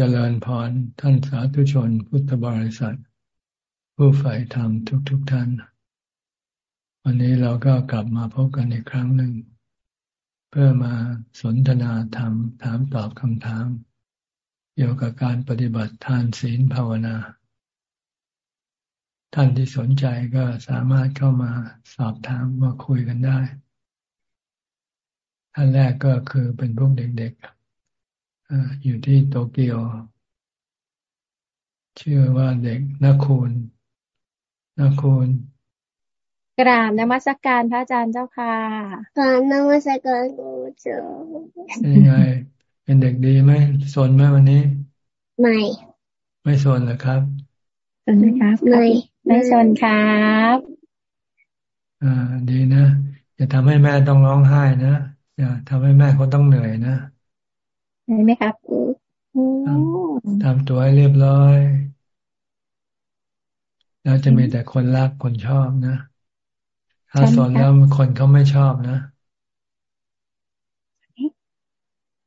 เจริญพรท่านสาธุชนพุทธบริษัท ผู้ใฝ่ธรรมทุกๆทท่าน วันนี้เราก็กลับมาพบกันอีกครั้งหนึ่ง เพื่อมาสนทนาธรรมถามตอบคำถาม เกี่ยวกับการปฏิบัติทานศีลภาวนา ท่านที่สนใจก็สามารถเข้ามาสอบถามมาคุยกันได้ ท่านแรกก็คือเป็นพวกเด็กๆ อยู่ที่โตเกียว ชื่อว่าเด็กนักคุณนักคุณกราบนมัสกการพระอาจารย์เจ้าค่ะกราบนมัสการครูเจ้ายังไง เป็นเด็กดีไหมสนไหมวันนี้ ไม่ ไม่สนเหรอครับสนไหมครับ ไม่ไม่สนครับอ่าดีนะอย่าทำให้แม่ต้องร้องไห้นะอย่าทำให้แม่เขาต้องเหนื่อยนะ เห็นไหมครับทำตัวให้เรียบร้อย แล้วจะมีแต่คนรักคนชอบนะ ถ้าสอนแล้วคนเขาไม่ชอบนะ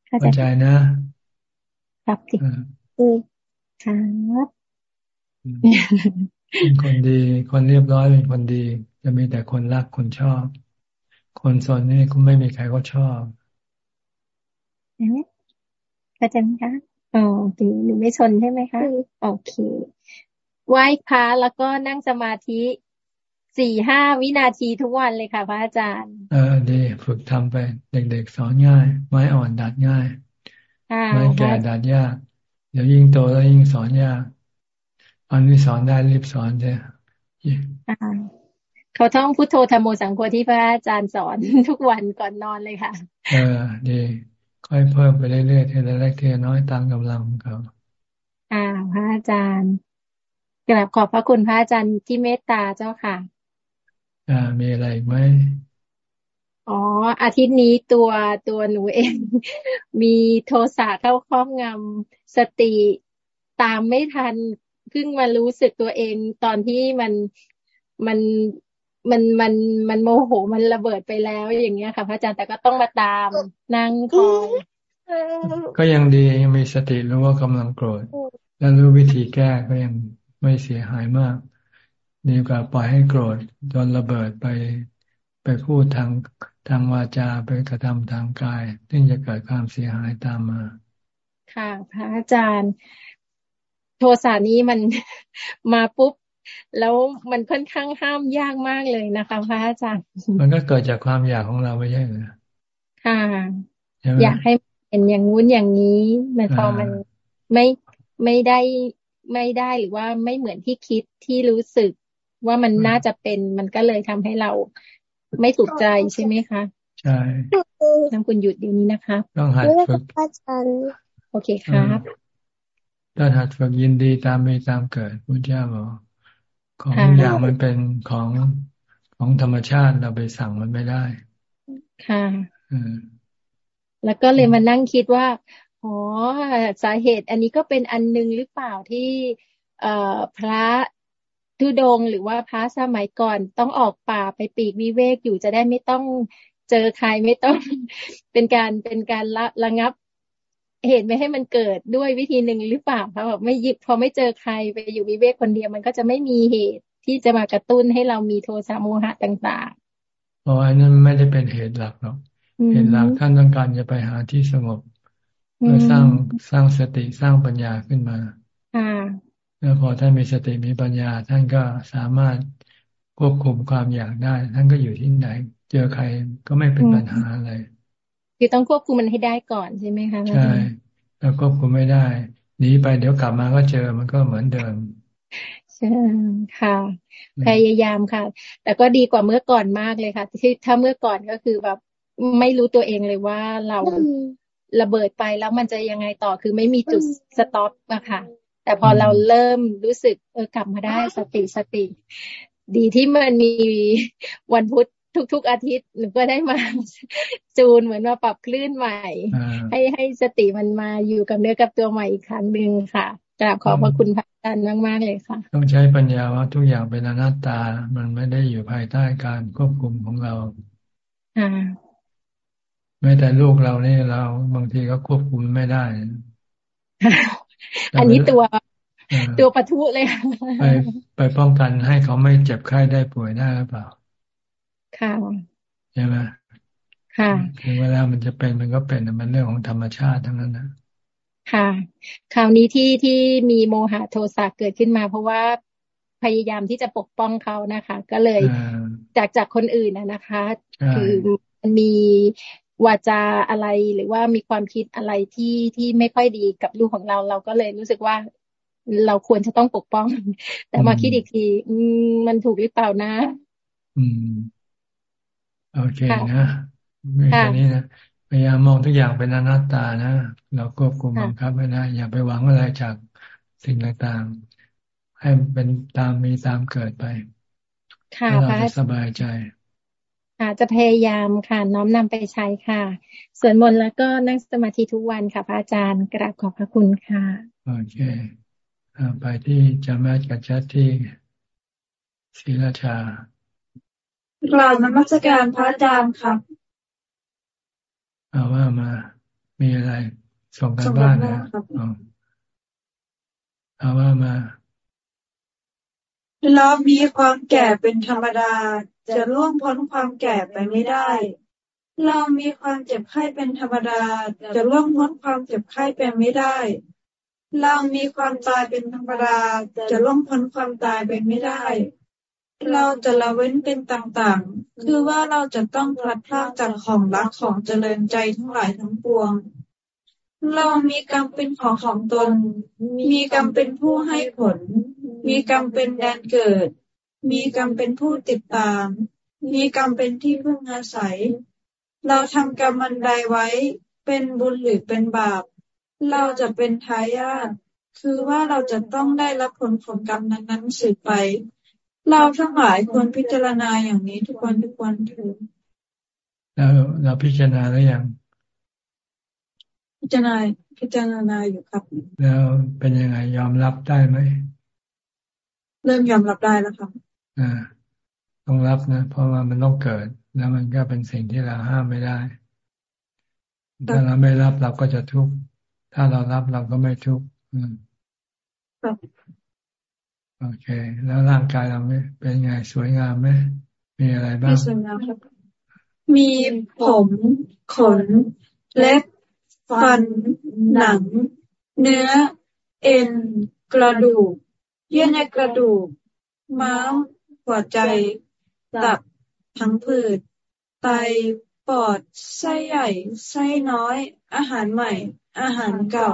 เข้าใจนะ ครับสิครับเป็นคนดี คนเรียบร้อยเป็นคนดี จะมีแต่คนรักคนชอบ คนสอนนี่คุณไม่มีใครก็ชอบ เห็นไหมเข้าใจไหมคะอ๋อดีหนูไม่ชนใช่ไหมคะโอเคไหว้พระแล้วก็นั่งสมาธิสี่ห้าวินาทีทุกวันเลยค่ะพระอาจารย์เออดีฝึกทำไป เด็กๆสอนง่าย ไม้อ่อนดัดง่ายไม้แก่ดัดยาก เดี๋ยวยิ่งโตแล้วยิ่งสอนยาก อันนี้สอนได้รีบสอนเถอะเขาท่องพุทโธธรรมโมสังโฆที่พระอาจารย์สอนทุกวันก่อนนอนเลยค่ะ เออดี ค่อยเพิ่มไปเรื่อยๆทีละเล็กทีละน้อยตามกำลังของเขาอ่าพระอาจารย์กราบขอบพระคุณพระอาจารย์ที่เมตตาเจ้าค่ะ อ่า มีอะไรไหมอ๋อ อาทิตย์นี้ตัวตัวหนูเอง มีโทสะเข้าครอบงำสติตามไม่ทันเพิ่งมารู้สึกตัวเองตอนที่มันมัน มันมันมันโมโหมันระเบิดไปแล้วอย่างเงี้ยค่ะพระอาจารย์แต่ก็ต้องมาตามนั่งคอยก็ยังดียังมีสติรู้ว่ากำลังโกรธ แล้วรู้วิธีแก้ก็ยังไม่เสียหายมากดีกว่าปล่อยให้โกรธจนระเบิดไปไปพูดทางทางวาจาไปกระทำทางกายซึ่งจะเกิดความเสียหายตามมา ค่ะ พระอาจารย์ โทสานี้มันมาปุ๊บ แล้วมันค่อนข้างห้ามยากมากเลยนะคะพระอาจารย์ มันก็เกิดจากความอยากของเราไม่ใช่เหรอค่ะ อยากให้เป็นอย่างงู้นอย่างนี้มันพอมันไม่ไม่ได้ไม่ได้หรือว่าไม่เหมือนที่คิดที่รู้สึกว่ามันน่าจะเป็นมันก็เลยทำให้เราไม่ถูกใจใช่ไหมคะใช่น้ำคุณหยุดเดี๋ยวนี้นะคะต้องหัดฝึกโอเคครับต้องหัดฝึกยินดีตามมีตามเกิดพุทธเจ้าบอก ของอย่างมันเป็นของของธรรมชาติเราไปสั่งมันไม่ได้ ค่ะแล้วก็เลยมานั่งคิดว่าอ๋อสาเหตุ อันนี้ก็เป็นอันนึงหรือเปล่าที่ เอ่อพระทุดงหรือว่าพระสมัยก่อนต้องออกป่าไปปีกวิเวกอยู่จะได้ไม่ต้องเจอใครไม่ต้อง เป็นการเป็นการละระงับ เหตุไม่ให้มันเกิดด้วยวิธีหนึ่งหรือเปล่าคะแบบไม่ยิบพอไม่เจอใครไปอยู่วิเวกคนเดียวมันก็จะไม่มีเหตุที่จะมากระตุ้นให้เรามีโทสะโมหะต่างๆอ๋ออันนั้นไม่ได้เป็นเหตุหลักหรอกเหตุหลักท่านต้องการจะไปหาที่สงบเพื่อสร้างสร้างสติสร้างปัญญาขึ้นมาแล้วพอท่านมีสติมีปัญญา ท่านก็สามารถควบคุมความอยากได้ ท่านก็อยู่ที่ไหน เจอใครก็ไม่เป็นปัญหาอะไร คือต้องควบคุมมันให้ได้ก่อนใช่ไหมคะใช่แล้วควบคุมไม่ได้หนีไปเดี๋ยวกลับมาก็เจอมันก็เหมือนเดิมใช่ค่ะ พยายามค่ะ แต่ก็ดีกว่าเมื่อก่อนมากเลยค่ะ ที่ถ้าเมื่อก่อนก็คือแบบไม่รู้ตัวเองเลยว่าเราระเบิดไปแล้วมันจะยังไงต่อคือไม่มีจุดสต็อปอะค่ะ แต่พอเราเริ่มรู้สึกเออกลับมาได้สติสติ ดีที่มันมีวันพุธ ทุกๆอาทิตย์หนูก็ได้มาจูนเหมือนว่าปรับคลื่นใหม่ ให้ให้สติมันมาอยู่กับเนื้อกับตัวใหม่อีกครั้งหนึ่งค่ะกราบขอบพระคุณพระอาจารย์มากๆเลยค่ะ ต้องใช้ปัญญาว่าทุกอย่างเป็นอนัตตา มันไม่ได้อยู่ภายใต้การควบคุมของเราแม้แต่ลูกเราเนี่ยเราบางทีก็ควบคุมไม่ได้ อันนี้ตัวตัวปะทุเลย ไปไปป้องกันให้เขาไม่เจ็บไข้ได้ป่วยได้หรือเปล่า ค่ะใช่ไหมค่ะถึงเวลามันจะเป็นมันก็เป็นมันเรื่องของธรรมชาติทั้งนั้นนะค่ะ คราวนี้ที่ที่มีโมหะโทสะเกิดขึ้นมา เพราะว่าพยายามที่จะปกป้องเขานะคะ ก็เลยจากจากคนอื่นนะคะ คือมันมีวาจาอะไรหรือว่ามีความคิดอะไรที่ที่ไม่ค่อยดีกับลูกของเรา เราก็เลยรู้สึกว่าเราควรจะต้องปกป้อง แต่มาคิดอีกทีมันถูกหรือเปล่านะ อืม โอเคนะไม่แค่นี้นะพยายามมองทุกอย่างเป็นอนัตตานะ เราควบคุมบังคับไม่ได้อย่าไปหวังอะไรจากสิ่งต่างๆ ให้เป็นตามมีตามเกิดไปค่ะเราจะสบายใจ ค่ะจะพยายามค่ะ น้อมนำไปใช้ค่ะ ส่วนมนแล้วก็นั่งสมาธิทุกวันค่ะพระอาจารย์กราบขอบพระคุณค่ะโอเคไปที่จามากับชัดที่ศิราชา กล่าวนมัสการพระอาจารย์ครับเอาว่ามา มีอะไร ส่งกันบ้านนะเอาว่ามาเรามีความแก่เป็นธรรมดา จะล่วงพ้นความแก่ไปไม่ได้ เรามีความเจ็บไข้เป็นธรรมดา จะล่วงพ้นความเจ็บไข้ไปไม่ได้ เรามีความตายเป็นธรรมดา จะล่วงพ้นความตายไปไม่ได้ เราจะละเว้นเป็นต่าง ๆ คือว่าเราจะต้องพลัดพรากจากของรักของเจริญใจทั้งหลายทั้งปวง เรามีกรรมเป็นของของตน มีกรรมเป็นผู้ให้ผล มีกรรมเป็นแดนเกิด มีกรรมเป็นผู้ติดตาม มีกรรมเป็นที่พึ่งอาศัย เราทำกรรมมันใดไว้ เป็นบุญหรือเป็นบาป เราจะเป็นทายาท คือว่าเราจะต้องได้รับผลของกรรมนั้นๆสืบไป เราทั้งหลายควรพิจารณาอย่างนี้ทุกวันทุกวันเถิดแล้วเราพิจารณาแล้วยังพิจารณาพิจารณาอยู่ครับ แล้วเป็นยังไงยอมรับได้ไหมเริ่มยอมรับได้แล้วครับอ่าต้องรับนะ เพราะว่ามันต้องเกิด แล้วมันก็เป็นสิ่งที่เราห้ามไม่ได้ ถ้าเราไม่รับเราก็จะทุกข์ถ้าเรารับเราก็ไม่ทุกข์ โอเค แล้วร่างกายเราเป็นไงสวยงามไหมมีอะไรบ้างสวยงามครับมีผมขน เล็บ ฟัน หนัง เนื้อ เอ็น กระดูก เยื่อในกระดูก ม้ามหัวใจ ตับทั้งผืด ไต ปอด ไส้ใหญ่ ไส้น้อย อาหารใหม่ อาหารเก่า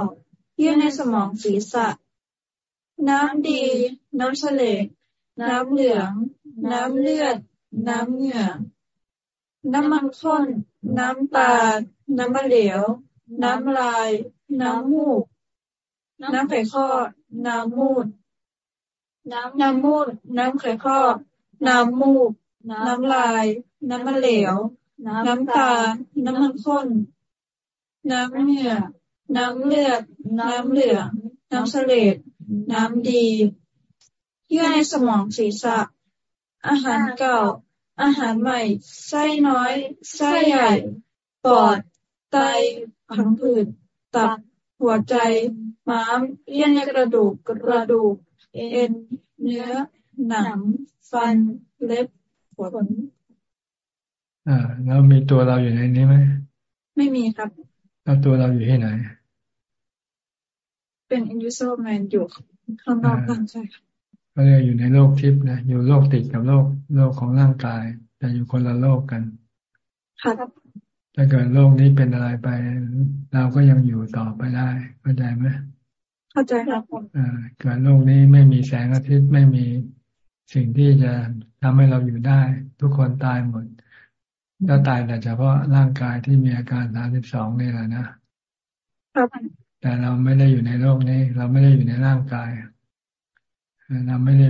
เยื่อในสมองศีรษะ น้ำดี น้ำเสลดน้ำเหลือง น้ำเลือด น้ำเหงื่อ น้ำมันข้น น้ำตา น้ำมะเหลว น้ำลาย น้ำมูก น้ำไข่ข้อ น้ำมูด น้ำน้ำมูด น้ำไข่ข้อ น้ำมูก น้ำลาย น้ำมะเหลว น้ำตา น้ำมันข้น น้ำเหงื่อ น้ำเลือด น้ำเหลือง น้ำเสลด น้ำดี เยื่อในสมองศีรษะ อาหารเก่า อาหารใหม่ ไส้น้อย ไส้ใหญ่ ปอด ไต ผังผืด ตับ หัวใจ ม้าม เยื่อในกระดูก กระดูก เอ็น เนื้อ หนัง ฟัน เล็บหัวขนอ่า แล้วมีตัวเราอยู่ในนี้ไหม ไม่มีครับ แล้วตัวเราอยู่ที่ไหน เป็น invisible man อยู่ข้างนอกร่างกายก็เรียกอยู่ในโลกทิพย์นะ อยู่โลกติดกับโลกโลกของร่างกาย แต่อยู่คนละโลกกันครับถ้าเกิดโลกนี้เป็นอะไรไป เราก็ยังอยู่ต่อไปได้เข้าใจไหมเข้าใจครับอ่าเกิดโลกนี้ไม่มีแสงอาทิตย์ไม่มีสิ่งที่จะทำให้เราอยู่ได้ ทุกคนตายหมดก็ตายแต่เฉพาะร่างกายที่มีอาการสามสิบสองนี่แหละนะครับ แต่เราไม่ได้อยู่ในโลกนี้ เราไม่ได้อยู่ในร่างกายเราไม่ได้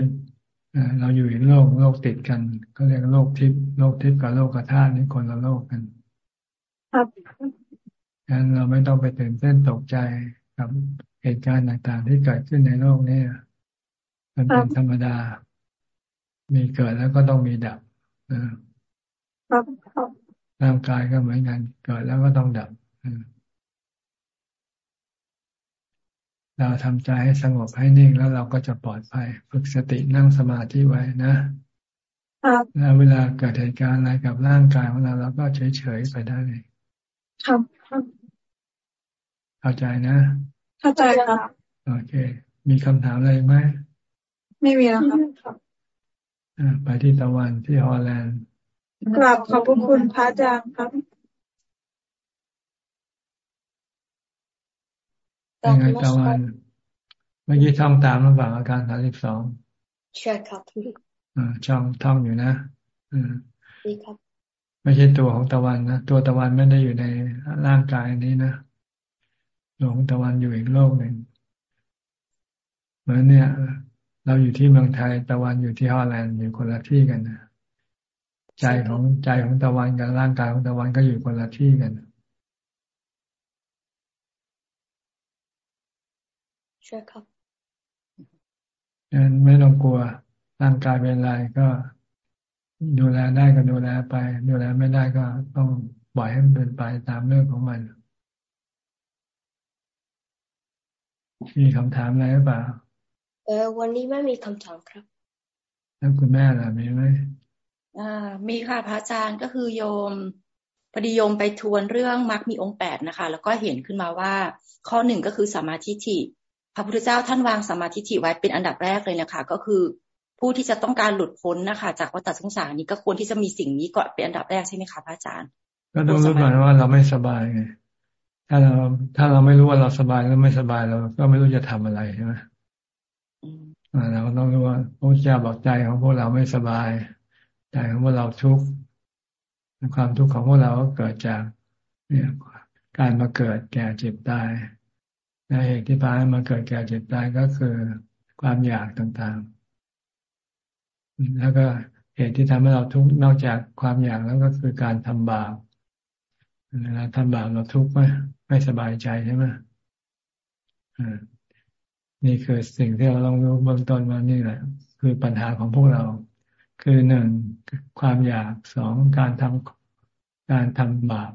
เราอยู่ในโลกโลกติดกันก็เรียกโลกทิพย์โลกทิพย์กับโลกธาตุนี่คนละโลกกัน ครับดังนั้นเราไม่ต้องไปตื่นเต้นตกใจกับเหตุการณ์ต่างๆ ที่เกิดขึ้นในโลกนี้มันเป็นธรรมดา มีเกิดแล้วก็ต้องมีดับร่างกายก็เหมือนกัน เกิดแล้วก็ต้องดับ เราทำใจให้สงบให้นิ่งแล้วเราก็จะปลอดภัย ฝึกสตินั่งสมาธิไว้นะครับแล้วเวลาเกิดเหตุการณ์อะไรกับร่างกายของเราเราก็เฉยๆไปได้เลยครับเข้าใจนะ เข้าใจครับโอเค มีคำถามอะไรไหมไม่มีแล้วครับไปที่ตะวันที่ฮอลแลนด์กราบขอบพระคุณพระอาจารย์ครับ ยังไงตะวันเมื่อกี้ท่องตามระหว่างอาการสามสิบสองใช่ครับอ่าช่องท่องอยู่นะอืมดีครับ ไม่ใช่ตัวของตะวันนะตัวตะวันไม่ได้อยู่ในร่างกายนี้นะหลวงตะวันอยู่อีกโลกหนึ่งเหมือนเนี่ย เราอยู่ที่เมืองไทยตะวันอยู่ที่ฮอลแลนด์อยู่คนละที่กันนะใจของใจของตะวันกับร่างกายของตะวันก็อยู่คนละที่กัน ใช่ครับงั้นไม่ต้องกลัวร่างกายเป็นไรก็ดูแลได้ก็ดูแลไป ดูแลไม่ได้ก็ต้องปล่อยให้มันเป็นไปตามเรื่องของมัน มีคำถามอะไรหรือเปล่าเออวันนี้ไม่มีคำถามครับ แล้วคุณแม่ล่ะมีไหมอ่า มีค่ะพระอาจารย์ก็คือโยมพอดีโยมไปทวนเรื่องมรรคมีองค์แปดนะคะ แล้วก็เห็นขึ้นมาว่า ข้อหนึ่งก็คือสมาธิิ พระพุทธเจ้าท่านวางสมาธิิไว้เป็นอันดับแรกเลยนะคะก็คือผู้ที่จะต้องการหลุดพ้นนะคะ จากวัฏสงสารนี้ก็ควรที่จะมีสิ่งนี้ก่อนเป็นอันดับแรกใช่ไหมคะพระอาจารย์ก็ต้องรู้ก่อนว่าเราไม่สบายไงถ้าเราถ้าเราไม่รู้ว่าเราสบายหรือไม่สบายเราก็ไม่รู้จะทำอะไรใช่ไหมเราต้องรู้ว่าพระเจ้าบอกใจของพวกเราไม่สบายใจของพวกเราทุกข์ความทุกข์ของพวกเราก็เกิดจากเนี่ยการมาเกิดแก่เจ็บตาย ในเหตุที่พาให้มาเกิดแก่เจ็บตายก็คือความอยากต่างๆ แล้วก็เหตุที่ทำให้เราทุกข์นอกจากความอยากแล้วก็คือการทำบาปเวลาทำบาปเราทุกข์ไหมไม่สบายใจใช่ไหมอ่านี่คือสิ่งที่เราต้องรู้เบื้องต้นว่านี่แหละ คือปัญหาของพวกเรา คือหนึ่งความอยากสองการทำการทำบาป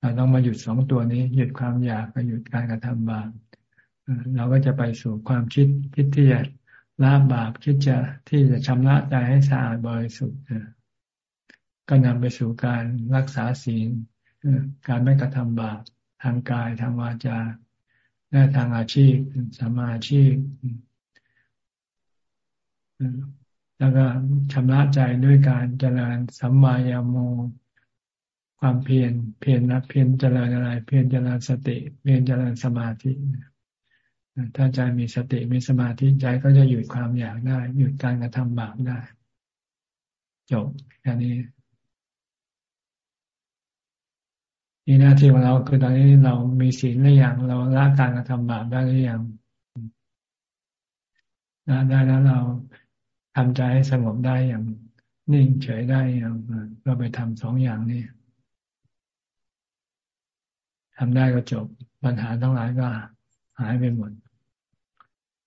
เราต้องมาหยุดสองตัวนี้ หยุดความอยากกับหยุดการกระทำบาปเราก็จะไปสู่ความคิดคิดที่จะละบาปคิดจะที่จะชำระใจให้สะอาดบริสุทธิ์ก็นำไปสู่การรักษาศีลการไม่กระทำบาปทางกายทางวาจาและทางอาชีพสมาอาชีพแล้วก็ชำระใจด้วยการเจริญสัมมาญาโม ความเพียรเพียรนะเพียรเจริญอะไร เพียรเจริญสติ เพียรเจริญสมาธิถ้าใจมีสติมีสมาธิใจก็จะหยุดความอยากได้ หยุดการกระทำบาปได้จบแค่นี้นี่หน้าที่ของเราคือตอนนี้เรามีศีลหรือยังเราละการกระทำบาปได้หรือยังละได้แล้วเราทำใจให้สงบได้อย่างนิ่งเฉยได้อย่างเราไปทำสองอย่างนี้ ทำได้ก็จบปัญหาทั้งหลายก็หายไปหมด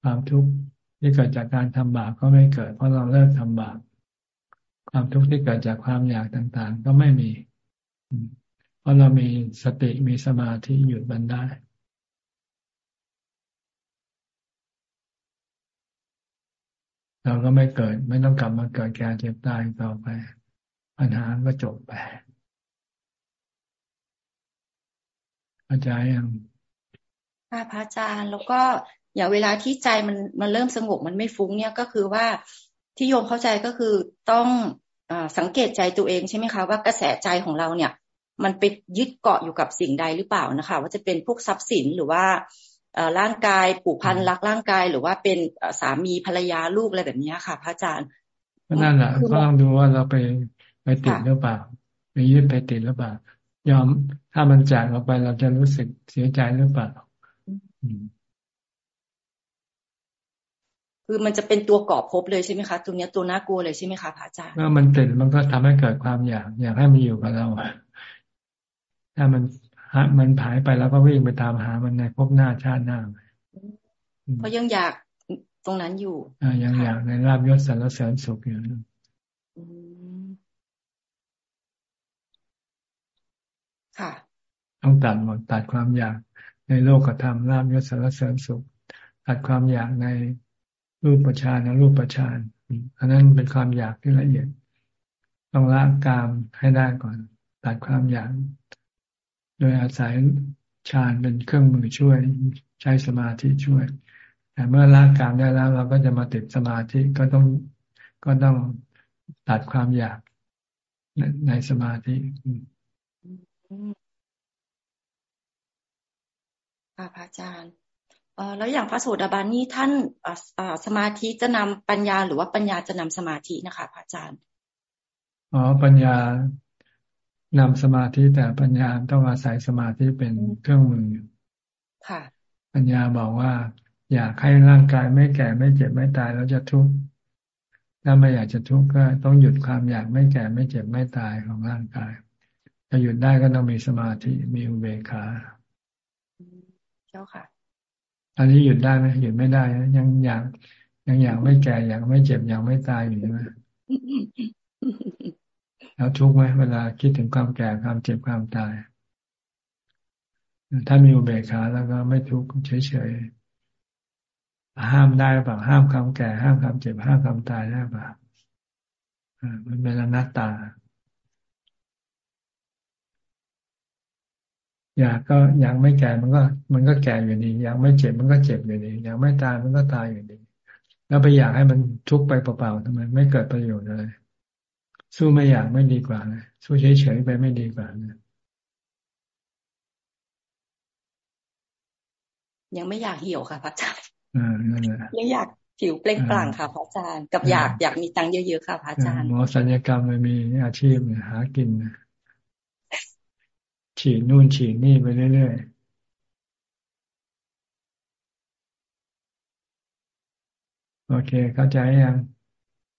ความทุกข์ที่เกิดจากการทำบาปก็ไม่เกิด เพราะเราเลิกทำบาปความทุกข์ที่เกิดจากความอยากต่างๆ ก็ไม่มี เพราะเรามีสติมีสมาธิหยุดมันได้เราก็ไม่เกิด ไม่ต้องกลับมาเกิดแก่เจ็บตายต่อไป ปัญหาก็จบไป อาจารย์ยังค่ะพระอาจารย์แล้วก็อย่างเวลาที่ใจมันมันเริ่มสงบมันไม่ฟุ้งเนี่ยก็คือว่าที่โยมเข้าใจก็คือต้องอสังเกตใจตัวเองใช่ไหมคะว่ากระแสใจของเราเนี่ย มันไปยึดเกาะอยู่กับสิ่งใดหรือเปล่านะคะ ว่าจะเป็นพวกทรัพย์สินหรือว่าร่างกายผูกพันรักร่างกาย หรือว่าเป็นสามีภรรยาลูกอะไรแบบนี้ค่ะ พระอาจารย์ก็นั่นแหละก็ต้องดูว่าเราไปไปติดหรือเปล่าไปยึดไปติดหรือเปล่า ยอมถ้ามันจากเราไปเราจะรู้สึกเสียใจหรือเปล่าคือมันจะเป็นตัวก่อภพเลยใช่ไหมคะตรงนี้ตัวน่ากลัวเลยใช่ไหมคะพระอาจารย์เมื่อมันติดมันก็ทำให้เกิดความอยาก อยากให้มันอยู่กับเราถ้ามันมันหายไปแล้วก็วิ่งไปตามหามันในภพหน้าชาติหน้าเพราะยังอยากตรงนั้นอยู่อ่ายังอยากในราบยศสารเสริญสุขอยู่ ค่ะต้องตัดหมดตัดความอยากในโลกธรรมลาบยศสารเสริญสุข ตัดความอยากในรูปประชานในรูปประชานอันนั้นเป็นความอยากที่ละเอียด ต้องละกามให้ได้ก่อน ตัดความอยาก โดยอาศัยฌานเป็นเครื่องมือช่วย ใช้สมาธิช่วย แต่เมื่อละกามได้แล้ว เราก็จะมาติดสมาธิก็ต้องก็ต้องตัดความอยากในสมาธิ ค่ะพระอาจารย์ เออแล้วอย่างพระโสดาบันนี่ท่านสมาธิจะนำปัญญาหรือว่าปัญญาจะนำสมาธินะคะพระอาจารย์ อ๋อปัญญานำสมาธิแต่ปัญญาต้องอาศัยสมาธิเป็นเครื่องมือ ค่ะ ปัญญาบอกว่า อยากให้ร่างกายไม่แก่ไม่เจ็บไม่ตายแล้วจะทุกข์ถ้าไม่อยากจะทุกข์ก็ต้องหยุดความอยากไม่แก่ไม่เจ็บไม่ตายของร่างกาย จะหยุดได้ก็ต้องมีสมาธิมีอุเบกขาเจ้าค่ะอันนี้หยุดได้ไหมหยุดไม่ได้ยังอยากยังอยากไม่แก่อยากไม่เจ็บอยากไม่ตายอยู่ใช่ไหมแล้วทุกข์ไหมเวลาคิดถึงความแก่ความเจ็บความตาย ถ้ามีอุเบกขาแล้วก็ไม่ทุกข์เฉยๆห้ามได้เปล่าห้ามความแก่ ห้ามความเจ็บห้ามความตายได้เปล่ามันเป็นอนัตตา อยากก็อยากไม่แก่มันก็ มันก็แก่อยู่ดี อยากไม่เจ็บมันก็เจ็บอยู่ดีอยากไม่ตายมันก็ตายอยู่ดี แล้วไปอยากให้มันทุกข์ไปเปล่าๆทำไม ไม่เกิดประโยชน์เลยสู้ไม่อยากไม่ดีกว่าเลยสู้เฉยๆไปไม่ดีกว่าเนี่ยยังไม่อยากเหี่ยวค่ะพระอาจารย์ยังอยากผิวเปล่งปลั่งค่ะพระอาจารย์ กับอยากอยากมีตังค์เยอะๆค่ะพระอาจารย์หมอสัญญกรรมเลยมีอาชีพหากิน ฉีดนู่นฉีดนี่ไปเรื่อยๆโอเค เข้าใจยัง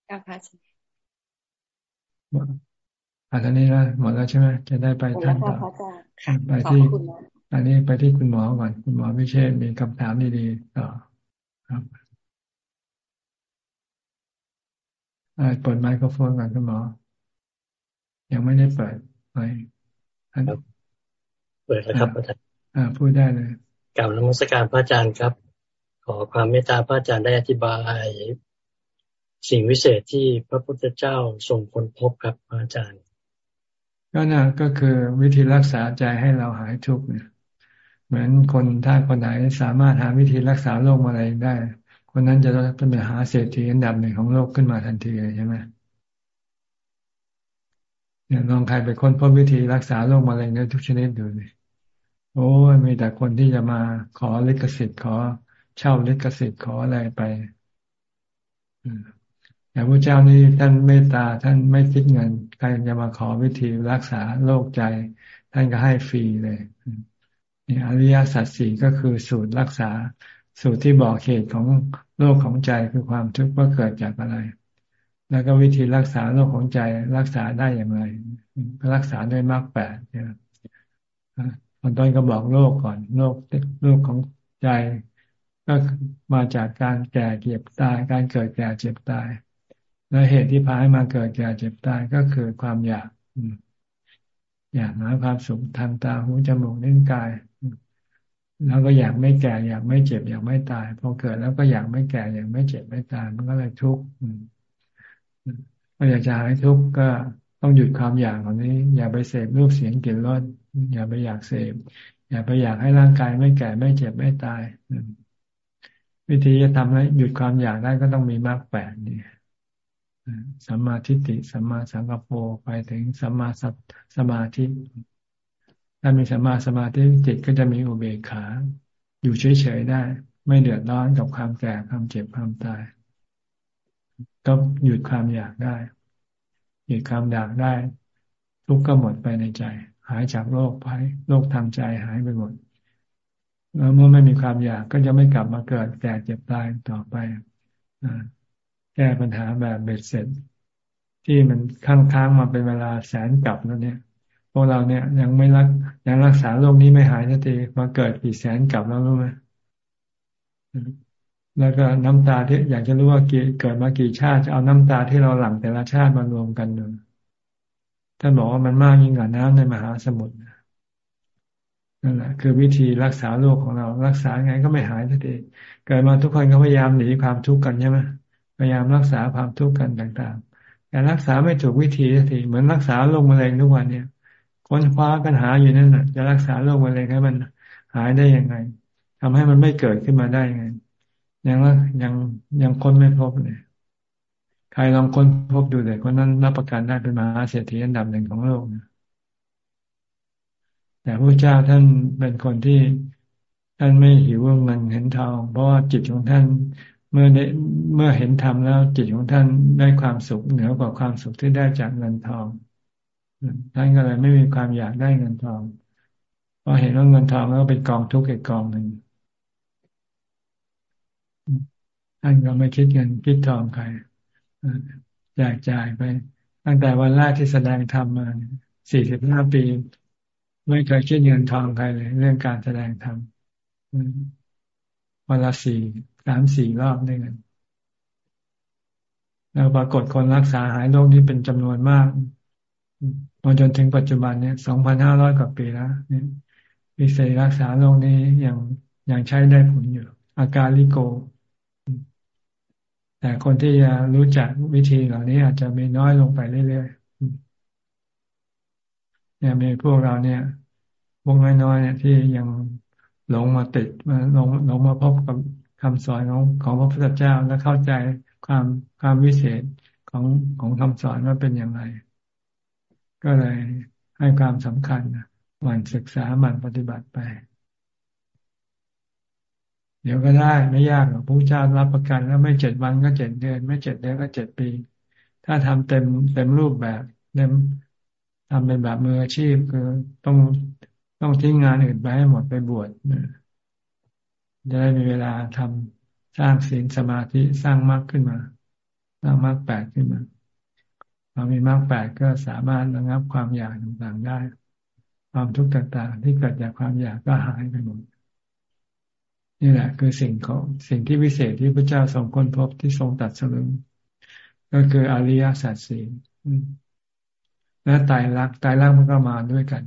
ครับพระอาจารย์อันนี้นะหมดแล้วใช่ไหมจะได้ไปท่านต่อไปที่ อันนี้ไปที่คุณหมอก่อน คุณหมอไม่ใช่มีคำถามดีๆต่อครับเปิดไมโครโฟนก่อนคุณหมอ ยังไม่ได้เปิดไป เปิดแล้วครับอาจารย์อ่าพูดได้เลยกล่าวนมัสการพระอาจารย์ครับ ขอความเมตตาพระอาจารย์ได้อธิบาย สิ่งวิเศษที่พระพุทธเจ้าทรงค้นพบครับอาจารย์ ก็นะก็คือวิธีรักษาใจให้เราหายทุกข์เนี่ย เหมือนคนถ้าคนไหนสามารถหาวิธีรักษาโรคอะไรได้ คนนั้นจะเป็นมหาเศรษฐีอันดับหนึ่งของโลกขึ้นมาทันทีเลยใช่ไหม เนี่ยลองใครไปค้นพบวิธีรักษาโรคมะเร็งในทุกชนิดดูเลยโอ้ยมีแต่คนที่จะมาขอลิขสิทธิ์ขอเช่าลิขสิทธิ์ขออะไรไปอย่างพระเจ้านี่ท่านเมตตาท่านไม่คิดเงินใครจะมาขอวิธีรักษาโรคใจ ท่านก็ให้ฟรีเลยนี่อริยสัจสี่ก็คือสูตรรักษา สูตรที่บอกเหตุของโรคของใจคือความทุกข์ว่าเกิดจากอะไร แล้วก็วิธีรักษาโรคของใจรักษาได้อย่างไรก็รักษาด้วยมรรคแปดเนี่ยตอนต้นก็บอกโรคก่อนโรคโรคของใจ ก็มาจากการแก่เจ็บตาย การเกิดแก่เจ็บตาย และเหตุที่พาให้มาเกิดแก่เจ็บตายก็คือความอยากอยากหาความสุขทางตาหูจมูกนิ้วกาย แล้วก็อยากไม่แก่ อยากไม่เจ็บ อยากไม่ตายพอเกิดแล้วก็อยากไม่แก่ อยากไม่เจ็บไม่ตายมันก็เลยทุกข์ พออยากจะหายทุกข์ก็ต้องหยุดความอยากเหล่านี้ อย่าไปเสพรูปเสียงกลิ่นรสอย่าไปอยากเสพอย่าไปอยากให้ร่างกายไม่แก่ไม่เจ็บไม่ตาย วิธีจะทำให้หยุดความอยากได้ก็ต้องมีมรรคแปดนี่สัมมาทิฏฐิสัมมาสังกปรไปถึงสัมมาสัสมาธิถ้ามีสัมมาสมาธิจิตก็จะมีอุเบกขา อยู่เฉยๆได้ ไม่เดือดร้อนกับความแก่ความเจ็บความตาย ก็หยุดความอยากได้หยุดความอยากได้ ทุกข์ก็หมดไปในใจ หายจากโรคภัยโรคทางใจหายไปหมดแล้วเมื่อไม่มีความอยากก็จะไม่กลับมาเกิดแก่เจ็บตายต่อไปแก้ปัญหาแบบเบ็ดเสร็จ ที่มันค้างค้างมาเป็นเวลาแสนกลับแล้วเนี่ย พวกเราเนี่ยยังไม่รักยังรักษาโรคนี้ไม่หายสักทีมาเกิดกี่แสนกลับแล้วรู้ไหม แล้วก็น้ำตาที่อยากจะรู้ว่าเกิดมากี่ชาติจะเอาน้ำตาที่เราหลั่งแต่ละชาติมารวมกันดูท่านบอกว่ามันมากยิ่งกว่าน้ำในมหาสมุทรนั่นแหละคือวิธีรักษาโรคของเรา รักษาไงก็ไม่หายทันทีเกิดมาทุกคนก็พยายามหนีความทุกข์กันใช่ไหมพยายามรักษาความทุกข์กันต่างๆ แต่รักษาไม่ถูกวิธีทันทีเหมือนรักษาโรคมะเร็งทุกวันเนี่ยค้นคว้ากันหาอยู่นั่นแหละจะรักษาโรคมะเร็งให้มันหายได้ยังไงทำให้มันไม่เกิดขึ้นมาได้ยังไง ยังว่ายังยังค้นไม่พบเลยใครลองค้นพบดูเลยคนนั้นรับประกันได้เป็นมหาเศรษฐีอันดับหนึ่งของโลกนะแต่พระเจ้าท่านเป็นคนที่ท่านไม่หิวเงินเห็นทอง เพราะว่าจิตของท่านเมื่อได้เมื่อเห็นธรรมแล้ว จิตของท่านได้ความสุขเหนือกว่าความสุขที่ได้จากเงินทองท่านก็เลยไม่มีความอยากได้เงินทองเพราะเห็นว่าเงินทองแล้วเป็นกองทุกข์อีกกองหนึ่ง ท่านก็ไม่คิดเงินคิดทองใครแจกจ่ายไป ตั้งแต่วันแรกที่แสดงธรรมมาสี่สิบห้าปี ไม่เคยคิดเงินทองใครเลย เรื่องการแสดงธรรมวันละสี่สามสี่รอบด้วยกันแล้วปรากฏคนรักษาหายโรคนี้เป็นจำนวนมากมาจนถึงปัจจุบันเนี่ยสองพันห้าร้อยกว่าปีแล้วเนี่ยวิเศษรักษาโรคนี้ยังยังใช้ได้ผลอยู่ อาการลิโก แต่คนที่จะรู้จักวิธีเหล่านี้อาจจะมีน้อยลงไปเรื่อยๆเนี่ยมีพวกเราเนี่ยวงน้อยๆเนี่ยที่ยังหลงมาติดมาหลงหลงมาพบกับคำสอนของของพระพุทธเจ้าและเข้าใจความความวิเศษของของคำสอนว่าเป็นอย่างไร ก็เลยให้ความสำคัญหมั่นศึกษาหมั่นปฏิบัติไป เดี๋ยวก็ได้ไม่ยากหรอกพระเจ้ารับประกันแล้วไม่เจ็ดวันก็เจ็ดเดือน ไม่เจ็ดเดือนก็เจ็ดปี ถ้าทำเต็มเต็มรูปแบบเต็มทำเป็นแบบมืออาชีพคือต้องต้องทิ้งงานอื่นไปให้หมดไปบวชจะได้มีเวลาทำสร้างศีลสมาธิสร้างมากขึ้นมา สร้างมากแปดขึ้นมาพอมีมากแปดก็สามารถระงับความอยากต่างๆได้ ความทุกข์ต่างๆ ที่เกิดจากความอยากก็หายไปหมด นี่แหละ คือสิ่งของสิ่งที่วิเศษที่พระเจ้าทรงค้นพบที่ทรงตัดสรุปก็คืออริยสัจสี่และตายรักตายรักมันก็มาด้วยกัน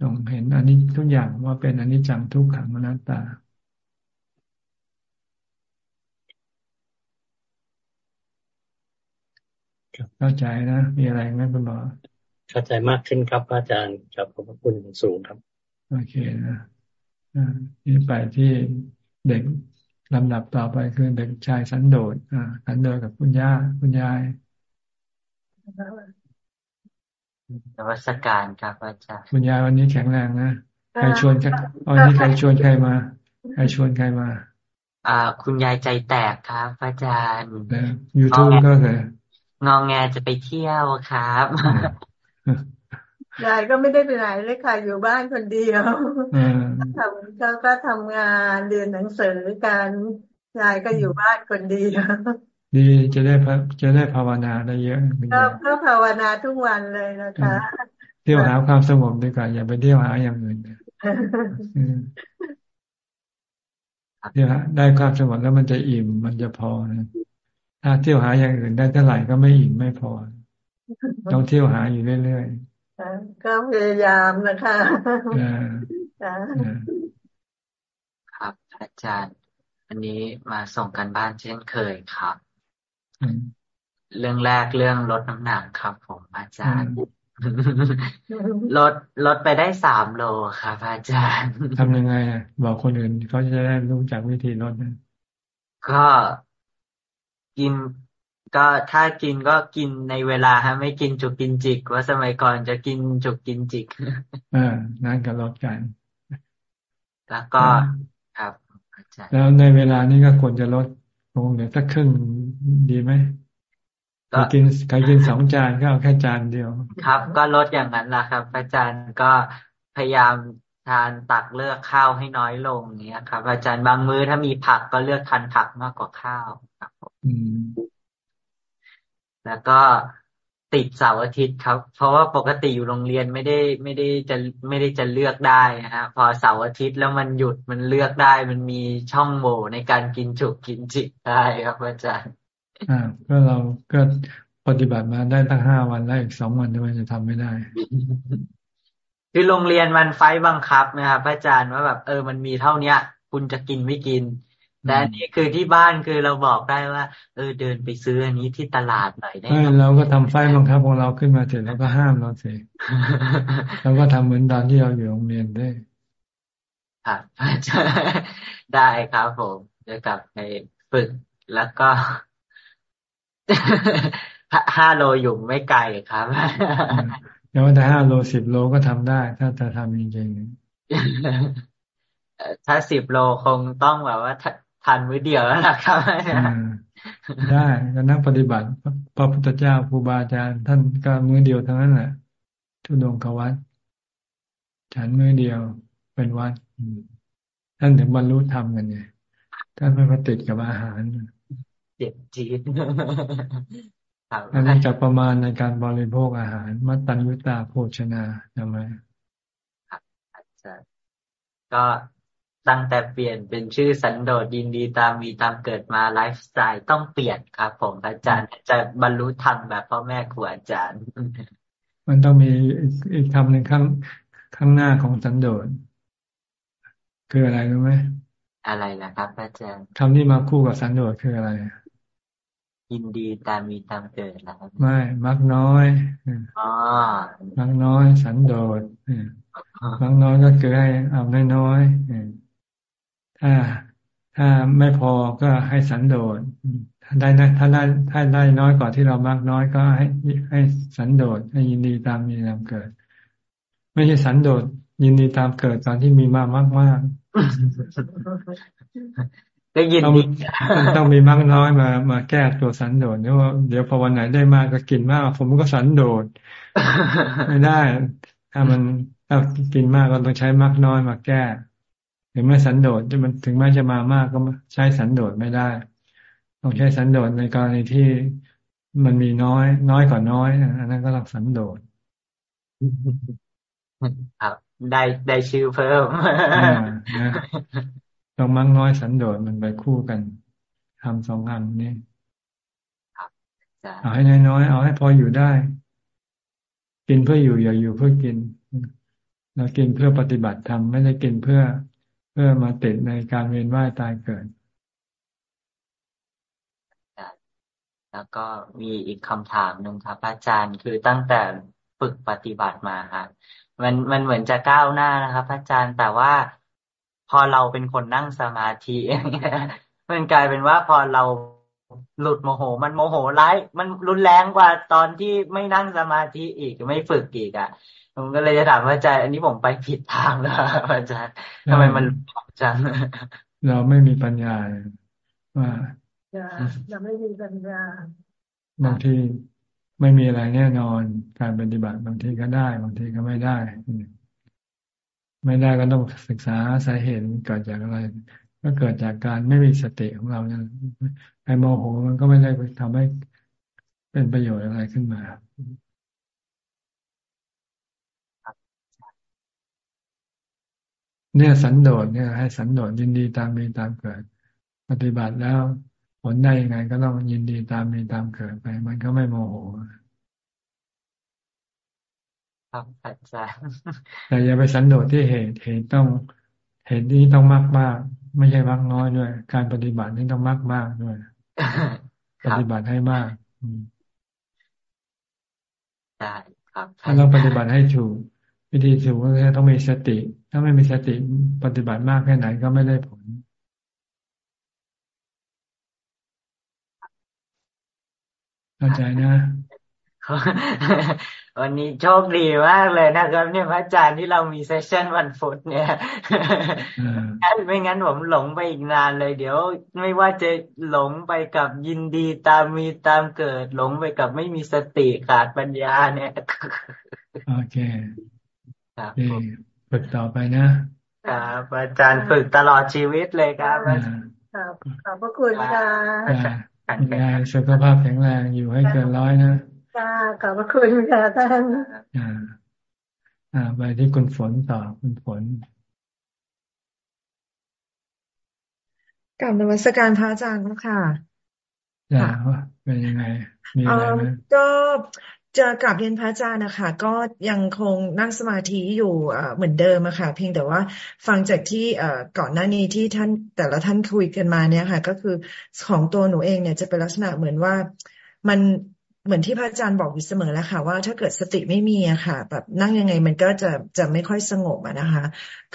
ต้องเห็นอันนี้ทุกอย่างว่าเป็นอันนี้จังทุกขังอนัตตาเข้าใจนะมีอะไรไหมคุณหมอเข้าใจมากขึ้นครับอาจารย์ครับขอบพระคุณสูงครับ โอเคนะ นี่ไปที่เด็กลำดับต่อไปคือเด็กชายสันโดษอ่าสันโดษกับคุณย่าคุณยายนวัตการครับอาจารย์คุณยายวันนี้แข็งแรงนะใครชวนกันวันนี้ใครชวนใครมาใครชวนใครมา อ่า คุณยายใจแตกครับอาจารย์ยูทูบก็เลยงองแงจะไปเที่ยวครับ ยายก็ไม่ได้ไปไหนเลยค่ะ อยู่บ้านคนเดียวทำก็ก็ทำงานเรียนหนังสือกันยายก็อยู่บ้านคนเดียวดีจะได้จะได้ภาวนาได้เยอะก็ภาวนาทุกวันเลยนะคะเที่ยวหาความสงบดีกว่าอย่าไปเที่ยวหาอย่างอื่นเที่ยวได้ความสงบแล้วมันจะอิ่มมันจะพอนะถ้าเที่ยวหาอย่างอื่นได้เท่าไหร่ก็ไม่อิ่มไม่พอ ต้องเที่ยวหาอยู่เรื่อยๆ ก็พยายามนะคะครับอาจารย์ อันนี้มาส่งกันบ้านเช่นเคยครับ เรื่องแรกเรื่องลดน้ำหนักครับ ผมอาจารย์ลดลดไปได้สามโลครับอาจารย์ทำยังไงอะ บอกคนอื่นเขาจะได้รู้จักวิธีลดนะก็กิน ก็ถ้ากินก็กินในเวลาฮะ ไม่กินจุกกินจิก ว่าสมัยก่อนจะกินจุกกินจิกอ่านั่นก็ลดกัน แล้วก็ครับอาจารย์แล้วในเวลานี้ก็ควรจะลดลงเหลือสักครึ่งดีไหมใครกินใครกินสองจานก็เอาแค่จานเดียว ครับ ก็ลดอย่างนั้นแหละครับ อาจารย์ก็พยายามทานตักเลือกข้าวให้น้อยลงเนี้ยครับ อาจารย์บางมื้อถ้ามีผักก็เลือกทานผักมากกว่าข้าวครับ แล้วก็ติดเสาร์อาทิตย์ครับ เพราะว่าปกติอยู่โรงเรียนไม่ได้ไม่ได้จะไม่ได้จะเลือกได้นะฮะพอเสาร์อาทิตย์แล้วมันหยุดมันเลือกได้ มันมีช่องโหว่ในการกินจุกกินจิกได้ครับอาจารย์อ่าก็เราก็ปฏิบัติมาได้ตั้งห้าวันแล้วอีกสองวันทำไมจะทำไม่ได้ คือโรงเรียนมันไฟบังคับนะครับอาจารย์ว่าแบบเออมันมีเท่าเนี้ย คุณจะกินไม่กิน แต่อันนี้คือที่บ้านคือเราบอกได้ว่า เออเดินไปซื้ออันนี้ที่ตลาดหน่อยได้เราก็ทำไฟบังคับของเราขึ้นมาเสร็จแล้วก็ห้ามเราเสิเราก็ทำเหมือนตอนที่เราอยู่โรงเรียนได้ครับได้ครับผมจะกลับไปฝึกแล้วก็ห้าโลอยู่ไม่ไกลครับอย่างว่าแต่ห้าโลสิบโลก็ทำได้ ถ้าจะทำจริงๆถ้าสิบโลคงต้องแบบว่า ทันมือเดียวแล้วนะครับได้ก็นักปฏิบัติพระพุทธเจ้าครูบาอาจารย์ ท่านก็มือเดียวทั้งนั้นแหละทุดงกวัดฉันมือเดียวเป็นวัดท่านถึงบรรลุธรรมกันไงท่านไม่มาติดกับอาหารเจ็บจีดอันนี้จะประมาณในการบริโภคอาหาร มัตตัญญุตาโภชนาทำไมอาจารย์ก็ ตั้งแต่เปลี่ยนเป็นชื่อสันโดษยินดีตามมีตามเกิดมาไลฟ์สไตล์ต้องเปลี่ยนครับผมอาจารย์จะบรรลุธรรมแบบพ่อแม่ครูอาจารย์ มันต้องมีอีกคำหนึ่งข้างข้างหน้าของสันโดษคืออะไรรู้ไหมอะไรนะครับ อาจารย์คำที่มาคู่กับสันโดษคืออะไรยินดีตามมีตามเกิดนะครับไม่ มักน้อยอ๋อมักน้อย สันโดษมักน้อยก็คือให้เอาน้อยๆ ถ้าถ้าไม่พอก็ให้สันโดษถ้าได้ถ้าได้ถ้าได้น้อยกว่าที่เรามักน้อยก็ให้ให้สันโดษให้ยินดีตามมีตามเกิด ไม่ใช่สันโดษยินดีตามเกิดตอนที่มีมากมากมากได้ยินดีต้องมีมากน้อยมามาแก้ตัวสันโดษเพราะว่าเดี๋ยวพอวันไหนได้มากก็กินมาก ผมก็สันโดษไม่ได้ ถ้ามันถ้ากินมากก็ต้องใช้มากน้อยมาแก้ ถึงแม้สันโดษจะมันถึงแม้จะมามากก็ใช้สันโดษไม่ได้ ต้องใช้สันโดษในกรณีที่มันมีน้อย น้อยกว่าน้อยอันนั้นก็ต้องสันโดษครับได้ได้ชื่อเพิ่มต้องมั่งน้อยสันโดษมันไปคู่กันทำสองอันนี้เอาให้น้อยๆเอาให้พออยู่ได้ กินเพื่ออยู่อย่าอยู่เพื่อกินเรากินเพื่อปฏิบัติธรรมไม่ได้กินเพื่อเพื่อมาติดในการเวียนว่ายตายเกิด แล้วก็มีอีกคำถามหนึ่งครับอาจารย์คือตั้งแต่ฝึกปฏิบัติมาครับมันมันเหมือนจะก้าวหน้านะครับอาจารย์แต่ว่าพอเราเป็นคนนั่งสมาธิมันกลายเป็นว่าพอเราหลุดโมโห มันโมโหร้าย มันรุนแรงกว่าตอนที่ไม่นั่งสมาธิอีกไม่ฝึกอีกอะ ผมก็เลยจะถามอาจารย์ อันนี้ผมไปผิดทางแล้วอาจารย์ทำไมมันจังเราไม่มีปัญญาว่าเราไม่มีปัญญาบางทีไม่มีอะไรแน่นอน การปฏิบัติบางทีก็ได้ บางทีก็ไม่ได้ไม่ได้ก็ต้องศึกษาสาเหตุเกิดจากอะไร ก็เกิดจากการไม่มีสติของเราเนี่ยไอโมโหมันก็ไม่ได้ทำให้เป็นประโยชน์อะไรขึ้นมา เนี่ยสันโดษเนี่ย ให้สันโดษยินดีตามมีตามเกิด ปฏิบัติแล้วผลได้ยังไงก็ต้องยินดีตามมีตามเกิดไป มันก็ไม่โมโหครับอาจารย์แต่อย่าไปสันโดษที่เหตุเหตุต้องเหตุนี้ต้องมากมากไม่ใช่มากน้อยด้วย การปฏิบัตินี่ต้องมากมากด้วย ปฏิบัติให้มากได้ครับถ้าเราปฏิบัติให้ถูก วิธีถูกก็ต้องมีสติ ถ้าไม่มีสติปฏิบัติมากแค่ไหนก็ไม่ได้ผล เข้าใจนะวันนี้โชคดีมากเลยนะครับ เนี่ยพระอาจารย์ที่เรามีเซสชันวันฟุตเนี่ยงั้นไม่งั้นผมหลงไปอีกนานเลย เดี๋ยว ไม่ว่าจะหลงไปกับยินดีตามมีตามเกิด หลงไปกับไม่มีสติขาดปัญญาเนี่ย โอเคครับ ฝึกต่อไปนะครับอาจารย์ฝึกตลอดชีวิตเลยครับครับขอบพระคุณค่ะยายสุขภาพแข็งแรงอยู่ให้เกินร้อยนะค่ะขอบพระคุณค่ะท่านอ่าอ่าไปที่คุณฝนต่อคุณฝนกับนวัตการพระอาจารย์ค่ะค่ะเป็นยังไง มีอะไรไหมก็ จะกลับเรียนพระอาจารย์นะคะ ก็ยังคงนั่งสมาธิอยู่เหมือนเดิมอะค่ะ เพียงแต่ว่าฟังจากที่ก่อนหน้านี้ที่ท่านแต่ละท่านคุยกันมาเนี่ยค่ะ ก็คือของตัวหนูเองเนี่ยจะเป็นลักษณะเหมือนว่ามัน เหมือนที่พระอาจารย์บอกอยู่เสมอแล้วค่ะ ว่าถ้าเกิดสติไม่มีอะค่ะ แบบนั่งยังไงมันก็จะจะไม่ค่อยสงบอะนะคะ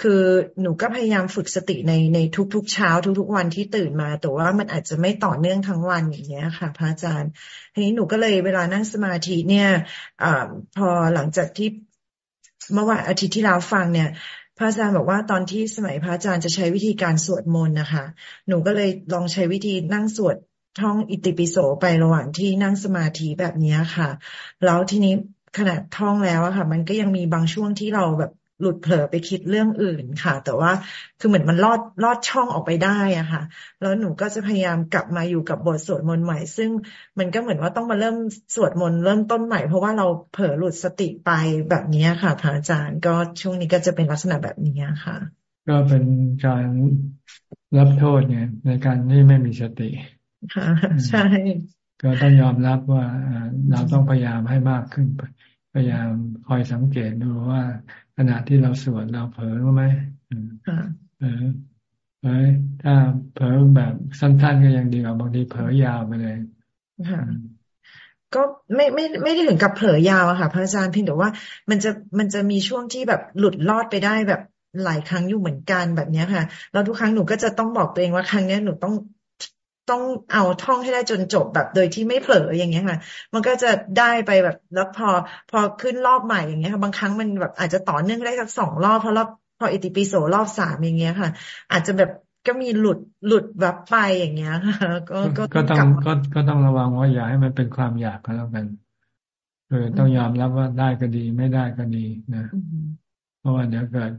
คือหนูก็พยายามฝึกสติในในทุกๆเช้าทุกๆวันที่ตื่นมา แต่ว่ามันอาจจะไม่ต่อเนื่องทั้งวันอย่างเงี้ยค่ะ พระอาจารย์ทีนี้หนูก็เลยเวลานั่งสมาธิเนี่ยอพอหลังจากที่เมื่อวันอาทิตย์ที่แล้วฟังเนี่ยพระอาจารย์บอกว่าตอนที่สมัยพระอาจารย์จะใช้วิธีการสวดมนต์นะคะ หนูก็เลยลองใช้วิธีนั่งสวด ท่องอิติปิโสไประหว่างที่นั่งสมาธิแบบนี้ค่ะ แล้วทีนี้ขณะท่องแล้วอะค่ะ มันก็ยังมีบางช่วงที่เราแบบหลุดเผลอไปคิดเรื่องอื่นค่ะ แต่ว่าคือเหมือนมันลอดลอดช่องออกไปได้อะค่ะ แล้วหนูก็จะพยายามกลับมาอยู่กับบทสวดมนต์ใหม่ ซึ่งมันก็เหมือนว่าต้องมาเริ่มสวดมนต์เริ่มต้นใหม่ เพราะว่าเราเผลอหลุดสติไปแบบนี้ค่ะพระอาจารย์ก็ช่วงนี้ก็จะเป็นลักษณะแบบนี้ค่ะ ก็เป็นการรับโทษเนี่ยในการที่ไม่มีสติ ค่ะใช่ ก็ต้องยอมรับว่าเราต้องพยายามให้มากขึ้นพยายามคอยสังเกตดูว่าขณะที่เราสวดเราเผลอไหมเผลอเผลอถ้าเผลอแบบสั้นๆก็ยังดีกว่าบางทีเผลอยาวไปเลยค่ะก็ไม่ไม่ไม่ได้ถึงกับเผลอยาวอะค่ะ พระอาจารย์เพียงแต่ว่ามันจะมันจะมีช่วงที่แบบหลุดลอดไปได้แบบหลายครั้งอยู่เหมือนกันแบบนี้ค่ะแล้วทุกครั้งหนูก็จะต้องบอกตัวเองว่าครั้งนี้หนูต้อง ต้องเอาท่องให้ได้จนจบแบบโดยที่ไม่เผลออย่างเงี้ยค่ะ มันก็จะได้ไปแบบแล้วพอพอขึ้นรอบใหม่อย่างเงี้ยค่ะ บางครั้งมันแบบอาจจะต่อเนื่องได้สักสองรอบเพราะรอบพออิติปิโสรอบสามอย่างเงี้ยค่ะ อาจจะแบบก็มีหลุดหลุดแบบไปอย่างเงี้ยค่ะก็ก็ต้องก็ก็ต้องระวังว่าอย่าให้มันเป็นความอยากก็แล้วกันเออต้องยอมรับว่าได้ก็ดีไม่ได้ก็ดีนะ เพราะว่าเดี๋ยวเกิด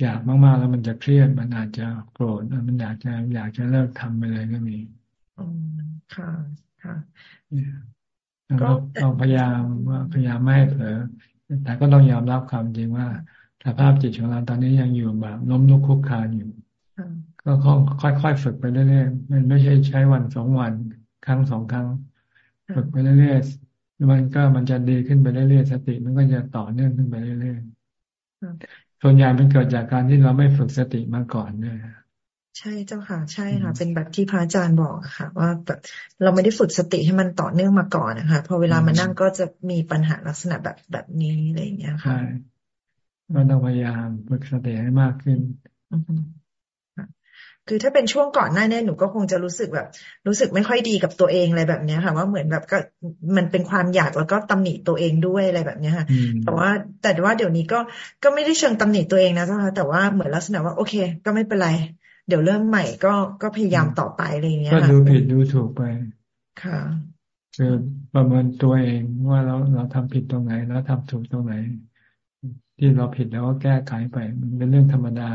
อยากมากๆแล้วมันจะเครียดมันอาจจะโกรธมันอยากจะอยากจะเลิกทำไปเลยก็มีอืมค่ะค่ะก็ต้องพยายามว่าพยายามไม่ให้เผลอแต่ก็ต้องยอมรับความจริงว่าสภาพจิตของเราตอนนี้ยังอยู่แบบล้มลุกคุกคานอยู่ก็ค่อยๆฝึกไปเรื่อยๆมันไม่ใช่ใช้วันสองวันครั้งสองครั้ง ฝึกไปเรื่อยๆมันก็มันจะดีขึ้นไปเรื่อยๆสติมันก็จะต่อเนื่องขึ้นไปเรื่อยๆ ส่วนใหญ่มันเกิดจากการที่เราไม่ฝึกสติมาก่อนเนี่ยใช่เจ้าค่ะ ใช่ค่ะ เป็นแบบที่พระอาจารย์บอกค่ะ ว่าแบบเราไม่ได้ฝึกสติให้มันต่อเนื่องมาก่อนนะคะพอเวลามานั่งก็จะมีปัญหาลักษณะแบบแบบนี้อะไรอย่างเงี้ยค่ะใช่ก็ต้องพยายามฝึกสติให้มากขึ้น คือถ้าเป็นช่วงก่อนหน้านี้หนูก็คงจะรู้สึกแบบ รู้สึกไม่ค่อยดีกับตัวเองอะไรแบบเนี้ยค่ะ ว่าเหมือนแบบก็มันเป็นความอยากแล้วก็ตำหนิตัวเองด้วยอะไรแบบเนี้ยค่ะ แต่ว่าแต่ว่าเดี๋ยวนี้ก็ก็ไม่ได้เชิงตำหนิตัวเองนะเจ้าค่ะแต่ว่าเหมือนลักษณะว่าโอเค ก็ไม่เป็นไร เดี๋ยวเริ่มใหม่ก็ก็พยายามต่อไปอะไรอย่างเงี้ยค่ะก็ดูผิดดูถูกไปค่ะคือประเมินตัวเองว่าเราเราทำผิดตรงไหนแล้วทำถูกตรงไหน ที่เราผิดแล้วก็แก้ไขไป มันเป็นเรื่องธรรมดา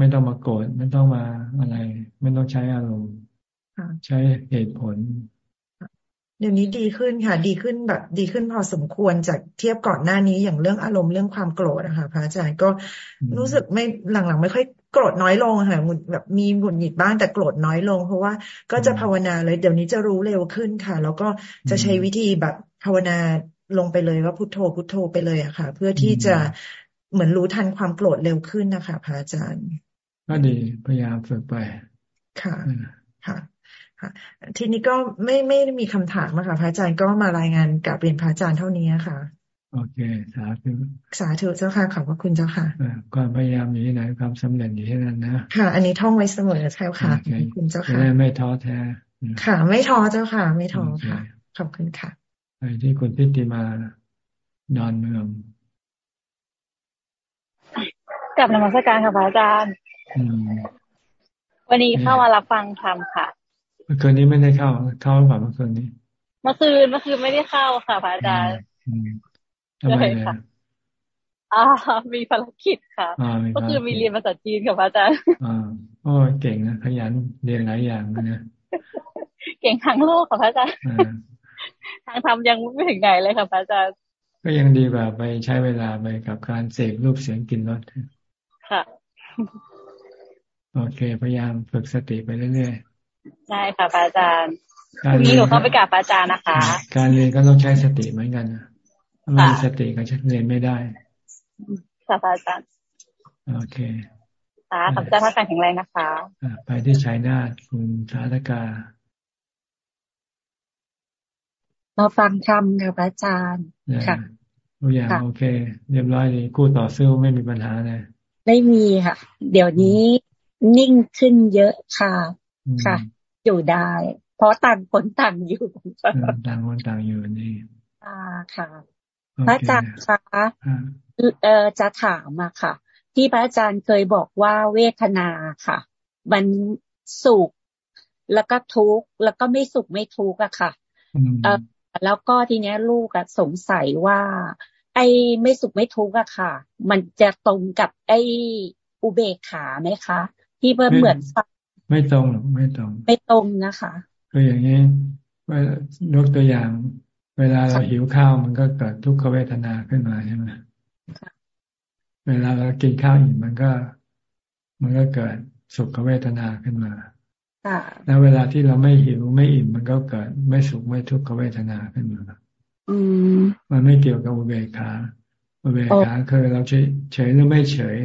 ไม่ต้องมาโกรธไม่ต้องมาอะไร ไม่ต้องใช้อารมณ์ใช้เหตุผล เดี๋ยวนี้ดีขึ้นค่ะ ดีขึ้นแบบ ดีขึ้นพอสมควรจากเทียบก่อนหน้านี้อย่างเรื่องอารมณ์เรื่องความโกรธนะคะพระอาจารย์ก็รู้สึกไม่หลังๆ ไม่ค่อยโกรธน้อยลงค่ะแบบมีหงุดหงิดบ้างแต่โกรธน้อยลง เพราะว่าก็จะภาวนาเลย เดี๋ยวนี้จะรู้เร็วขึ้นค่ะ แล้วก็จะใช้วิธีแบบภาวนาลงไปเลยว่าพุโทโธพุโทโธไปเลยอะค่ะ เพื่อที่จะเหมือนรู้ทันความโกรธเร็วขึ้นนะคะพระอาจารย์ ก็ดีพยายามฝึกไป ค่ะค่ะค่ะทีนี้ก็ไม่ไม่มีคำถามนะคะพระอาจารย์ก็มารายงานกับเรียนพระอาจารย์เท่านี้ค่ะ โอเค สาธุสาธุเจ้าค่ะขอบพระคุณเจ้าค่ะความพยายามอยู่ที่ไหนความสำเร็จอยู่ที่นั่นนะค่ะ อันนี้ท่องไว้เสมอใช่ค่ะขอบคุณเจ้าค่ะไม่ท้อแท้ ค่ะ ไม่ท้อเจ้าค่ะ ไม่ท้อค่ะขอบคุณค่ะไปที่คุณพิติมาดอนเมืองกับนมัสการค่ะพระอาจารย์ วันนี้เข้ามารับฟังธรรมค่ะ เมื่อคืนนี้ไม่ได้เข้า เข้าหรือเปล่าเมื่อคืนนี้ เมื่อคืนเมื่อคืนไม่ได้เข้าค่ะพระอาจารย์เลยค่ะอ่ามีภารกิจค่ะเมื่อคืนมีเรียนภาษาจีนกับพระอาจารย์อ่าโอ้เก่งนะขยันเรียนหลายอย่างนะเก่งทั้งโลกค่ะพระอาจารย์ทางธรรมยังไม่ถึงไหนเลยค่ะพระอาจารย์ก็ยังดีกว่าไปใช้เวลาไปกับการเสพรูปเสียงกินรสค่ะ โอเค พยายามฝึกสติไปเรื่อยๆได้ค่ะอาจารย์พรุ่งนี้หนูเข้าไปกราบอาจารย์นะคะ การเรียนก็ต้องใช้สติเหมือนกันถ้าไม่มีสติก็ใช้เรียนไม่ได้ค่ะอาจารย์โอเคค่ะขอบคุณท่านแข็งแรงนะคะไปที่ชัยนาทคุณสาธกาเราฟังธรรมค่ะพระอาจารย์ค่ะทุกอย่างโอเค เรียบร้อยดีคู่ต่อสู้ไม่มีปัญหาเลยไม่มีค่ะ เดี๋ยวนี้ นิ่งขึ้นเยอะค่ะ ค่ะ อยู่ได้ เพราะต่างคนต่างอยู่ต่างคนต่างอยู่นี่อ่าค่ะ พระอาจารย์คะเออจะถามมาค่ะ ที่พระอาจารย์เคยบอกว่าเวทนาค่ะ มันสุขแล้วก็ทุกข์แล้วก็ไม่สุขไม่ทุกข์อะค่ะเออแล้วก็ทีเนี้ยลูกอะสงสัยว่า ไอ้ไม่สุขไม่ทุกข์อะค่ะ มันจะตรงกับไอ้อุเบกขาไหมคะ ที่เพิ่มเหมือนฟังไม่ตรงไม่ตรง ไม่ตรงนะคะคืออย่างนี้ยกตัวอย่าง เวลาเราหิวข้าวมันก็เกิดทุกขเวทนาขึ้นมาใช่ไหมเวลาเรากินข้าวอิ่มมันก็ มันก็เกิดสุขเวทนาขึ้นมาแล้วเวลาที่เราไม่หิวไม่อิ่มมันก็เกิด ไม่สุขไม่ทุกขเวทนาขึ้นมามันไม่เกี่ยวกับอุเบกขาอุเบกขาคือเราเฉยเฉยหรือไม่เฉย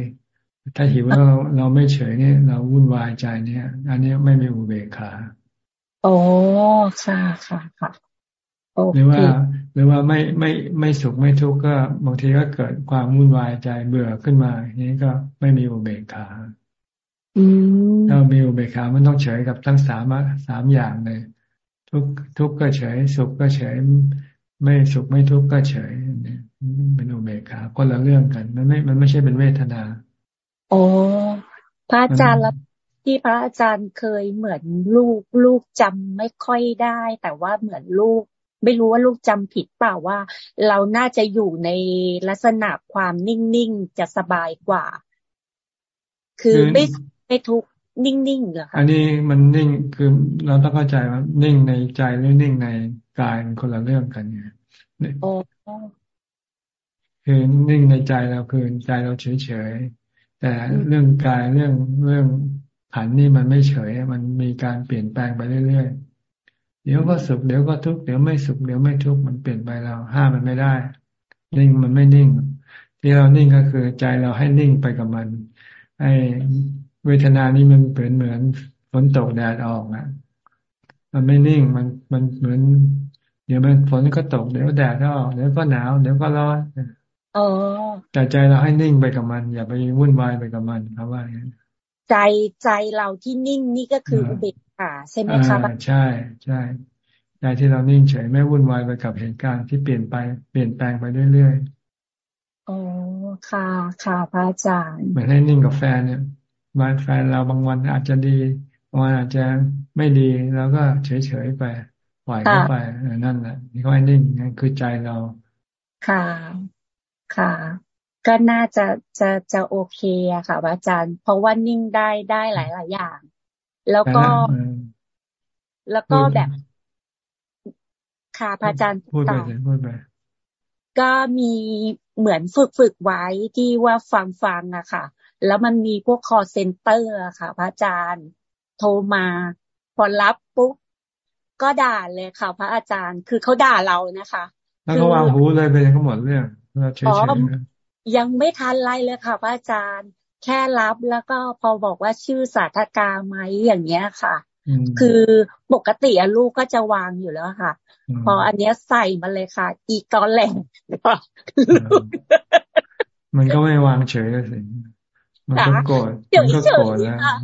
ถ้าหิวแล้วเราไม่เฉยเนี่ย เราวุ่นวายใจเนี่ย อันนี้ไม่มีอุเบกขาโอ้ค่ะค่ะค่ะหรือว่าหรือว่าไม่ไม่ไม่สุขไม่ทุกข์ก็บางทีก็เกิดความวุ่นวายใจเบื่อขึ้นมาอย่างนี้ก็ไม่มีอุเบกขาถ้ามีอุเบกขามันต้องเฉยกับทั้งสามสามอย่างเลย ทุกทุกก็เฉย สุขก็เฉย ไม่สุขไม่ทุกข์ก็เฉยเนี่ยเป็นอุเบกขาคนละเรื่องกัน มันไม่มันไม่ใช่เป็นเวทนา โอ้พระอาจารย์แล้วที่พระอาจารย์เคยเหมือนลูกลูกจำไม่ค่อยได้ แต่ว่าเหมือนลูก ไม่รู้ว่าลูกจำผิดเปล่าว่า เราน่าจะอยู่ในลักษณะความนิ่งๆจะสบายกว่า คือไม่ไม่ทุกนิ่งๆเหรอคะอันนี้มันนิ่งคือเราต้องเข้าใจว่านิ่งในใจหรือนิ่งในกายคนละเรื่องกันไงคือนิ่งในใจเราคือใจเราเฉยๆ แต่เรื่องกายเรื่องเรื่องขันนี่มันไม่เฉย มันมีการเปลี่ยนแปลงไปเรื่อยๆ เดี๋ยวก็สุขเดี๋ยวก็ทุกข์เดี๋ยวไม่สุขเดี๋ยวไม่ทุกข์มันเปลี่ยนไปเราห้ามมันไม่ได้ นิ่งมันไม่นิ่ง ที่เรานิ่งก็คือใจเราให้นิ่งไปกับมันให้เวทนานี้มันเป็นเหมือนฝนตกแดดออกอะ มันไม่นิ่งมันมันเหมือน เดี๋ยวมันฝนก็ตกเดี๋ยวแดดก็ออกเดี๋ยวก็หนาวเดี๋ยวก็ร้อน แต่ใจเราให้นิ่งไปกับมัน อย่าไปวุ่นวายไปกับมันครับว่าใจใจเราที่นิ่งนี่ก็คืออุเบกขาใช่ไหมคะใช่ใช่ใจที่เรานิ่งเฉยไม่วุ่นวายไปกับเหตุการณ์ที่เปลี่ยนไปเปลี่ยนแปลงไปเรื่อยๆอ๋อค่ะค่ะพระอาจารย์เหมือนให้นิ่งกับแฟนเนี่ยวันแฟนเราบางวันอาจจะดีบางวันอาจจะไม่ดีแล้วก็เฉยๆไปปล่อยเข้าไปนั่นแหละนี่ก็ให้นิ่งนั่นคือใจเราค่ะ ค่ะ ก็น่าจะจะจะโอเคอะค่ะอาจารย์ เพราะว่านิ่งได้ได้หลายหลายอย่าง แล้วก็ แล้วก็แบบ ค่ะพระอาจารย์พูดไปพูดไปก็มีเหมือนฝึกฝึกไว้ที่ว่าฟังฟังอะค่ะ แล้วมันมีพวก call center ค่ะ พระอาจารย์ โทรมาพอรับปุ๊บก็ด่าเลยค่ะ พระอาจารย์ คือเขาด่าเรานะคะ แล้วก็วางหูเลยไปยังก็หมดเรื่อง เฉยๆยังไม่ทันไรเลยค่ะพระอาจารย์แค่รับแล้วก็พอบอกว่าชื่อสาธกาไหมอย่างเงี้ยค่ะ คือปกติลูกก็จะวางอยู่แล้วค่ะ พออันเนี้ยใส่มาเลยค่ะ อีกตอนแหลงมันก็ไม่วางเฉยเลยสิมันก็โกรธมันก็โกรธแล้ว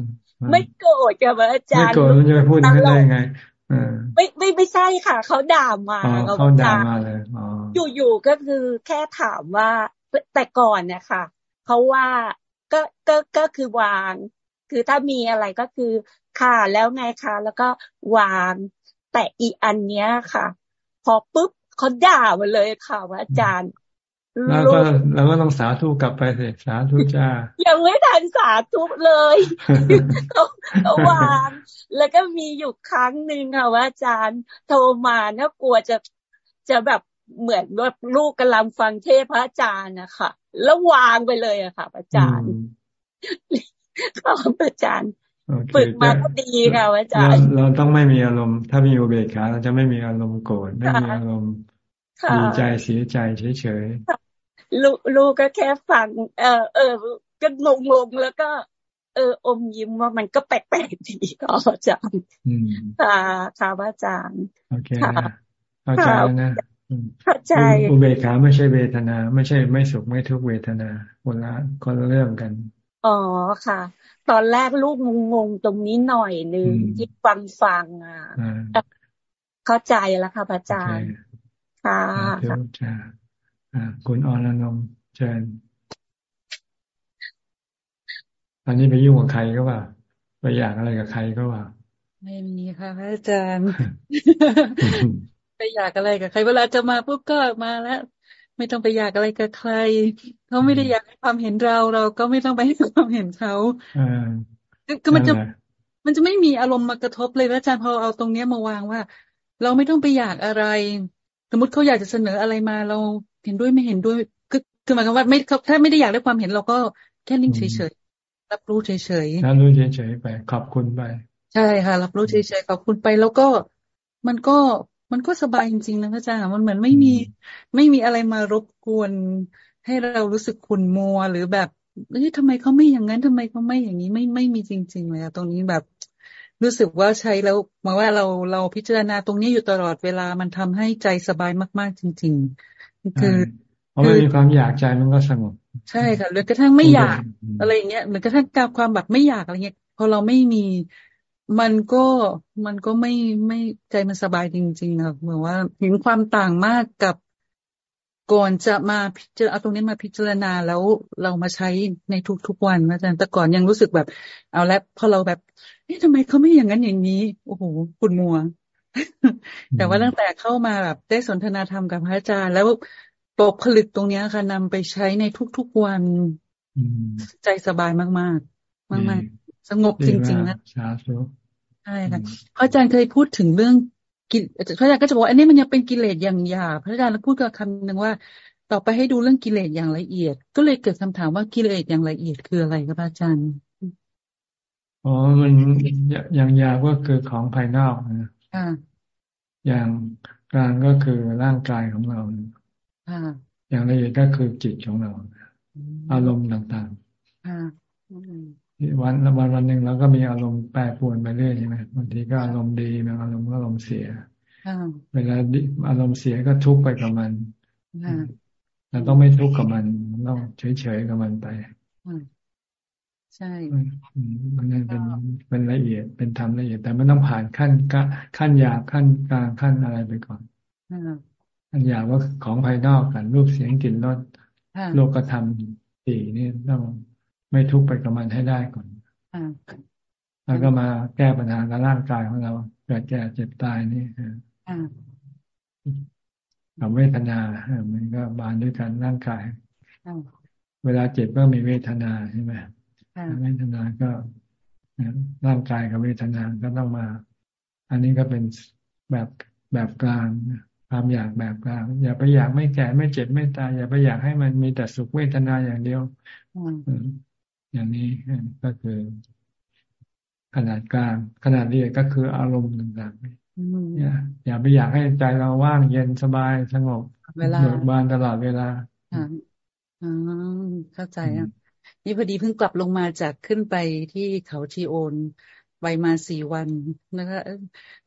ไม่โกรธกับอาจารย์ไม่โกรธมันจะพูดอย่างนั้นได้ไง ไม่ไม่ไม่ใช่ค่ะ เขาด่ามาเขาด่ามาเลยอยู่ๆก็คือแค่ถามว่าแต่ก่อนเนี่ยค่ะเขาว่าก็ก็ก็คือวาง คือถ้ามีอะไรก็คือค่ะแล้วไงคะแล้วก็วางแต่อีอันเนี้ยค่ะ พอปุ๊บเขาด่ามาเลยค่ะว่าอาจารย์ แล้วก็แล้วก็ต้องสาธุกลับไปสิสาธุจ้า ยังไม่ทันสาธุเลยเขาวางแล้วก็มีอยู่ครั้งหนึ่งค่ะว่าอาจารย์โทรมานะกลัวจะจะแบบเหมือนว่าลูกกำลังฟังเทพพระอาจารย์นะคะแล้ววางไปเลยอะค่ะ อาจารย์ขอบอาจารย์ฝึกมาก็ดีค่ะอาจารย์ เราต้องไม่มีอารมณ์ ถ้ามีอุเบกขาเราจะไม่มีอารมณ์โกรธไม่มีอารมณ์ ดีใจเสียใจเฉยๆลูลูกก็แค่ฟัง เออเออก็งงงแล้วก็ เออ อมยิ้มว่ามันก็แปลกๆดีก็อาจารย์ค่ะค่ะอาจารย์โอเคเข้าใจนะเข้าใจอุเบกขาไม่ใช่เวทนา ไม่ใช่ไม่สุขไม่ทุกเวทนาคนละคนละเรื่องกันอ๋อค่ะ ตอนแรกลูกงงๆตรงนี้หน่อยนึงที่ฟังฟังอะเข้าใจแล้วค่ะอาจารย์ ค่ะค่ะคุณอรนงเชิญตอนนี้ไปยุ่งกับใครก็ว่าไปอยากอะไรกับใครก็ว่า ไม่มีค่ะพระอาจารย์ ไปอยากอะไรกับใคร เวลาจะมาปุ๊บก็มาแล้ว ไม่ต้องไปอยากอะไรกับใครเขาไม่ได้อยากให้ความเห็นเราเราก็ไม่ต้องไปให้ความเห็นเขาก็มันจะมันจะไม่มีอารมณ์มากระทบเลยพระอาจารย์พอเอาตรงเนี้ยมาวางว่า เราไม่ต้องไปอยากอะไร สมมติเขาอยากจะเสนออะไรมาเราเห็นด้วยไม่เห็นด้วยคือคือหมายความว่าไม่ถ้าไม่ได้อยากได้ความเห็นเราก็แค่นิ่งเฉยๆรับรู้เฉยๆรับรู้เฉยๆไปขอบคุณไป ใช่ค่ะ รับรู้เฉยๆขอบคุณไปแล้วก็มันก็มันก็สบายจริงๆนะพระอาจารย์มันเหมือนไม่มีไม่มีอะไรมารบกวน ให้เรารู้สึกขุ่นมัวหรือแบบเฮ้ยทำไมเขาไม่อย่างนั้นทำไมเขาไม่อย่างนี้ไม่ไม่มีจริง ๆ เลยตรงนี้แบบ รู้สึกว่าใช้แล้วมาว่าเราเราพิจารณาตรงนี้อยู่ตลอดเวลามันทำให้ใจสบายมาก ๆ จริง ๆ คือเพราะไม่มีความอยากใจมันก็สงบใช่ค่ะหรือกระทั่งไม่อยากอะไรอย่างเงี้ยหรือกระทั่งการความแบบไม่อยากอะไรเงี้ยพอเราไม่มีมันก็มันก็ไม่ไม่ใจมันสบายจริงๆนะเหมือนว่าเห็นความต่างมากกับ ก่อนจะมาพิจารเอาตรงนี้มาพิจารณาแล้วเรามาใช้ในทุกๆวันอาจารย์แต่ก่อนยังรู้สึกแบบ เอาแล้วพอเราแบบเอ๊ะทำไมเขาไม่อย่างนั้นอย่างนี้โอ้โหปุ่นมัว แต่ว่าตั้งแต่เข้ามาแบบได้สนทนาธรรมกับพระอาจารย์ แล้วตกผลึกตรงนี้ค่ะนำไปใช้ในทุกๆวันใจสบายมากๆ มาก ๆ สงบจริงๆนะสาธุใช่ค่ะพระอาจารย์เคยพูดถึงเรื่อง กิพระอาจารย์ก็จะบอกอันนี้มันยังเป็นกิเลสอย่างหยาบพระอาจารย์พูดกับคำหนึ่งว่า ต่อไปให้ดูเรื่องกิเลสอย่างละเอียด ก็เลยเกิดคำถามว่ากิเลสอย่างละเอียดคืออะไรครับอาจารย์อ๋อมันอย่างยาก็คือของภายนอกนะอย่างกลางก็คือร่างกายของเราอย่างละเอียดก็คือจิตของเรา อารมณ์ต่างๆ วันวันวันหนึ่งเราก็มีอารมณ์แปรปรวนไปเรื่อยใช่ไหมบางทีก็อารมณ์ดีบางอารมณ์ก็อารมณ์เสียเวลาอารมณ์เสียก็ทุกข์ไปกับมันเราต้องไม่ทุกข์กับมันต้องเฉยๆกับมันไปใช่มันเป็นเป็นละเอียดเป็นธรรมละเอียด แต่มันต้องผ่านขั้นขั้นยาขั้นกลางขั้นอะไรไปก่อนขั้นยาว่าของภายนอกกันรูปเสียงกลิ่นรสโลกธรรมสี่นี่ต้อง ไม่ทุกข์ไปกับมันให้ได้ก่อนแล้วก็มาแก้ปัญหากับร่างกายของเราเกิดแก่เจ็บตายนี่กับเวทนามันก็บานด้วยกันร่างกายเวลาเจ็บก็มีเวทนาใช่ไหมเวทนาก็ร่างกายกับเวทนาก็ต้องมา อันนี้ก็เป็นแบบแบบกลางความอยากแบบกลางอย่าไปอยากไม่แก่ไม่เจ็บไม่ตายอย่าไปอยากให้มันมีแต่สุขเวทนาอย่างเดียว อย่างนี้ก็คือ ขนาดกลาง ขนาดละเอียดก็คืออารมณ์ต่างๆอย่าอย่าไปอยากให้ใจเราว่างเย็นสบายสงบเวลาเบิกบานตลอดเวลาอ๋อเข้าใจอะนี่พอดีเพิ่งกลับลงมาจากขึ้นไปที่เขาชีโอน ไปมาสี่วันนะคะ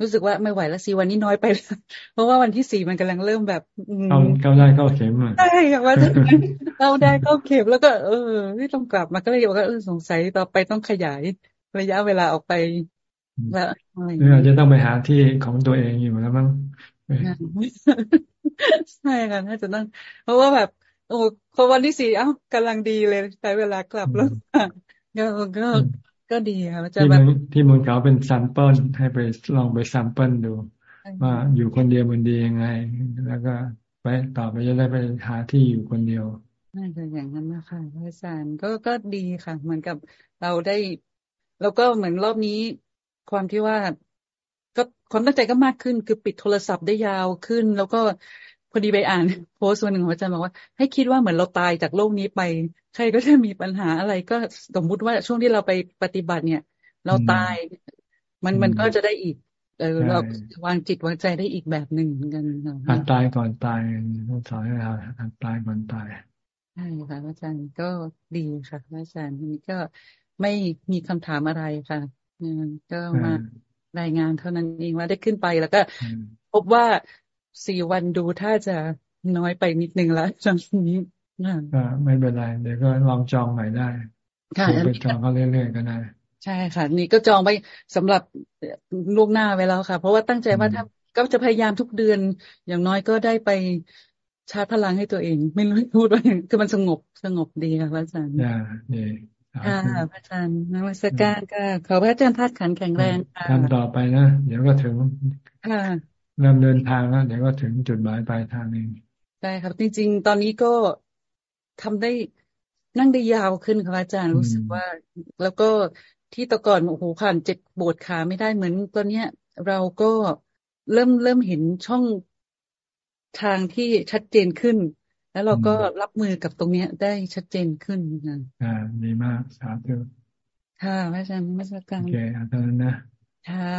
รู้สึกว่าไม่ไหวแล้วสี่วันนี้น้อยไปแล้วเพราะว่าวันที่สี่มันกำลังเริ่มแบบเข้าเข้าได้เข้าเข็มอะใช่ค่ะว่าเข้าได้เข้าเข็มแล้วก็ เออไม่ต้องกลับมาก็เลยบอกว่าเออสงสัยต่อไปต้องขยายระยะเวลาออกไปแล้วอาจจะต้องไปหาที่ของตัวเองอยู่แล้วมั้งใช่ค่ะน่าจะต้อง เพราะว่าแบบ โอ้พอวันที่สี่เอ้ากำลังดีเลยใช้เวลากลับแล้วก็ก็ ก็ดีค่ะจะแบบที่มืองเขาเป็นซัมเปิลให้ไปลองไปซัมเปิลดู ว่าอยู่คนเดียวมันดียังไง แล้วก็ไปต่อไปจะได้ไปหาที่อยู่คนเดียวน่าจะอย่างนั้นนะคะอาจารย์ก็ก็ดีค่ะ เหมือนกับเราได้แล้วก็เหมือนรอบนี้ความที่ว่า ก็ความตั้งใจก็มากขึ้น คือปิดโทรศัพท์ได้ยาวขึ้น แล้วก็ พอดีไปอ่านโพสต์วันหนึ่งของอาจารย์บอกว่า ให้คิดว่าเหมือนเราตายจากโลกนี้ไป ใครก็จะมีปัญหาอะไรก็สมมุติว่าช่วงที่เราไปปฏิบัติเนี่ย เราตาย มันมันก็จะได้อีกเออเราวางจิตวางใจได้อีกแบบหนึ่งเหมือนกันหัดตายก่อนตายต้องสอนให้เราหัดตายก่อนตายใช่ค่ะอาจารย์ก็ดีค่ะอาจารย์นี้ก็ไม่มีคำถามอะไรค่ะก็มารายงานเท่านั้นเองว่าได้ขึ้นไปแล้วก็ พบว่า สี่วันดูถ้าจะน้อยไปนิดนึงแล้วจังนี้ก็ไม่เป็นไรเดี๋ยวก็ลองจองใหม่ได้ค่ะไปจองก็เรื่อยๆก็ได้ใช่ค่ะ นี่ก็จองไปสำหรับล่วงหน้าไว้แล้วค่ะ เพราะว่าตั้งใจว่าถ้าก็จะพยายามทุกเดือน อย่างน้อยก็ได้ไปชาร์จพลังให้ตัวเอง ไม่รู้พูดว่าคือมันสงบสงบดีค่ะพระอาจารย์ดีค่ะพระอาจารย์นวัตการก็ขอพระอาจารย์ทัดขันแข็งแรงค่ะทำต่อไปนะ เดี๋ยวก็ถึงค่ะ เริ่มเดินทางแล้วเดี๋ยวก็ถึงจุดหมายปลายทางเองใช่ครับ จริง ๆ ตอนนี้ก็ทำได้นั่งได้ยาวขึ้นค่ะอาจารย์รู้สึกว่า แล้วก็ที่ตะก่อนโอ้โหผ่านเจ็บปวดขาไม่ได้เหมือนตอนเนี้ย เราก็เริ่มเริ่มเห็นช่องทางที่ชัดเจนขึ้น แล้วเราก็รับมือกับตรงเนี้ยได้ชัดเจนขึ้นนะอ่าดีมากสาธุค่ะพระอาจารย์มาสักการโอเคอาจารย์นะค่ะ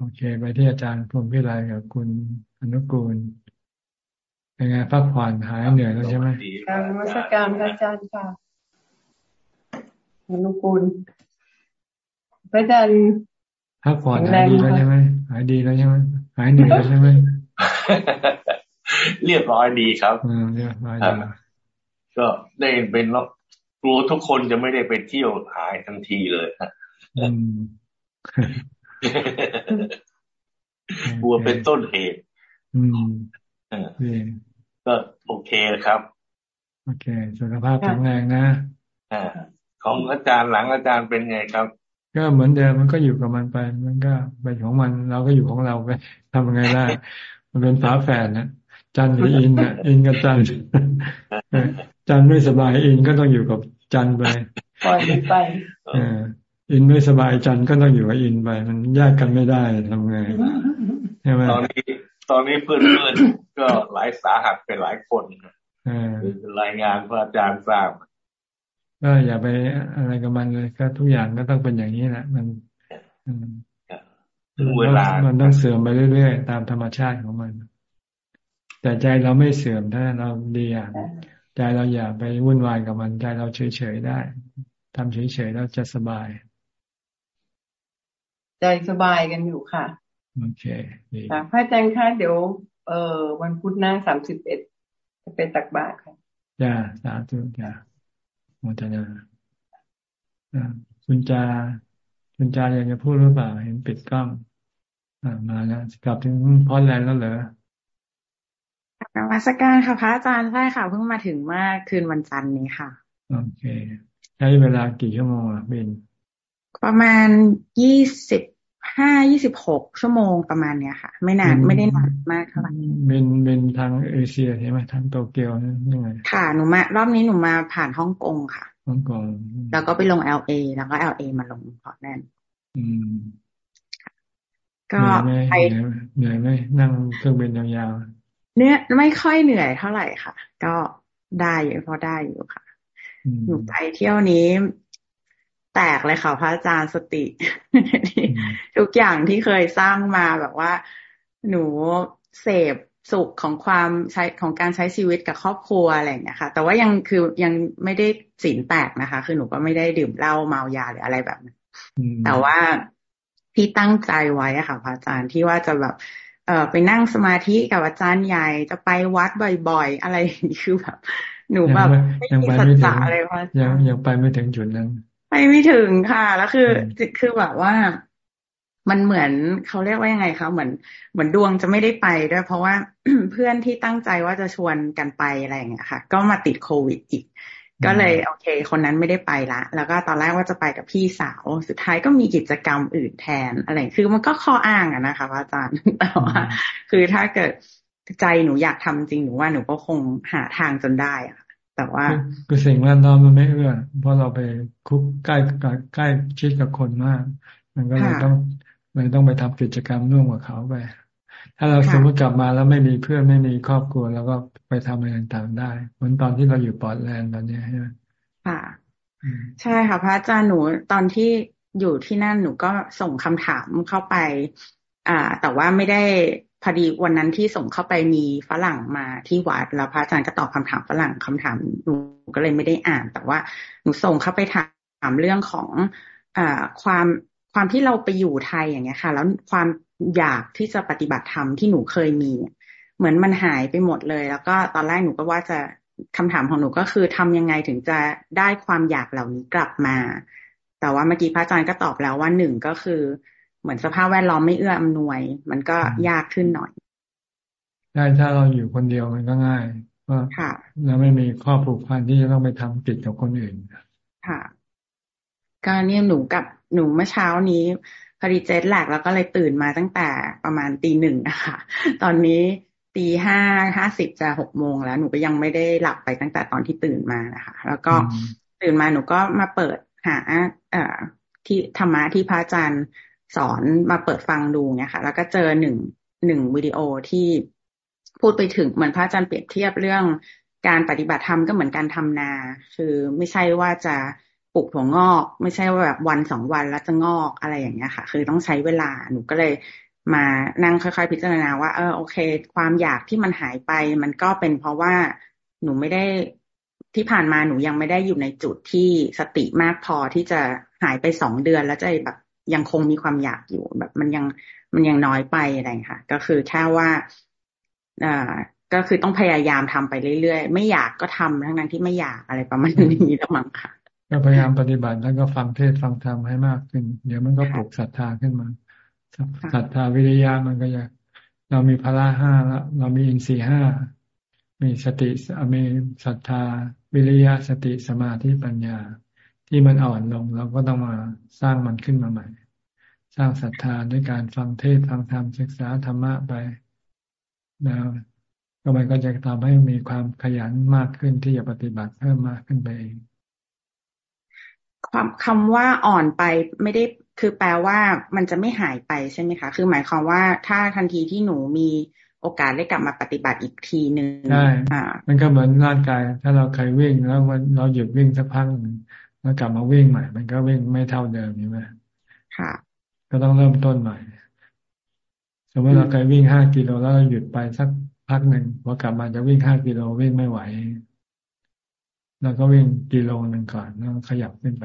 โอเค ไปที่อาจารย์พรมพิไลกับคุณอนุกูลเป็นไงพักผ่อนหายเหนื่อยแล้วใช่ไหมการมาสักการพระอาจารย์ค่ะอนุกูลพระอาจารย์พักผ่อนหายดีแล้วใช่ไหมหายดีแล้วใช่ไหมหายเหนื่อยแล้วใช่ไหมเรียบร้อยดีครับเรียบร้อยดีก็ได้เป็นแล้วกลัวทุกคนจะไม่ได้ไปเที่ยวหายทันทีเลยครับ กลัวเป็นต้นเหตุอืมก็โอเคครับ โอเคสุขภาพแข็งแรงนะอ่าของอาจารย์หลังอาจารย์เป็นไงครับ ก็เหมือนเดิมมันก็อยู่กับมันไป มันก็ไปของมันเราก็อยู่ของเราไปทำยังไงได้ มันเป็นฝาแฝดนะจันกับอินอะอินกับจันจันไม่สบายอินก็ต้องอยู่กับจันไปปล่อยไป อินไม่สบายจันก็ต้องอยู่กับอินไป มันแยกกันไม่ได้ทำไงใช่ไหมตอนนี้ตอนนี้เพื่อนเพื่อนก็หลายสาหัสไปหลายคนคือรายงานพระอาจารย์ทราบก็อย่าไปอะไรกับมันเลยก็ทุกอย่างก็ต้องเป็นอย่างนี้แหละมันถึงเวลามันต้องเสื่อมไปเรื่อยๆ ตามธรรมชาติของมัน แต่ใจเราไม่เสื่อมถ้าเราดีอย่างใจเราอย่าไปวุ่นวายกับมัน ใจเราเฉยๆได้ทำเฉยๆแล้วจะสบาย ใจสบายกันอยู่ค่ะ โอเคดีพระอาจารย์คะเดี๋ยว เอ่อวันพุธหน้าสามสิบเอ็ดจะไปตักบาตรค่ะจ้าสาธุจ้าโมทนาคุณจาคุณจาอยากจะพูดหรือเปล่าเห็นปิดกล้องอ่ามาแล้วกลับถึงพอดแลนด์แล้วเหรอนมัสการค่ะพระอาจารย์ใช่ค่ะเพิ่งมาถึงเมื่อคืนวันจันทร์นี้ค่ะ โอเค ใช้เวลากี่ชั่วโมงอะบิน ประมาณยี่สิบห้ายี่สิบหกชั่วโมงประมาณเนี้ยค่ะ ไม่นานไม่ได้นานมากเท่าไหร่เป็นเป็นทางเอเชียใช่ไหมทางโตเกียวนั่นยังไงค่ะหนูมารอบนี้หนูมาผ่านฮ่องกงค่ะฮ่องกงแล้วก็ไปลงเอลเอแล้วก็เอลเอมาลงพอร์ตแลนด์ก็ไปเหนื่อยไหมนั่งเครื่องบินยาวๆเนี่ยไม่ค่อยเหนื่อยเท่าไหร่ค่ะ ก็ได้อยู่พอได้อยู่ค่ะหนูไปเที่ยวนี้ แตกเลยค่ะพระอาจารย์สติ ทุกอย่างที่เคยสร้างมาแบบว่า หนูเสพสุขของความใช้ของการใช้ชีวิตกับครอบครัวอะไรอย่างเงี้ยค่ะ แต่ว่ายังคือยังไม่ได้สินแตกนะคะ คือหนูก็ไม่ได้ดื่มเหล้าเมายาหรืออะไรแบบนั้นแต่ว่าที่ตั้งใจไว้อะค่ะพระอาจารย์ที่ว่าจะแบบเออไปนั่งสมาธิกับอาจารย์ใหญ่จะไปวัดบ่อย ๆ อะไรอย่างนี้คือแบบ หนูแบบไม่มีสัจจะอะไรพระอาจารย์ยังยังไปไม่ถึงจุดนั้น ไปไม่ถึงค่ะ แล้วคือคือแบบว่ามันเหมือนเขาเรียกว่ายังไงคะเหมือนเหมือนดวงจะไม่ได้ไปด้วย เพราะว่าเพื่อนที่ตั้งใจว่าจะชวนกันไปอะไรอย่างเงี้ยค่ะ ก็มาติดโควิดอีก ก็เลยโอเค คนนั้นไม่ได้ไปละ แล้วก็ตอนแรกว่าจะไปกับพี่สาว สุดท้ายก็มีกิจกรรมอื่นแทนอะไรคือมันก็ข้ออ้างอะนะคะอาจารย์แต่ว่าคือถ้าเกิดใจหนูอยากทำจริงหนูว่าหนูก็คงหาทางจนได้อะ แต่ว่าคือสิ่งแวดล้อมมันไม่เอื้อเพราะเราไปคุกใกล้ใกล้ชิดกับคนมาก มันก็เลยต้องเลยต้องไปทำกิจกรรมร่วมกับเขาไป ถ้าเราสมมติกลับมาแล้วไม่มีเพื่อนไม่มีครอบครัว แล้วก็ไปทำอะไรต่างๆได้เหมือนตอนที่เราอยู่ปอร์ตแลนด์ตอนนี้ใช่ไหมค่ะ ใช่ค่ะพระอาจารย์หนูตอนที่อยู่ที่นั่นหนูก็ส่งคำถามเข้าไป อ่า แต่ว่าไม่ได้ พอดีวันนั้นที่ส่งเข้าไปมีฝรั่งมาที่วัดแล้วพระอาจารย์ก็ตอบคำถามฝรั่งคำถามหนูก็เลยไม่ได้อ่าน แต่ว่าหนูส่งเข้าไปถามเรื่องของอ่ความความที่เราไปอยู่ไทยอย่างเงี้ยค่ะ แล้วความอยากที่จะปฏิบัติธรรมที่หนูเคยมี เหมือนมันหายไปหมดเลย แล้วก็ตอนแรกหนูก็ว่าจะคำถามของหนูก็คือทำยังไงถึงจะได้ความอยากเหล่านี้กลับมา แต่ว่าเมื่อกี้พระอาจารย์ก็ตอบแล้วว่าหนึ่งก็คือ เหมือนสภาพแวดล้อมไม่เอื้ออำนวย มันก็ยากขึ้นหน่อยใช่ถ้าเราอยู่คนเดียวมันก็ง่ายว่าเราไม่มีข้อผูกพันที่จะต้องไปทำกิจกับคนอื่นค่ะก็เนี่ยหนูกับหนูเมื่อเช้านี้พอดีเจ็ตแลกแล้วก็เลยตื่นมาตั้งแต่ประมาณตีหนึ่งนะคะตอนนี้ตีห้าห้าสิบจะหกโมงแล้ว หนูก็ยังไม่ได้หลับไปตั้งแต่ตอนที่ตื่นมานะคะแล้วก็ตื่นมาหนูก็มาเปิดหาเอ่อที่ธรรมะที่พระอาจารย์ สอนมาเปิดฟังดูเนี่ยค่ะ แล้วก็เจอหนึ่งหนึ่งวิดีโอที่พูดไปถึงเหมือนพระอาจารย์เปรียบเทียบเรื่องการปฏิบัติธรรมก็เหมือนการทำนา คือไม่ใช่ว่าจะปลูกถั่วงอก ไม่ใช่ว่าแบบวันสองวันแล้วจะงอกอะไรอย่างเงี้ยค่ะ คือต้องใช้เวลาหนูก็เลยมานั่งค่อยๆพิจารณาว่าเออโอเค ความอยากที่มันหายไป มันก็เป็นเพราะว่าหนูไม่ได้ที่ผ่านมาหนูยังไม่ได้อยู่ในจุดที่สติมากพอที่จะหายไปสองเดือนแล้วจะแบบ ยังคงมีความอยากอยู่ แบบมันยังมันยังน้อยไปอะไรค่ะ ก็คือแค่ว่าอ่าก็คือต้องพยายามทำไปเรื่อยๆ ไม่อยากก็ทำทั้งนั้นที่ไม่อยากอะไรประมาณนี้แล้วมั้งค่ะ ก็พยายามปฏิบัติแล้วก็ฟังเทศฟังธรรมให้มากขึ้น เดี๋ยวมันก็ปลุกศรัทธาขึ้นมาศรัทธาวิริยะมันก็จะเรามีพละห้าแล้วเรามีอินทรีห้ามีสติมีศรัทธา วิริยะสติสมาธิปัญญา ที่มันอ่อนลงเราก็ต้องมาสร้างมันขึ้นมาใหม่ สร้างศรัทธาด้วยการฟังเทศฟังธรรมศึกษาธรรมะไปแล้วก็มันก็จะทำให้มีความขยันมากขึ้นที่จะปฏิบัติเพิ่มมากขึ้นไปเองความคำว่าอ่อนไปไม่ได้คือแปลว่ามันจะไม่หายไปใช่ไหมคะ คือหมายความว่าถ้าทันทีที่หนูมีโอกาสได้กลับมาปฏิบัติอีกทีหนึ่งใช่มันก็เหมือนร่างกาย ถ้าเราเคยวิ่งแล้วเราหยุดวิ่งสักพัก แล้วกลับมาวิ่งใหม่ มันก็วิ่งไม่เท่าเดิมใช่ไหมค่ะ ก็ต้องเริ่มต้นใหม่ สมมติเราเคยวิ่งห้ากิโลแล้วเราหยุดไปสักพักหนึ่งพอกลับมาจะวิ่งห้ากิโลวิ่งไม่ไหวแล้วก็วิ่งกิโลหนึ่งก่อนแล้วขยับขึ้นไป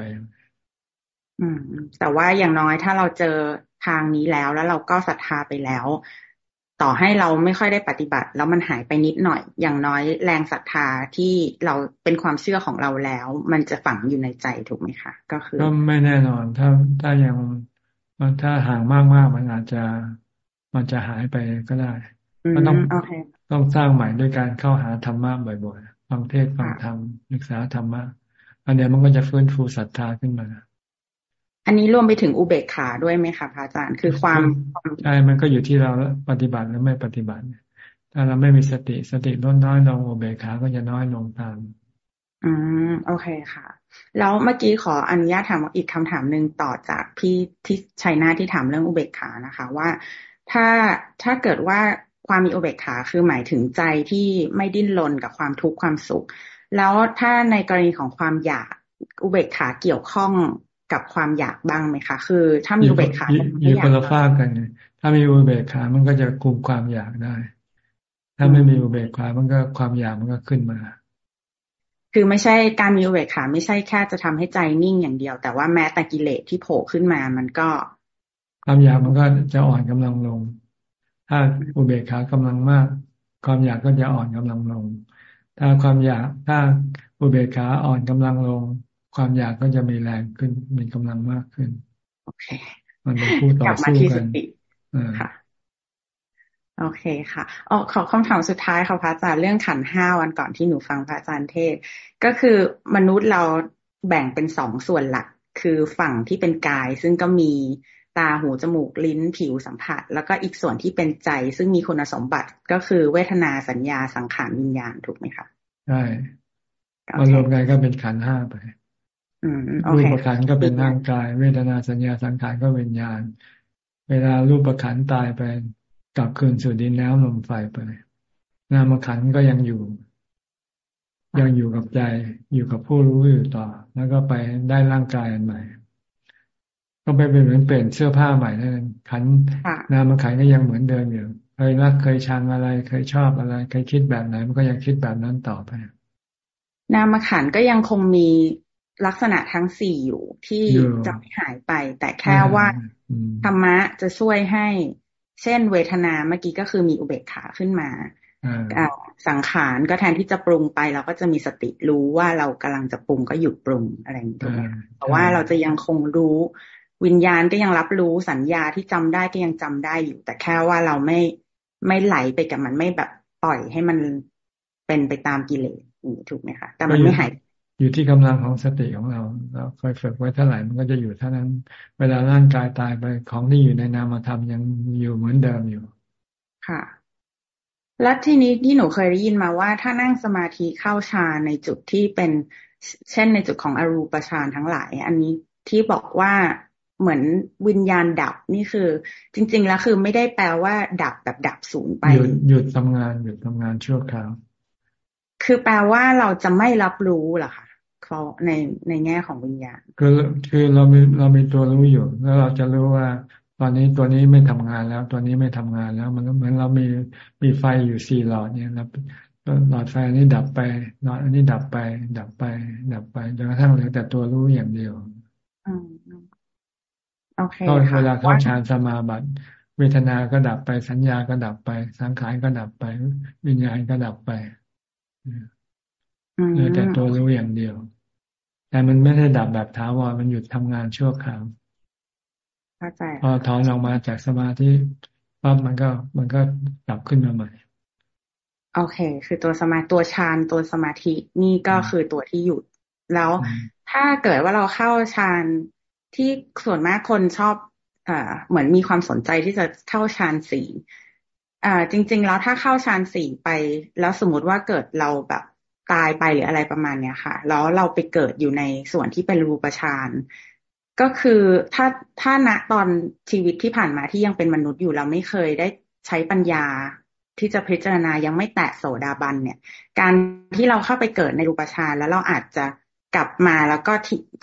อืม แต่ว่าอย่างน้อยถ้าเราเจอทางนี้แล้วแล้วเราก็ศรัทธาไปแล้ว ต่อให้เราไม่ค่อยได้ปฏิบัติ แล้วมันหายไปนิดหน่อย อย่างน้อยแรงศรัทธาที่เราเป็นความเชื่อของเราแล้ว มันจะฝังอยู่ในใจถูกไหมคะก็คือก็ไม่แน่นอน ถ้าถ้ายังถ้าห่างมากมากมันอาจจะมันจะหายไปก็ได้ก็ต้องต้องสร้างใหม่ด้วยการเข้าหาธรรมะบ่อยๆฟังเทศฟังธรรมศึกษาธรรมะอันนี้มันก็จะฟื้นฟูศรัทธาขึ้นมา อันนี้รวมไปถึงอุเบกขาด้วยไหมคะพระอาจารย์ คือความใช่ มันก็อยู่ที่เราปฏิบัติหรือไม่ปฏิบัติ ถ้าเราไม่มีสติสติลดน้อยลงอุเบกขาก็จะน้อยลงตามอืมโอเคค่ะ แล้วเมื่อกี้ขออนุญาตถามอีกคำถามหนึ่งต่อจากพี่ที่ชัยนาที่ถามเรื่องอุเบกขานะคะ ว่าถ้าถ้าเกิดว่าความมีอุเบกขาคือหมายถึงใจที่ไม่ดิ้นรนกับความทุกข์ความสุข แล้วถ้าในกรณีของความอยากอุเบกขาเกี่ยวข้อง กับความอยากบ้างไหมคะคือ ถ้ามีอุเบกขามีคนละฝากกันไงถ้ามีอุเบกขามันก็จะคุมความอยากได้ ถ้าไม่มีอุเบกขามันก็ความอยากมันก็ขึ้นมา คือไม่ใช่การมีอุเบกขาไม่ใช่แค่จะทำให้ใจนิ่งอย่างเดียว แต่ว่าแม้แต่กิเลสที่โผล่ขึ้นมามันก็ ความอยากมันก็จะอ่อนกำลังลง ถ้าอุเบกขากำลังมาก ความอยากก็จะอ่อนกำลังลง ถ้าความอยากถ้าอุเบกขาอ่อนกำลังลง ความอยากก็จะมีแรงขึ้น มีกำลังมากขึ้น โอเค มันเป็นคู่ต่อสู้กันค่ะโอเคค่ะอ๋อขอคำถามสุดท้ายค่ะพระอาจารย์เรื่องขันห้าวันก่อนที่หนูฟังพระอาจารย์เทศ ก็คือมนุษย์เราแบ่งเป็นสองส่วนหลัก คือฝั่งที่เป็นกาย ซึ่งก็มีตาหูจมูกลิ้นผิวสัมผัส แล้วก็อีกส่วนที่เป็นใจ ซึ่งมีคุณสมบัติก็คือเวทนาสัญญาสังขารวิญญาณถูกไหมคะใช่มันรวมกันก็เป็นขันห้าไป รูปขันก็เป็นร่างกาย เวทนาสัญญาสังขารก็วิญญาณ เวลารูปขันตายไปกลับคืนสู่ดินน้ำลมไฟไป นามขันก็ยังอยู่ ยังอยู่กับใจ อยู่กับผู้รู้อยู่ต่อ แล้วก็ไปได้ร่างกายอันใหม่ ก็ไปเป็นเหมือนเปลี่ยนเสื้อผ้าใหม่นั่นขันนามขันก็ยังเหมือนเดิมอยู่เคยรักเคยชังอะไร เคยชอบอะไร เคยคิดแบบไหนมันก็ยังคิดแบบนั้นต่อไปนามขันก็ยังคงมี ลักษณะทั้งสี่อยู่ที่จะไม่หายไป แต่แค่ว่าธรรมะจะช่วยให้ เช่น เวทนาเมื่อกี้ก็คือมีอุเบกขาขึ้นมาสังขารก็แทนที่จะปรุงไปเราก็จะมีสติรู้ว่าเรากำลังจะปรุงก็หยุดปรุงอะไรอย่างนี้ถูกไหมแต่ว่าเราจะยังคงรู้วิญญาณก็ยังรับรู้สัญญาที่จำได้ก็ยังจำได้อยู่ แต่แค่ว่าเราไม่ไม่ไหลไปกับมันไม่แบบปล่อยให้มันเป็นไปตามกิเลสถูกไหมคะแต่มันไม่หาย อยู่ที่กำลังของสติของเราเราคอยฝึกไว้เท่าไหร่มันก็จะอยู่เท่านั้น เวลาร่างกายตายไปของที่อยู่ในนามธรรมยังอยู่เหมือนเดิมอยู่ ค่ะ และทีนี้ที่หนูเคยได้ยินมาว่า ถ้านั่งสมาธิเข้าฌานในจุดที่เป็นเช่นในจุดของอรูปฌานทั้งหลาย อันนี้ที่บอกว่าเหมือนวิญญาณดับนี่คือ จริง ๆ แล้วคือไม่ได้แปลว่า ดับแบบดับศูนย์ไป หยุดหยุดทำงานหยุดทำงานชั่วคราวคือแปลว่าเราจะไม่รับรู้เหรอคะ เขาในในแง่ของวิญญาณคือคือเรามีเรามีตัวรู้อยู่ แล้วเราจะรู้ว่า ตอนนี้ตัวนี้ไม่ทำงานแล้ว ตัวนี้ไม่ทำงานแล้ว มันเหมือนเรามีมีไฟอยู่สี่หลอดเนี่ยแล้วหลอดไฟอันนี้ดับไปหลอดอันนี้ดับไป ดับไป ดับไปจนกระทั่งเหลือแต่ตัวรู้อย่างเดียวอืมโอเคเวลาเข้าฌานสมาบัติเวทนาก็ดับไปสัญญาก็ดับไป สังขารก็ดับไป วิญญาณก็ดับไป เหลือแต่ตัวรู้อย่างเดียว แต่มันไม่ได้ดับแบบท้าวรมันหยุดทำงานชั่วคราวพอถอนออกมาจากสมาธิปั๊บมันก็มันก็กลับขึ้นมาใหม่ โอเค คือตัวสมาตัวฌานตัวสมาธินี่ก็คือตัวที่หยุด แล้วถ้าเกิดว่าเราเข้าฌานที่ส่วนมากคนชอบอ่าเหมือนมีความสนใจที่จะเข้าฌานสี่อ่าจริง ๆ แล้วถ้าเข้าฌานสี่ไป แล้วสมมติว่าเกิดเราแบบ ตายไปหรืออะไรประมาณเนี้ยค่ะ แล้วเราไปเกิดอยู่ในส่วนที่เป็นรูปฌานก็คือถ้าถ้าณตอนชีวิตที่ผ่านมาที่ยังเป็นมนุษย์อยู่เราไม่เคยได้ใช้ปัญญาที่จะพิจารณายังไม่แตะโสดาบันเนี่ย การที่เราเข้าไปเกิดในรูปฌานแล้วเราอาจจะกลับมาแล้วก็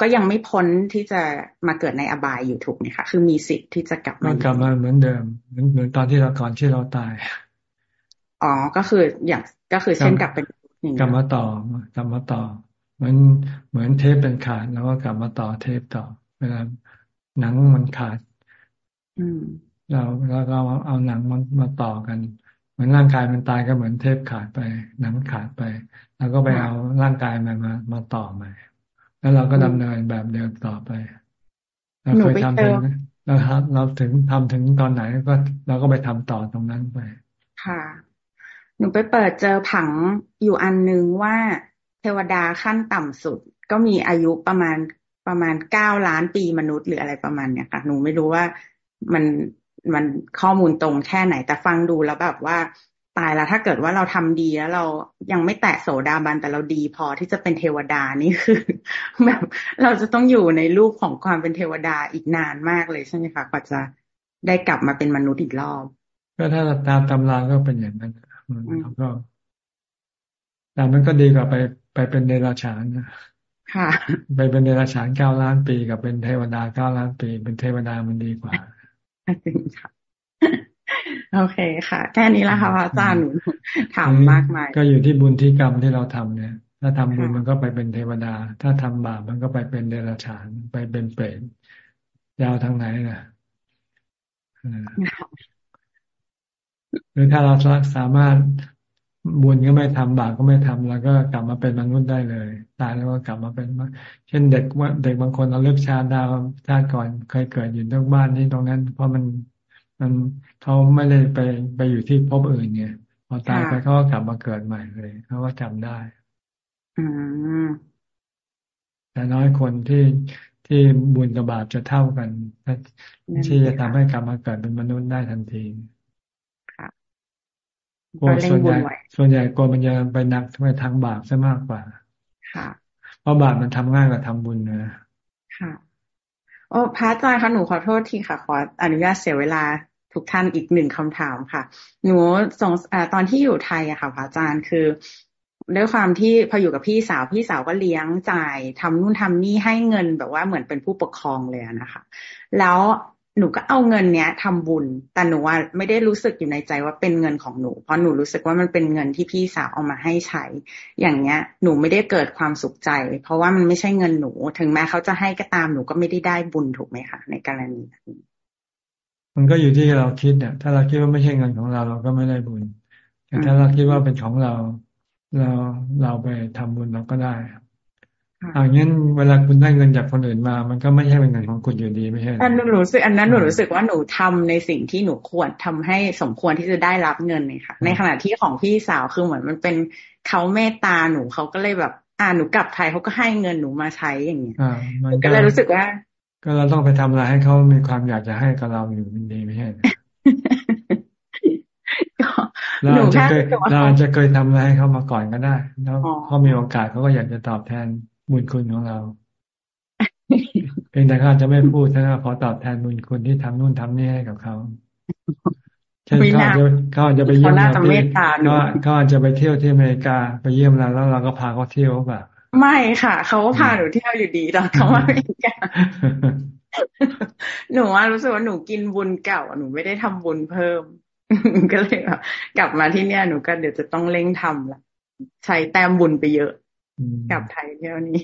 ก็ยังไม่พ้นที่จะมาเกิดในอบายอยู่ถูกไหมคะคือมีสิทธิ์ที่จะกลับมากลับมาเหมือนเดิมเหมือนเหมือนตอนที่เราก่อนที่เราตายอ๋อก็คืออย่างก็คือเช่นกลับเป็น กลับมาต่อกลับมาต่อ เหมือนเหมือนเทปเป็นขาดแล้วก็กลับมาต่อเทปต่อ เวลาหนังมันขาดอืมเราแล้วก็เอาหนังมันมาต่อกัน เหมือนร่างกายมันตายก็เหมือนเทปขาดไป หนังขาดไป แล้วก็ไปเอาร่างกายมันมามาต่อใหม่แล้วเราก็ดำเนินแบบเดิมต่อไปเราเคยทำถึงเราเราถึงทำถึงตอนไหนก็เราก็ไปทำต่อตรงนั้นไป ค่ะ หนูไปเปิดเจอผังอยู่อันนึงว่าเทวดาขั้นต่ำสุด ก็มีอายุประมาณประมาณเก้าล้านปีมนุษย์หรืออะไรประมาณเนี้ยค่ะ หนูไม่รู้ว่ามันมันข้อมูลตรงแค่ไหนแต่ฟังดูแล้วแบบว่าตายแล้วถ้าเกิดว่าเราทำดีแล้วเรายังไม่แตะโสดาบันแต่เราดีพอที่จะเป็นเทวดานี่คือแบบเราจะต้องอยู่ในรูปของความเป็นเทวดาอีกนานมากเลยใช่ไหมคะกว่าจะได้กลับมาเป็นมนุษย์อีกรอบ ก็ถ้าตามตำราก็เป็นอย่างนั้น แล้วก็แต่มันก็ดีกว่าไปไปเป็นเดรัจฉานนะค่ะ ไปเป็นเดรัจฉานเก้าล้านปีกับเป็นเทวดาเก้าล้านปี เป็นเทวดามันดีกว่าจริงค่ะโอเคค่ะ แค่นี้ละค่ะพระอาจารย์หนูถามมากมาย ก็อยู่ที่บุญที่กรรมที่เราทำเนี่ย ถ้าทำบุญมันก็ไปเป็นเทวดา ถ้าทำบาปมันก็ไปเป็นเดรัจฉาน ไปเป็นเปรตยาวทางไหนนะ หรือถ้าเราสามารถบุญก็ไม่ทำบาปก็ไม่ทำแล้วก็กลับมาเป็นมนุษย์ได้เลย ตายแล้วก็กลับมาเป็น เช่นเด็กว่าเด็กบางคนเราเลือกชาติดาวชาติก่อนเคยเกิดอยู่ตรงบ้านนี้ตรงนั้น เพราะมันมันเขาไม่ได้ไปไปอยู่ที่ภพอื่นเนี่ยพอตายไปเขาก็กลับมาเกิดใหม่เลยเขาก็จำได้ อืมแต่น้อยคนที่ที่บุญกับบาปจะเท่ากันที่จะทำให้กลับมาเกิดเป็นมนุษย์ได้ทันที กลัวส่วนใหญ่ส่วนใหญ่กลัวมันจะไปนักไปทางบาปซะมากกว่า ค่ะ เพราะบาปมันทำง่ายกว่าทำบุญนะค่ะโอ้พระอาจารย์คะหนูขอโทษทีค่ะ ขออนุญาตเสียเวลาทุกท่านอีกหนึ่งคำถามค่ะ หนูส่งอตอนที่อยู่ไทยอะค่ะพระอาจารย์คือด้วยความที่พออยู่กับพี่สาวพี่สาวก็เลี้ยงจ่ายทำนู่นทำนี่ให้เงินแบบว่าเหมือนเป็นผู้ปกครองเลยนะคะ แล้ว หนูก็เอาเงินเนี้ยทำบุญ แต่หนูว่าไม่ได้รู้สึกอยู่ในใจว่าเป็นเงินของหนู เพราะหนูรู้สึกว่ามันเป็นเงินที่พี่สาวเอามาให้ใช้ อย่างเนี้ย หนูไม่ได้เกิดความสุขใจ เพราะว่ามันไม่ใช่เงินหนู ถึงแม้เขาจะให้ก็ตามหนูก็ไม่ได้ได้บุญถูกไหมคะในกรณีนี้มันก็อยู่ที่เราคิดเนี่ยถ้าเราคิดว่าไม่ใช่เงินของเรา เราก็ไม่ได้บุญ แต่ถ้าเราคิดว่าเป็นของเรา เราเราไปทำบุญเราก็ได้ อย่างนั้นเวลาคุณได้เงินจากคนอื่นมา มันก็ไม่ใช่เป็นเงินของคุณอยู่ดีไม่ใช่อันหนูรู้สึกอันนั้นหนูรู้สึกว่าหนูทำในสิ่งที่หนูควรทำให้สมควรที่จะได้รับเงินเลยค่ะ ในขณะที่ของพี่สาวคือเหมือนมันเป็นเขาเมตตาหนูเขาก็เลยแบบ อ่าหนูกลับไทยเขาก็ให้เงินหนูมาใช้อย่างเงี้ยก็เลยรู้สึกว่า ก็เราต้องไปทำอะไรให้เขามีความอยากจะให้กับเราอยู่ดีไม่ใช่เราจะเคยเราจะเคยทำอะไรให้เขามาก่อนก็ได้แล้วเขามีโอกาสเขาก็อยากจะตอบแทน บุญคุณของเราเพียงแต่เขาจะไม่พูดนะขอตอบแทนบุญคุณที่ทำนู่นทำนี่ให้กับเขาเช่นเขาจะเขาจะไปเยี่ยมเราที่เขาเขาจะไปเที่ยวที่อเมริกาไปเยี่ยมเราแล้วเราก็พาเขาเที่ยวแบบไม่ค่ะ เขาพาหนูเที่ยวอยู่ดีตอนเขามาอเมริกาหนูว่ารู้สึกว่าหนูกินบุญเก่าหนูไม่ได้ทำบุญเพิ่มก็เลยแบบกลับมาที่เนี่ยหนูก็เดี๋ยวจะต้องเร่งทำละใช้แต้มบุญไปเยอะ กลับไทยเที่ยวนี้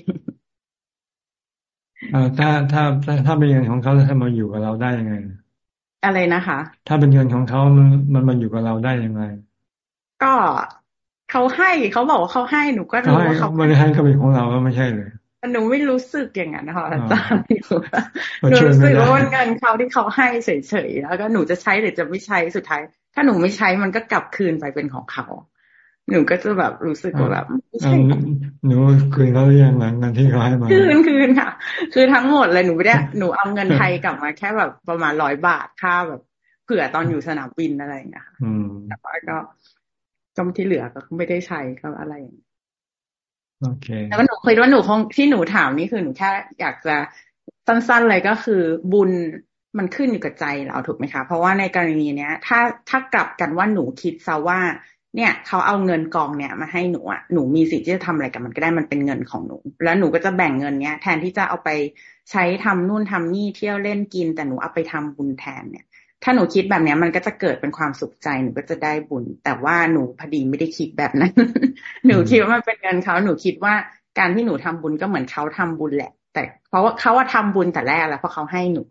เออถ้าถ้าถ้าเป็นเงินของเขาจะมาอยู่กับเราได้ยังไง อะไรนะคะ ถ้าเป็นเงินของเขามันมันมาอยู่กับเราได้ยังไง ก็เขาให้เขาบอกว่าเขาให้หนูก็รู้ว่าเขาไม่ได้ให้ก็เป็นของเราก็ไม่ใช่เลยหนูไม่รู้สึกอย่างนั้นค่ะอาจารย์หนูรู้สึกว่าเงินเขาที่เขาให้เฉยๆแล้วก็หนูจะใช้หรือจะไม่ใช้สุดท้าย ถ้าหนูไม่ใช้มันก็กลับคืนไปเป็นของเขา หนูก็จะแบบรู้สึกว่าแบบหนูคืนเขาหรือยังหลังเงินที่เขาให้มาคืนคืนค่ะ คือทั้งหมดเลยหนูไม่ได้หนูเอาเงินไทยกลับมาแค่แบบประมาณร้อยบาทค่าแบบเผื่อตอนอยู่สนามบินอะไรอย่างเงี้ยค่ะแต่ว่าก็จมที่เหลือก็ไม่ได้ใช้ก็อะไรโอเคแล้วหนูเคยว่าหนูคงที่หนูถามนี่คือหนูแค่อยากจะสั้นๆเลยก็คือบุญมันขึ้นอยู่กับใจเราถูกไหมคะ เพราะว่าในกรณีเนี้ย ถ้าถ้ากลับกันว่าหนูคิดซะว่า เนี่ยเขาเอาเงินกองเนี่ยมาให้หนูอะหนูมีสิทธิ์ที่จะทำอะไรกับมันก็ได้มันเป็นเงินของหนู แล้วหนูก็จะแบ่งเงินเนี้ย แทนที่จะเอาไปใช้ทำนู่นทำนี่เที่ยวเล่นกิน แต่หนูเอาไปทำบุญแทนเนี่ย ถ้าหนูคิดแบบเนี้ยมันก็จะเกิดเป็นความสุขใจหนูก็จะได้บุญ แต่ว่าหนูพอดีไม่ได้คิดแบบนั้น หนูคิดว่ามันเป็นเงินเขาหนูคิดว่าการที่หนูทำบุญก็เหมือนเขาทำบุญแหละ แต่เพราะว่าเขาว่าทำบุญแต่แรกแล้วเพราะเขาให้หนู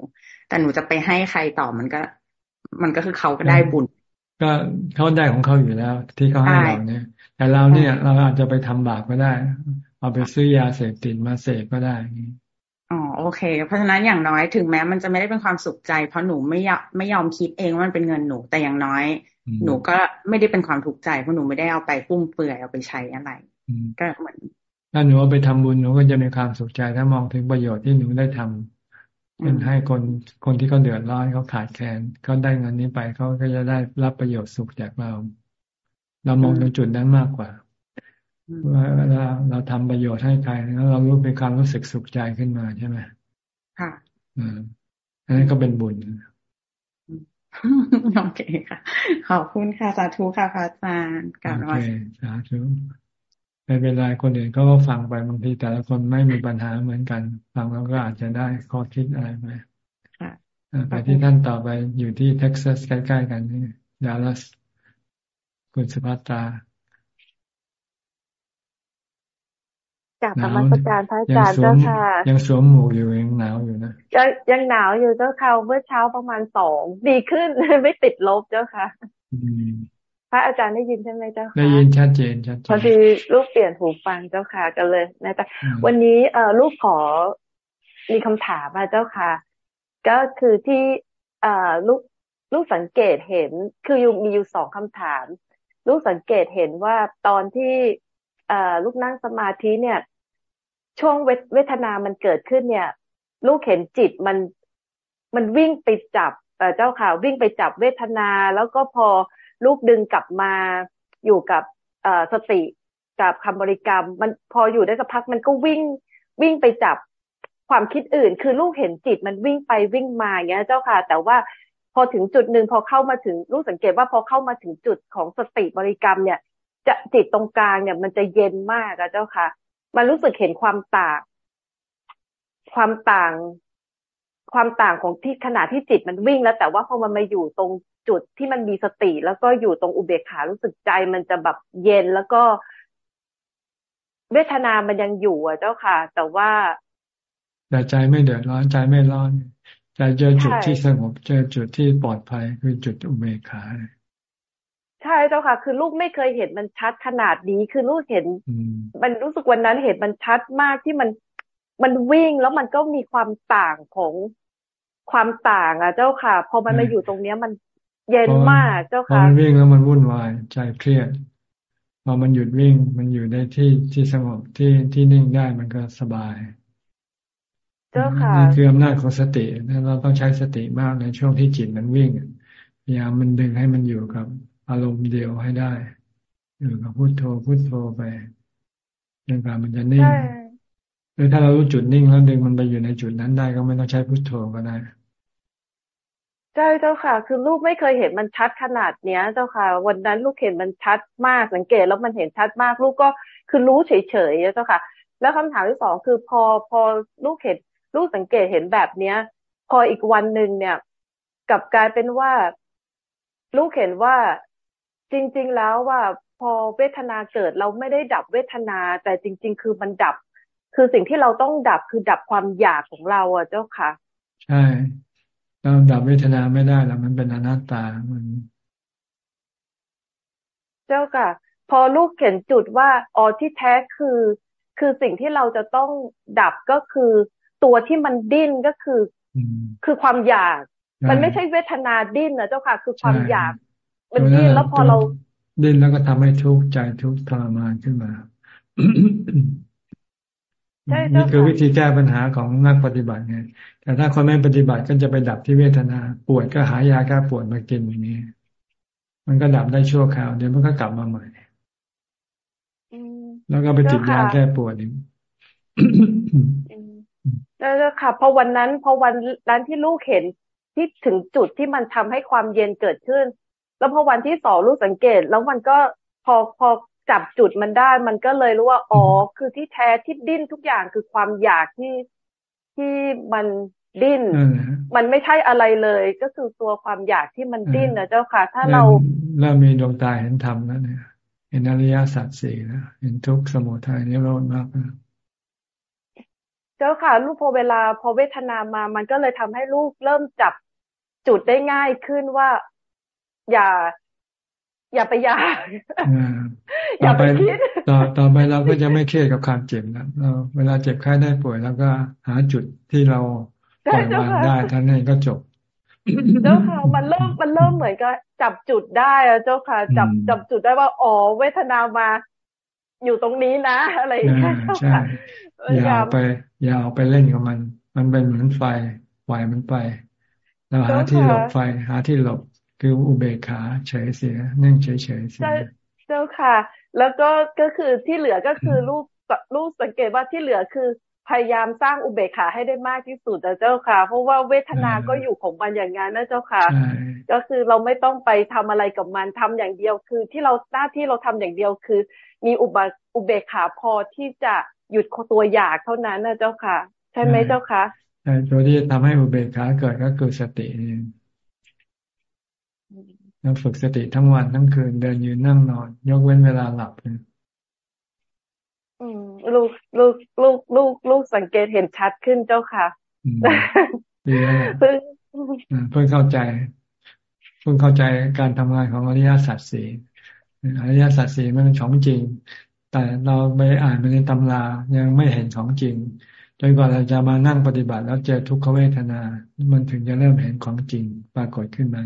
แต่หนูจะไปให้ใครต่อมันก็ มันก็คือเขาก็ได้บุญ ก็เขาได้ของเขาอยู่แล้ว ที่เขาให้เราเนี่ย แต่เราเนี่ย เราอาจจะไปทำบาปก็ได้ เอาไปซื้อยาเสพติดมาเสพก็ได้อ๋อโอเค เพราะฉะนั้นอย่างน้อยถึงแม้มันจะไม่ได้เป็นความสุขใจ เพราะหนูไม่ยอมไม่ยอมคิดเองว่ามันเป็นเงินหนู แต่อย่างน้อย หนูก็ไม่ได้เป็นความทุกข์ใจเพราะหนูไม่ได้เอาไปฟุ่มเฟือยเอาไปใช้อะไรก็เหมือนถ้าหนูเอาไปทำบุญหนูก็จะมีความสุขใจถ้ามองถึงประโยชน์ที่หนูได้ทำ เป็นให้คนคนที่เขาเดือดร้อนเขาขาดแคลนเขาได้เงินนี้ไปเขาก็จะได้รับประโยชน์สุขจากเรา เรามองตรงจุดนั้นมากกว่าเวลาเราทำประโยชน์ให้ใครแล้วเรารู้เป็นความรู้สึกสุขใจขึ้นมาใช่ไหมค่ะอืมอันนั้นก็เป็นบุญโอเคค่ะ ขอบคุณค่ะ สาธุค่ะพระอาจารย์กล่าวว่าสาธุ ไม่เป็นไรคนอื่นก็ฟังไปบางทีแต่ละคนไม่มีปัญหาเหมือนกัน ฟังแล้วก็อาจจะได้ข้อคิดอะไรไปไปที่ท่านต่อไปอยู่ที่เท็กซัสใกล้ๆกันนี่ดัลลัสคุณสุภัตราจากธรรมสการพระอาจารย์เจ้าค่ะ ยังสวมหมวกอยู่ยังหนาวอยู่นะยังยังหนาวอยู่เจ้าค่ะเมื่อเช้าประมาณสองดีขึ้นไม่ติดลบเจ้าค่ะ พระอาจารย์ได้ยินใช่ไหมเจ้าค่ะได้ยินชัดเจนชัดเจนพอดีลูกเปลี่ยนหูฟังเจ้าค่ะกันเลยนะจ๊ะวันนี้เอ่อลูกขอมีคำถามมาเจ้าค่ะ ก็คือที่เอ่อลูกลูกสังเกตเห็นคืออยู่มีอยู่สองคำถาม ลูกสังเกตเห็นว่าตอนที่เอ่อลูกนั่งสมาธิเนี่ย ช่วงเวทนามันเกิดขึ้นเนี่ย ลูกเห็นจิตมันมันวิ่งไปจับเจ้าค่ะ วิ่งไปจับเวทนาแล้วก็พอ ลูกดึงกลับมาอยู่กับสติกับคำบริกรรม มันพออยู่ได้สักพักมันก็วิ่งวิ่งไปจับความคิดอื่น คือลูกเห็นจิตมันวิ่งไปวิ่งมาอย่างเงี้ยเจ้าค่ะ แต่ว่าพอถึงจุดหนึ่งพอเข้ามาถึงลูกสังเกตว่าพอเข้ามาถึงจุดของสติบริกรรมเนี่ยจจะจิตตรงกลางเนี่ย มันจะเย็นมากอะเจ้าค่ะ มันรู้สึกเห็นความต่าง ความต่าง ความต่างของที่ขณะที่จิตมันวิ่งแล้ว แต่ว่าพอมันมาอยู่ตรง จุดที่มันมีสติ แล้วก็อยู่ตรงอุเบกขารู้สึกใจ มันจะแบบเย็นแล้วก็ เวทนามันยังอยู่อะเจ้าค่ะ แต่ว่าแต่ใจไม่เดือดร้อนใจไม่ร้อนใจเจอจุดที่สงบเจอจุดที่ปลอดภัยคือจุดอุเบกขาใช่เจ้าค่ะ คือลูกไม่เคยเห็นมันชัดขนาดนี้คือลูกเห็น มันรู้สึกวันนั้นเห็นมันชัดมากที่มันมันวิ่งแล้วมันก็มีความต่างของความต่างอะเจ้าค่ะ พอมันมาอยู่ตรงเนี้ยมัน เย็นมากเจ้าค่ะพอมันวิ่งแล้วมันวุ่นวายใจเครียดพอมันหยุดวิ่งมันอยู่ในที่ที่สงบที่ที่นิ่งได้มันก็สบายเจ้าค่ะนี่คืออำนาจของสติเราต้องใช้สติมากในช่วงที่จิตมันวิ่งพยายามมันดึงให้มันอยู่กับอารมณ์เดียวให้ได้ อยู่กับพุโทโธพุโทโธไปจนกว่ามันจะนิ่งหรือถ้าเรารู้จุดนิ่งแล้วดึงมันไปอยู่ในจุดนั้นได้ก็ไม่ต้องใช้พุโทโธก็ได้ ใช่เจ้าค่ะ คือลูกไม่เคยเห็นมันชัดขนาดเนี้ย เจ้าค่ะ วันนั้นลูกเห็นมันชัดมากสังเกตแล้วมันเห็นชัดมาก ลูกก็คือรู้เฉยๆเจ้าค่ะ แล้วคำถามที่สองคือพอพอลูกเห็นลูกสังเกตเห็นแบบเนี้ย พออีกวันหนึ่งเนี่ยกลับกลายเป็นว่า ลูกเห็นว่าจริง ๆแล้วว่าพอเวทนาเกิดเราไม่ได้ดับเวทนา แต่จริง ๆ คือมันดับ คือสิ่งที่เราต้องดับคือดับความอยากของเราอะเจ้าค่ะ ใช่ เราดับเวทนาไม่ได้แล้วมันเป็นอนัตตามันเจ้าค่ะ พอลูกเห็นจุดว่าอ๋อที่แท้คือ คือสิ่งที่เราจะต้องดับก็คือ ตัวที่มันดิ้นก็คือ คือความอยาก มันไม่ใช่เวทนาดิ้นนะเจ้าค่ะ คือความอยาก มันดิ้นแล้วพอเราดิ้นแล้วก็ทำให้ทุกข์ใจทุกข์ทรมานขึ้นมา นี่คือวิธีแก้ปัญหาของนักปฏิบัติไงแต่ถ้าคนไม่ปฏิบัติก็จะไปดับที่เวทนา ปวดก็หายาแก้ปวดมากินอย่างนี้ มันก็ดับได้ชั่วคราว เดี๋ยวมันก็กลับมาใหม่แล้วก็ไปติดยาแก้ปวดอีกแล้วค่ะพอวันนั้นพอวันนั้นที่ลูกเห็นที่ถึงจุดที่มันทำให้ความเย็นเกิดขึ้น แล้วพอวันที่สองลูกสังเกต แล้วมันก็พอพอ จับจุดมันได้ มันก็เลยรู้ว่าอ๋อคือที่แท้ที่ดิ้นทุกอย่างคือความอยากที่ที่มันดิ้น มันไม่ใช่อะไรเลย ก็คือตัวความอยากที่มันดิ้นนะเจ้าค่ะ ถ้าเราเริ่มมีดวงตาเห็นธรรมแล้วเนี่ยเห็นอริยสัจสี่แล้วเห็นทุกสมุทัยนิโรธมากนะเจ้าค่ะลูกพอเวลาพอเวทนามา มันก็เลยทำให้ลูกเริ่มจับจุดได้ง่ายขึ้นว่า อย่า อย่าไปอยากอย่าไปคิดต่อต่อไปเราก็จะไม่เครียดกับความเจ็บนะเราเวลาเจ็บไข้ได้ป่วยแล้วก็หาจุดที่เราปล่อยวางได้ท่านนี้ก็จบเจ้าค่ะมันเริ่มมันเริ่มเหมือนกับจับจุดได้อะเจ้าค่ะ จับจับจุดได้ว่าอ๋อเวทนามาอยู่ตรงนี้นะ อะไรอย่างเงี้ยเจ้าค่ะอย่าไป อย่าเอาไปเล่นกับมัน มันเป็นเหมือนไฟปล่อยมันไปเราหาที่หลบไฟหาที่หลบ คืออุเบกขาเฉยเสียนิ่งเฉยเฉยเสียเจ้าค่ะ แล้วก็ก็คือที่เหลือก็คือรูปรูปสังเกตว่าที่เหลือคือพยายามสร้างอุเบกขาให้ได้มากที่สุดนะเจ้าค่ะ เพราะว่าเวทนาก็อยู่ของมันอย่างนั้นนะเจ้าค่ะ ก็คือเราไม่ต้องไปทำอะไรกับมันทำอย่างเดียวคือ ที่เราหน้าที่เราทำอย่างเดียวคือ มีอุบอุเบกขาพอที่จะหยุดตัวอยากเท่านั้นนะเจ้าค่ะ ใช่ไหมเจ้าค่ะใช่ตัวที่ทำให้อุเบกขาเกิดก็คือสติ นี่เราฝึกสติทั้งวันทั้งคืนเดินยืนนั่งนอน ยกเว้นเวลาหลับอืมลูกลูกลูกลูกลูกสังเกตเห็นชัดขึ้นเจ้าค่ะดีแล้วเพิ่งเพิ่งเข้าใจ เพิ่งเข้าใจการทำงานของอริยสัจสี่อริยสัจสี่มันเป็นของจริง แต่เราไปอ่านมาในตำรายังไม่เห็นของจริงจนกว่าเราจะมานั่งปฏิบัติแล้วเจอทุกขเวทนา มันถึงจะเริ่มเห็นของจริงปรากฏขึ้นมา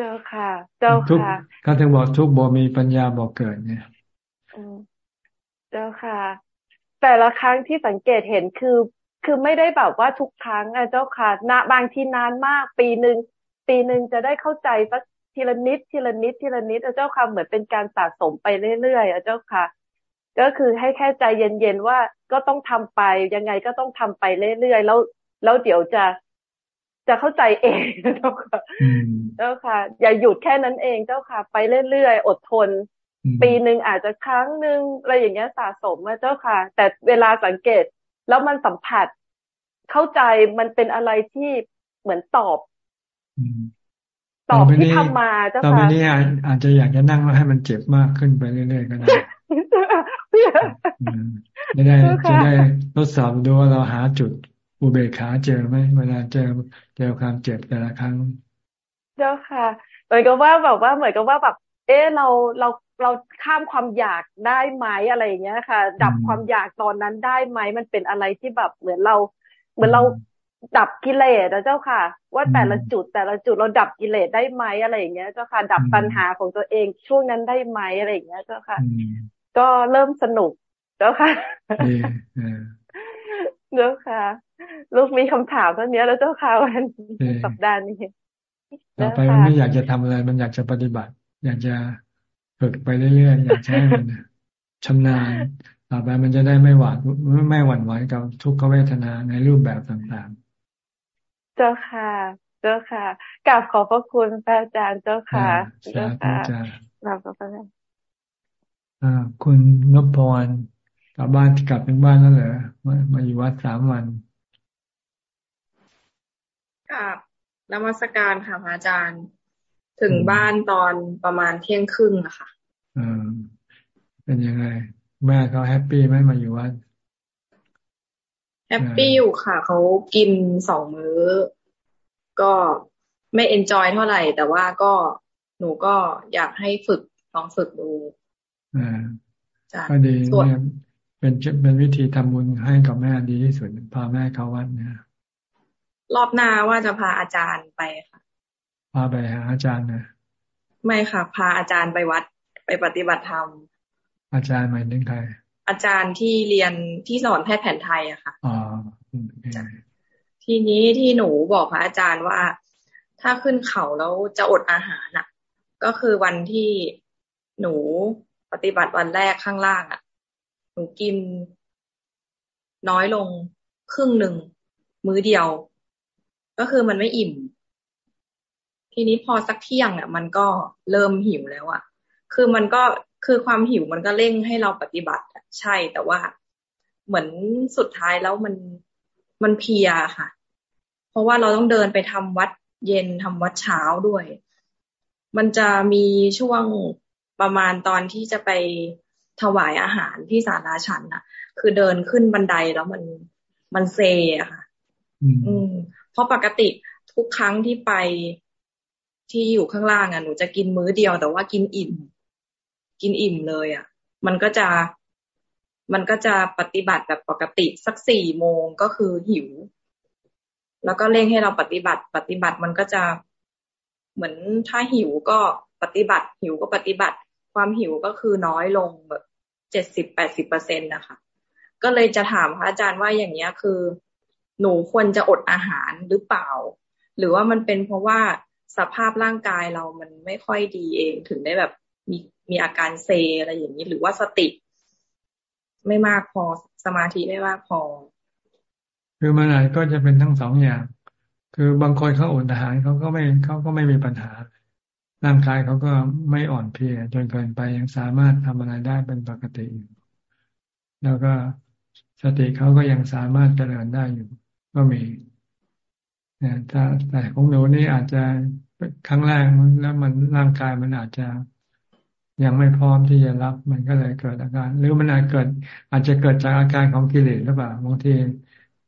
เจ้าค่ะ เจ้าค่ะเขาถึงบอกทุกบ่มีปัญญาบอกเกิดเนี่ยเจ้าค่ะ แต่ละครั้งที่สังเกตเห็นคือ คือไม่ได้แบบว่าทุกครั้งอะเจ้าค่ะนาบางทีนานมาก ปีหนึ่งปีหนึ่งจะได้เข้าใจสักทีละนิดทีละนิดทีละนิดเจ้าค่ะเหมือนเป็นการสะสมไปเรื่อยๆเจ้าค่ะ ก็คือให้แค่ใจเย็นๆว่าก็ต้องทำไปยังไงก็ต้องทำไปเรื่อยๆแล้ว แล้วเดี๋ยวจะ จะเข้าใจเองเจ้าค่ะเจ้าค่ะ อย่าหยุดแค่นั้นเองเจ้าค่ะ ไปเรื่อยๆ อดทน ปีหนึ่งอาจจะครั้งหนึ่งอะไรอย่างเงี้ยสะสมมาเจ้าค่ะ แต่เวลาสังเกตแล้วมันสัมผัส เข้าใจมันเป็นอะไรที่เหมือนตอบตอบที่ทำมาเจ้าค่ะตอนนี้อาจจะอยากจะนั่งแล้วให้มันเจ็บมากขึ้นไปเรื่อยๆก็ได้ไม่ได้จะได้ทดสอบดูว่าเราหาจุด อุเบกขาเจอไหมเวลาเจอเจอความเจ็บแต่ละครั้ง เจ้าค่ะ เหมือนกับว่าแบบว่าเหมือนกับว่าแบบ เออเราเราเราข้ามความอยากได้ไหมอะไรอย่างเงี้ยค่ะ ดับความอยากตอนนั้นได้ไหมมันเป็นอะไรที่แบบเหมือนเรา เหมือนเราดับกิเลสนะเจ้าค่ะ ว่าแต่ละจุดแต่ละจุดเราดับกิเลสได้ไหมอะไรอย่างเงี้ยเจ้าค่ะ ดับปัญหาของตัวเองช่วงนั้นได้ไหมอะไรอย่างเงี้ยเจ้าค่ะ ก็เริ่มสนุกเจ้าค่ะ เจ้าค่ะลูกมีคำถามเท่านี้แล้วเจ้าค่ะวันสัปดาห์นี้ต่อไปมันไม่อยากจะทำอะไร มันอยากจะปฏิบัติ อยากจะฝึกไปเรื่อยๆอยากใช้มันชำนาญต่อไปมันจะได้ไม่หวาดไม่หวั่นไหวกับทุกขเวทนาในรูปแบบต่างๆ เจ้าค่ะ เจ้าค่ะกราบขอบพระคุณพระอาจารย์เจ้าค่ะเจ้าค่ะกราบขอบพระคุณอ่าคุณนพพรก ลับบ้านกลับเป็นบ้านแล้วเหรอมามาอยู่วัดสามวันกับนมัสการค่ะพระอาจารย์ ถึงบ้านตอนประมาณเที่ยงครึ่งอะค่ะอ่าเป็นยังไง แม่เขา happy ไหมมาอยู่วัด happy อยู่ค่ะเขากินสองมื้อ ก็ไม่ enjoy เท่าไหร่ แต่ว่าก็หนูก็อยากให้ฝึกลองฝึกดูอ่าก็ดีเนี่ย เป็นเป็นวิธีทำบุญให้กับแม่ดีที่สุดพาแม่เข้าวัดเนี่ยรอบหน้าว่าจะพาอาจารย์ไปค่ะพาไปหาอาจารย์นะไม่ค่ะพาอาจารย์ไปวัดไปปฏิบัติธรรม อาจารย์หมายถึงใครอาจารย์ที่เรียนที่สอนแพทย์แผนไทยอะค่ะอ๋อทีนี้ที่หนูบอกพระอาจารย์ว่า ถ้าขึ้นเขาแล้วจะอดอาหารอะก็คือวันที่หนูปฏิบัติวันแรกข้างล่างอะ หนูกินน้อยลงครึ่งหนึ่งมื้อเดียว ก็คือมันไม่อิ่ม ทีนี้พอสักเที่ยงอะ มันก็เริ่มหิวแล้วอะ คือมันก็คือความหิวมันก็เร่งให้เราปฏิบัติใช่แต่ว่าเหมือนสุดท้ายแล้วมันมันเพียค่ะ เพราะว่าเราต้องเดินไปทำวัดเย็นทำวัดเช้าด้วย มันจะมีช่วงประมาณตอนที่จะไป ถวายอาหารที่สาราชันน่ะ คือเดินขึ้นบันไดแล้วมันมันเซอะค่ะ อืม เพราะปกติทุกครั้งที่ไปที่อยู่ข้างล่างอะหนูจะกินมื้อเดียวแต่ว่ากินอิ่ม กินอิ่มเลย อะ มันก็จะมันก็จะปฏิบัติแบบปกติสักสี่โมงก็คือหิว แล้วก็เร่งให้เราปฏิบัติ ปฏิบัติมันก็จะเหมือนถ้าหิวก็ปฏิบัติ หิวก็ปฏิบัติ ความหิวก็คือน้อยลงแบบ เจ็ดสิบแปดสิบเปอร์เซ็นตนะคะ ก็เลยจะถามพระอาจารย์ว่าอย่างเนี้ยคือ หนูควรจะอดอาหารหรือเปล่า หรือว่ามันเป็นเพราะว่าสภาพร่างกายเรามันไม่ค่อยดีเองถึงได้แบบมีมีอาการเซอะไรอย่างนี้ หรือว่าสติ ไม่มากพอสมาธิไม่มากพอ คือมันอะไรก็จะเป็นทั้งสองอย่าง คือบางคนเขาอดอาหารเขาก็ไม่เขาก็ไม่มีปัญหา ร่างกายเขาก็ไม่อ่อนเพลียจนเกินไปยังสามารถทำอะไรได้เป็นปกติอยู่แล้วก็สติเขาก็ยังสามารถเจริญได้อยู่ ก็มีแต่แต่ของหนูนี่อาจจะครั้งแรกแล้วมันร่างกายมันอาจจะยังไม่พร้อมที่จะรับมันก็เลยเกิดอาการ หรือมันอาจเกิด อาจจะเกิดจากอาการของกิเลสหรือเปล่าบางที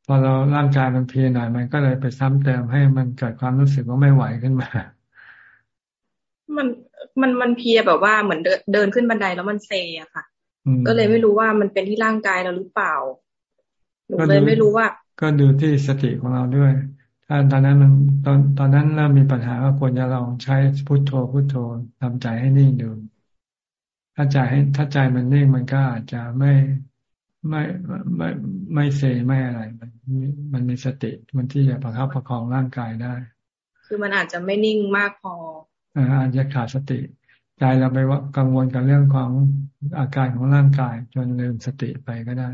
พอเราร่างกายมันเพลียหน่อยมันก็เลยไปซ้ำเติมให้มันเกิดความรู้สึกว่าไม่ไหวขึ้นมา มันมันมันเพียแบบว่าเหมือนเดินขึ้นบันไดแล้วมันเซอะค่ะก็เลยไม่รู้ว่ามันเป็นที่ร่างกายเราหรือเปล่าหนูเลยไม่รู้ว่า ก็ดูที่สติของเราด้วย ถ้าตอนนั้นมันตอนตอนนั้นเริ่มมีปัญหาก็ควรจะลองใช้พุทโธพุทโธทำใจให้นิ่งดู ถ้าใจให้ถ้าใจมันนิ่งมันก็อาจจะไม่ไม่ไม่ไม่เซไม่อะไร มันมันมีสติมันที่จะประคับประคองร่างกายได้ คือมันอาจจะไม่นิ่งมากพอ อาจจะขาดสติใจเราไปว่ากังวลกับเรื่องของอาการของร่างกาย จนลืมสติไปก็ได้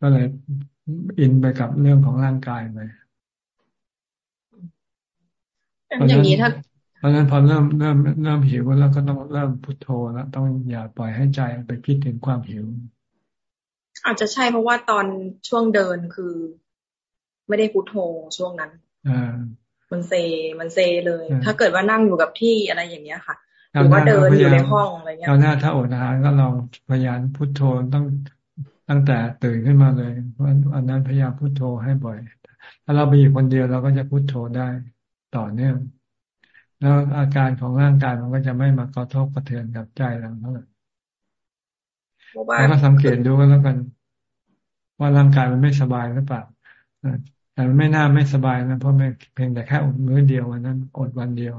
ก็เลยอินไปกับเรื่องของร่างกายไปอย่างนี้ถ้าเพราะฉะนั้นพอเริ่มเริ่มเริ่มหิวแล้วก็ต้องเริ่มพุทโธแล้วต้องอย่าปล่อยให้ใจไปคิดถึงความหิว อาจจะใช่เพราะว่าตอนช่วงเดินคือ ไม่ได้พุทโธช่วงนั้น อ่า มันเซมันเซเลย ถ้าเกิดว่านั่งอยู่กับที่อะไรอย่างเงี้ยค่ะหรือว่าเดินอยู่ในห้องอะไรเงี้ยตอนหน้าถ้าอดอาหารก็ลองพยายามพุทโธต้องตั้งแต่ตื่นขึ้นมาเลยวันอันนั้นพยายามพุทโธให้บ่อย ถ้าเราไปอยู่คนเดียวเราก็จะพุทโธได้ต่อเนื่องแล้วอาการของร่างกายมันก็จะไม่มากระทบกระเทือนกับใจเราเท่าไหร่แล้วก็สังเกตดูก็แล้วกัน ว่าร่างกายมันไม่สบายหรือเปล่า แต่มันไม่น่าไม่สบายนะเพราะไม่เพียงแต่แค่อดมื้อเดียววันนั้น อดวันเดียว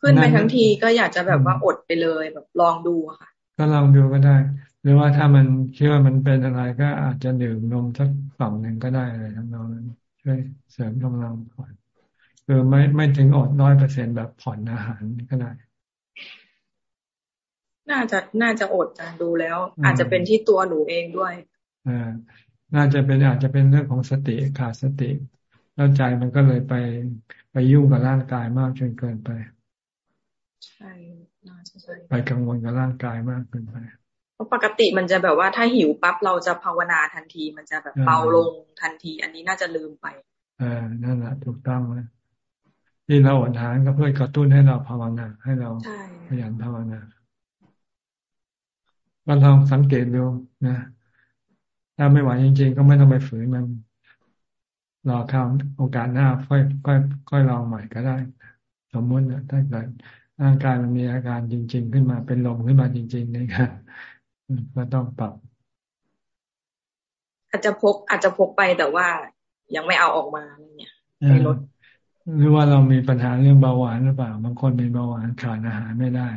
ขึ้นไปทั้งทีก็อยากจะแบบว่าอดไปเลยแบบลองดูค่ะ ก็ลองดูก็ได้ หรือว่าถ้ามันคิดว่ามันเป็นอะไรก็อาจจะดื่มนมสักฝั่งหนึ่งก็ได้อะไรทั้งนั้นช่วยเสริมกำลังก่อนคือไม่ไม่ถึงอดน้อยเปอร์เซ็นแบบผ่อนอาหารก็ได้ น่าจะน่าจะอดจานดูแล้ว อาจจะเป็นที่ตัวหนูเองด้วยอ่า น่าจะเป็นอาจจะเป็นเรื่องของสติขาดสติ แล้วใจมันก็เลยไปไปยุ่งกับร่างกายมากจนเกินไป ใช่น่าจะใช่ไปกังวลกับร่างกายมากเกินไปเพราะปกติมันจะแบบว่าถ้าหิวปั๊บเราจะภาวนาทันที มันจะแบบเบาลงทันที อันนี้น่าจะลืมไปอ่านั่นแหละถูกต้องเลยที่เราอดทานก็เพื่อกระตุ้นให้เราภาวนาให้เราพยายามภาวนาก็ลองสังเกตดูนะ ถ้าไม่ไหวจริงๆ ก็ไม่ต้องไปฝืนมัน รอคราวโอกาสหน้าค่อยค่อยค่อยลองใหม่ก็ได้ สมมตินะถ้าเกิดร่างกายมันมีอาการจริง ๆ ขึ้นมาเป็นลมขึ้นมาจริงๆนี่ครับก็ต้องปรับ อาจจะพกอาจจะพกไปแต่ว่ายังไม่เอาออกมาเนี่ยในรถหรือว่าเรามีปัญหาเรื่องเบาหวานหรือเปล่าบางคนมีเบาหวานขาดอาหารไม่ได้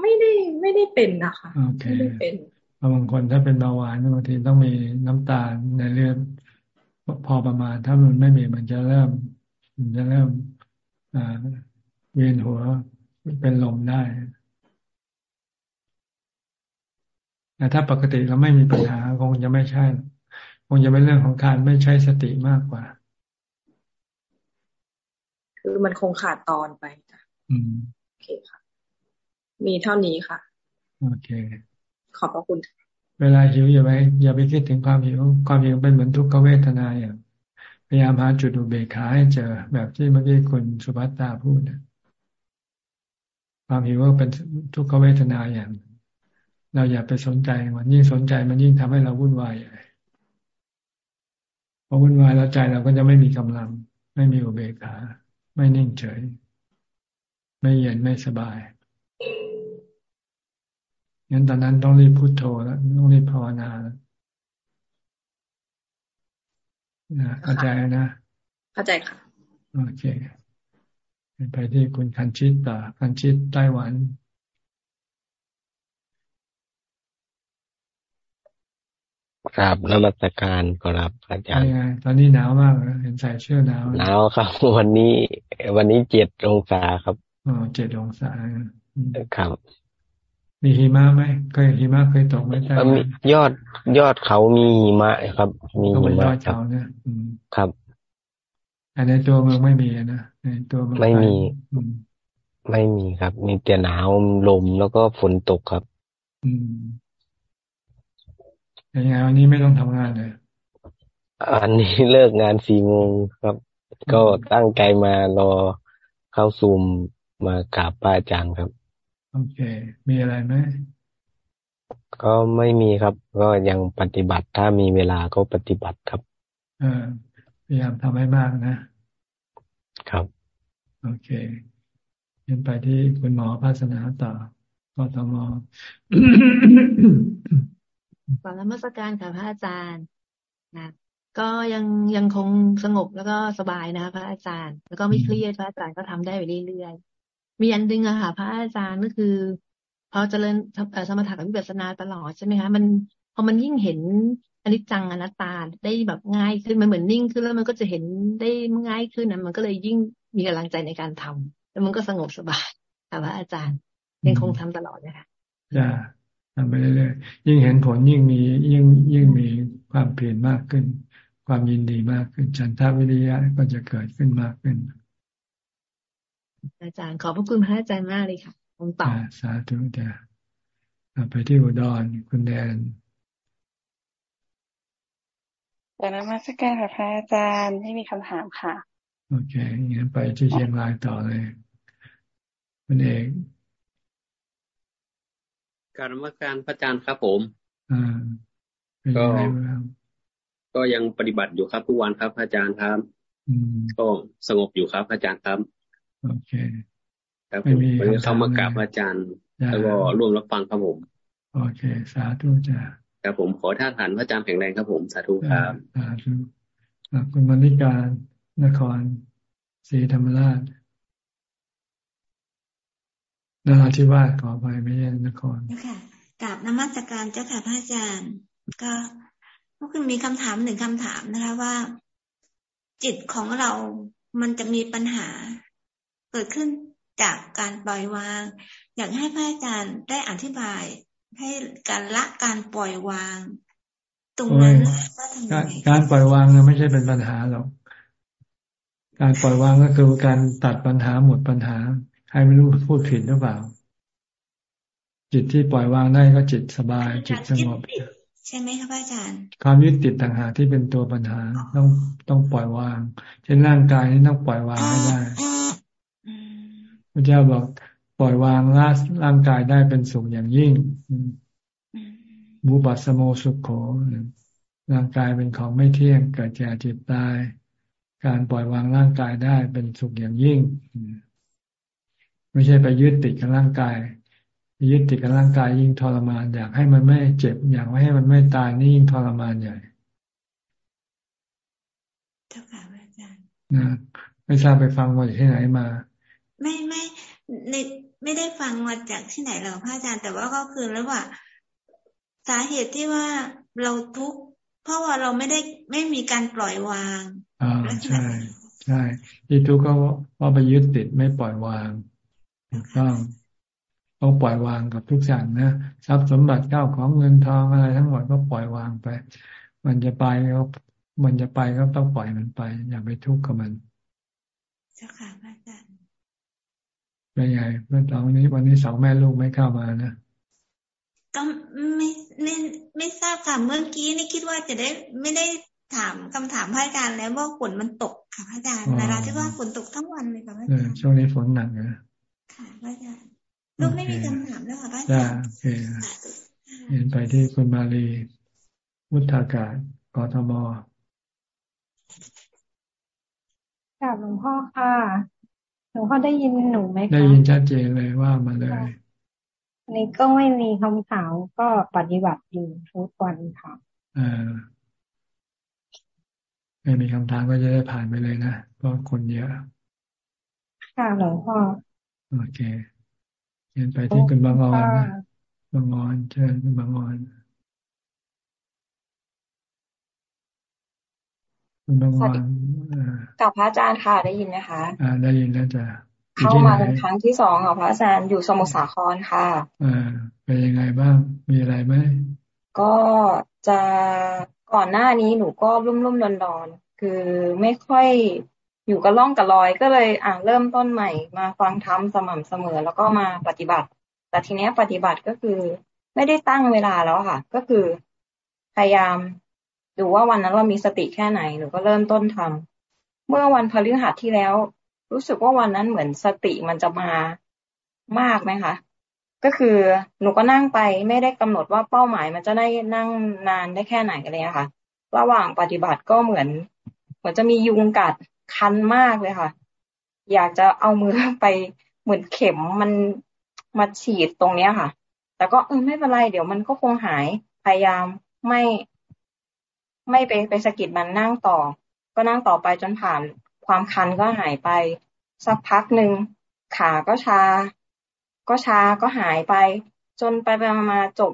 ไม่ได้ไม่ได้เป็นนะคะไม่ได้เป็น บางคนถ้าเป็นเบาหวานบางทีต้องมีน้ำตาลในเลือดพอประมาณ ถ้ามันไม่มีมันจะเริ่ม มันจะเริ่มเวียนหัวเป็นลมได้แต่ถ้าปกติเราไม่มีปัญหาคงจะไม่ใช่ คงจะเป็นเรื่องของการไม่ใช้สติมากกว่า คือมันคงขาดตอนไปจ้ะโอเคค่ะ มีเท่านี้ค่ะ โอเค ขอบพระคุณ เวลาหิวอย่าไปอย่าไปคิดถึงความหิว ความหิวเป็นเหมือนทุกขเวทนาอย่างพยายามหาจุดอุเบกขาให้เจอ แบบที่เมื่อกี้คุณสุภัตตาพูดความหิวก็เป็นทุกขเวทนาอย่าง เราอย่าไปสนใจมันยิ่งสนใจมันยิ่งทำให้เราวุ่นวายพอวุ่นวายแล้วใจเราก็จะไม่มีกำลัง ไม่มีอุเบกขา ไม่นิ่งเฉย ไม่เย็นไม่สบาย งั้นตอนนั้นต้องรีบพุโทโธแล้วต้องรีบภาวนาแล้วนะเข้าใจนะ เข้าใจค่ะ โอเค ไปที่คุณคันชิตต่อคันชิตไต้หวันครับนมัสการครับอาจารย์ตอนนี้หนาวมากเห็นใส่เสื้อหนาวหนาวครับ วันนี้ วันนี้เจ็ดองศาครับอ๋อเจ็ดองศาครับ มีหิมะไหมเคยหิมะเคยตกไหมใช่ยอดยอดเขามีหิมะครับ มีหิมะครับครับอันในตัวเมืองไม่มีนะในตัวเมืองไม่มีไม่มีครับ มีแต่หนาวลมแล้วก็ฝนตกครับ อืมยังไงวันนี้ไม่ต้องทำงานเลยอันนี้เลิกงานสี่โมงครับ ก็ตั้งใจมารอเข้าซูมมากราบป้าอาจารย์ครับ โอเค มีอะไรไหมก็ไม่มีครับ ก็ยังปฏิบัติถ้ามีเวลาก็ปฏิบัติครับเออพยายามทำให้มากนะ ครับ โอเคยันไปที่คุณหมอภาสนาต่อกทมขอรมสการค่ะพระอาจารย์นะก็ยังยังคงสงบแล้วก็สบายนะคะพระอาจารย์ แล้วก็ไม่เครียดพระอาจารย์ก็ทำได้ไปเรื่อยๆ มีอันดึงอะค่ะ พระอาจารย์ก็คือพอเจริญสมถะกับวิปัสสนาตลอดใช่ไหมคะมันพอมันยิ่งเห็นอนิจจังอนัตตาได้แบบง่ายขึ้นมันเหมือนนิ่งขึ้นแล้วมันก็จะเห็นได้ง่ายขึ้นนะมันก็เลยยิ่งมีกำลังใจในการทำแล้วมันก็สงบสบายค่ะพระอาจารย์ยังคงทำตลอดนะคะจ้าทำไปเรื่อยๆยิ่งเห็นผลยิ่งมียิ่งยิ่งมีความเปลี่ยนมากขึ้น ความยินดีมากขึ้นฉันทาวิริยะก็จะเกิดขึ้นมากขึ้น อาจารย์ขอบพระคุณพระอาจารย์มากเลยค่ะผมตอบสาธุจ้ะไปที่อุดรคุณแดนแต่นมัสการค่ะพระอาจารย์ไม่มีคำถามค่ะ โอเคงั้นไปที่เชียงรายต่อเลยคุณเอกการมาการพระอาจารย์ครับผมอ่าก็ก็ยังปฏิบัติอยู่ครับทุกวันครับอาจารย์ครับ ก็สงบอยู่ครับอาจารย์ครับ โอเคครับผมวันนี้เข้ามากราบอาจารย์ แล้วก็ร่วมรับฟังครับผม โอเค สาธุจ้าครับผมขอท่าทานพระอาจารย์แข็งแรงครับผมสาธุครับสาธุคุณมณิการนครศรีธรรมราชนราธิวาสขอไปไม่ใช่นครค่ะกราบนมัสการเจ้าค่ะพระอาจารย์ ก็ก็คือมีคำถามหนึ่งคำถามนะคะว่า จิตของเรามันจะมีปัญหา เกิดขึ้นจากการปล่อยวาง อยากให้พระอาจารย์ได้อธิบาย ให้การละการปล่อยวาง ตรงนั้นว่าทำไงการปล่อยวางไม่ใช่เป็นปัญหาหรอกการปล่อยวางก็คือการตัดปัญหาหมดปัญหา ใครไม่รู้พูดผิดหรือเปล่า จิตที่ปล่อยวางได้ก็จิตสบาย จิตสงบใช่ไหมครับอาจารย์ความยึดติดต่างหากที่เป็นตัวปัญหาต้องต้องปล่อย วาง เช่นร่างกายนี่ต้องปล่อยวางให้ได้ พระเจ้าบอกปล่อยวางร่างร่างกายได้เป็นสุขอย่างยิ่งบุปัสโมสุขโขร่างกายเป็นของไม่เที่ยงเกิดแก่เจ็บตาย การปล่อยวางร่างกายได้เป็นสุขอย่างยิ่ง ไม่ใช่ไปยึดติดกับร่างกายยึดติดกับร่างกายยิ่งทรมาน อยากให้มันไม่เจ็บ อยากให้มันไม่ตายนี่ยิ่งทรมานใหญ่เจ้าค่ะอาจารย์นะไม่ทราบไปฟังมาจากที่ไหนมา ไม่ไม่ในไม่ได้ฟังมาจากที่ไหนหรอกพระอาจารย์ แต่ว่าก็คือแล้วว่า สาเหตุที่ว่าเราทุกข์เพราะว่าเราไม่ได้ไม่มีการปล่อยวางอ่าใช่ใช่ที่ทุกข์ก็ว่าไปยึดติดไม่ปล่อยวางถูกต้องต้องปล่อยวางกับทุกอย่างนะทรัพย์สมบัติเก้าของเงินทองอะไรทั้งหมดก็ปล่อยวางไป มันจะไปก็มันจะไปก็ต้องปล่อยมันไป อย่าไปทุกข์กับมัน เจ้าค่ะพระอาจารย์เป็นไงเมื่อตอนนี้วันนี้สองแม่ลูกไม่เข้ามานะก็ไม่ไม่ไม่ทราบค่ะเมื่อกี้นี่คิดว่าจะได้ไม่ได้ถามคำถามพระอาจารย์แล้วว่าฝนมันตกค่ะพระอาจารย์เวลาที่ว่าฝนตกทั้งวันเลยค่ะพระอาจารย์ช่วงนี้ฝนหนักนะค่ะพระอาจารย์ลูกไม่มีคำถามแล้วค่ะพระอาจารย์โอเคเห็นไปที่คุณมาลีมุทากาศกทมกราบหลวงพ่อค่ะ หลวงพ่อได้ยินหนูไหมคะได้ยินชัดเจนเลยว่ามาเลยนี่ก็ไม่มีคำถามก็ปฏิบัติอยู่ทุกวันค่ะอ่าไม่มีคำถามก็จะได้ผ่านไปเลยนะเพราะคนเยอะค่ะหลวงพ่อโอเคเห็นไปที่คุณบางออนนะบางออนเชิญคุณบางออน คุณบางออนกับพระอาจารย์ค่ะได้ยินไหมคะ อ่า ได้ยินแล้วจ้ะเข้ามาเป็นครั้งที่สองค่ะพระอาจารย์อยู่สมุทรสาครค่ะอ่าเป็นยังไงบ้าง มีอะไรไหมก็จะก่อนหน้านี้หนูก็รุ่มรุ่มดอนดอนคือไม่ค่อยอยู่กับล่องกับลอยก็เลยอ่าเริ่มต้นใหม่ มาฟังธรรมสม่ำเสมอ แล้วก็มาปฏิบัติ แต่ทีนี้ปฏิบัติก็คือ ไม่ได้ตั้งเวลาแล้วค่ะ ก็คือ พยายาม ดูว่าวันนั้นเรามีสติแค่ไหนหนูก็เริ่มต้นทำเมื่อวันพฤหัสที่แล้ว รู้สึกว่าวันนั้นเหมือนสติมันจะมามากไหมคะก็คือหนูก็นั่งไปไม่ได้กำหนดว่าเป้าหมายมันจะได้นั่งนานได้แค่ไหนอะไรค่ะ ระหว่างปฏิบัติก็เหมือนเหมือนจะมียุงกัดคันมากเลยค่ะ อยากจะเอามือไปเหมือนเข็มมันมาฉีดตรงเนี้ยค่ะ แต่ก็เออไม่เป็นไรเดี๋ยวมันก็คงหายพยายามไม่ ไม่ไปไปสะกิดมันนั่งต่อ ก็นั่งต่อไปจนผ่านความคันก็หายไป สักพักหนึ่งขาก็ชา ก็ชาก็หายไป จนไปไปมาจบ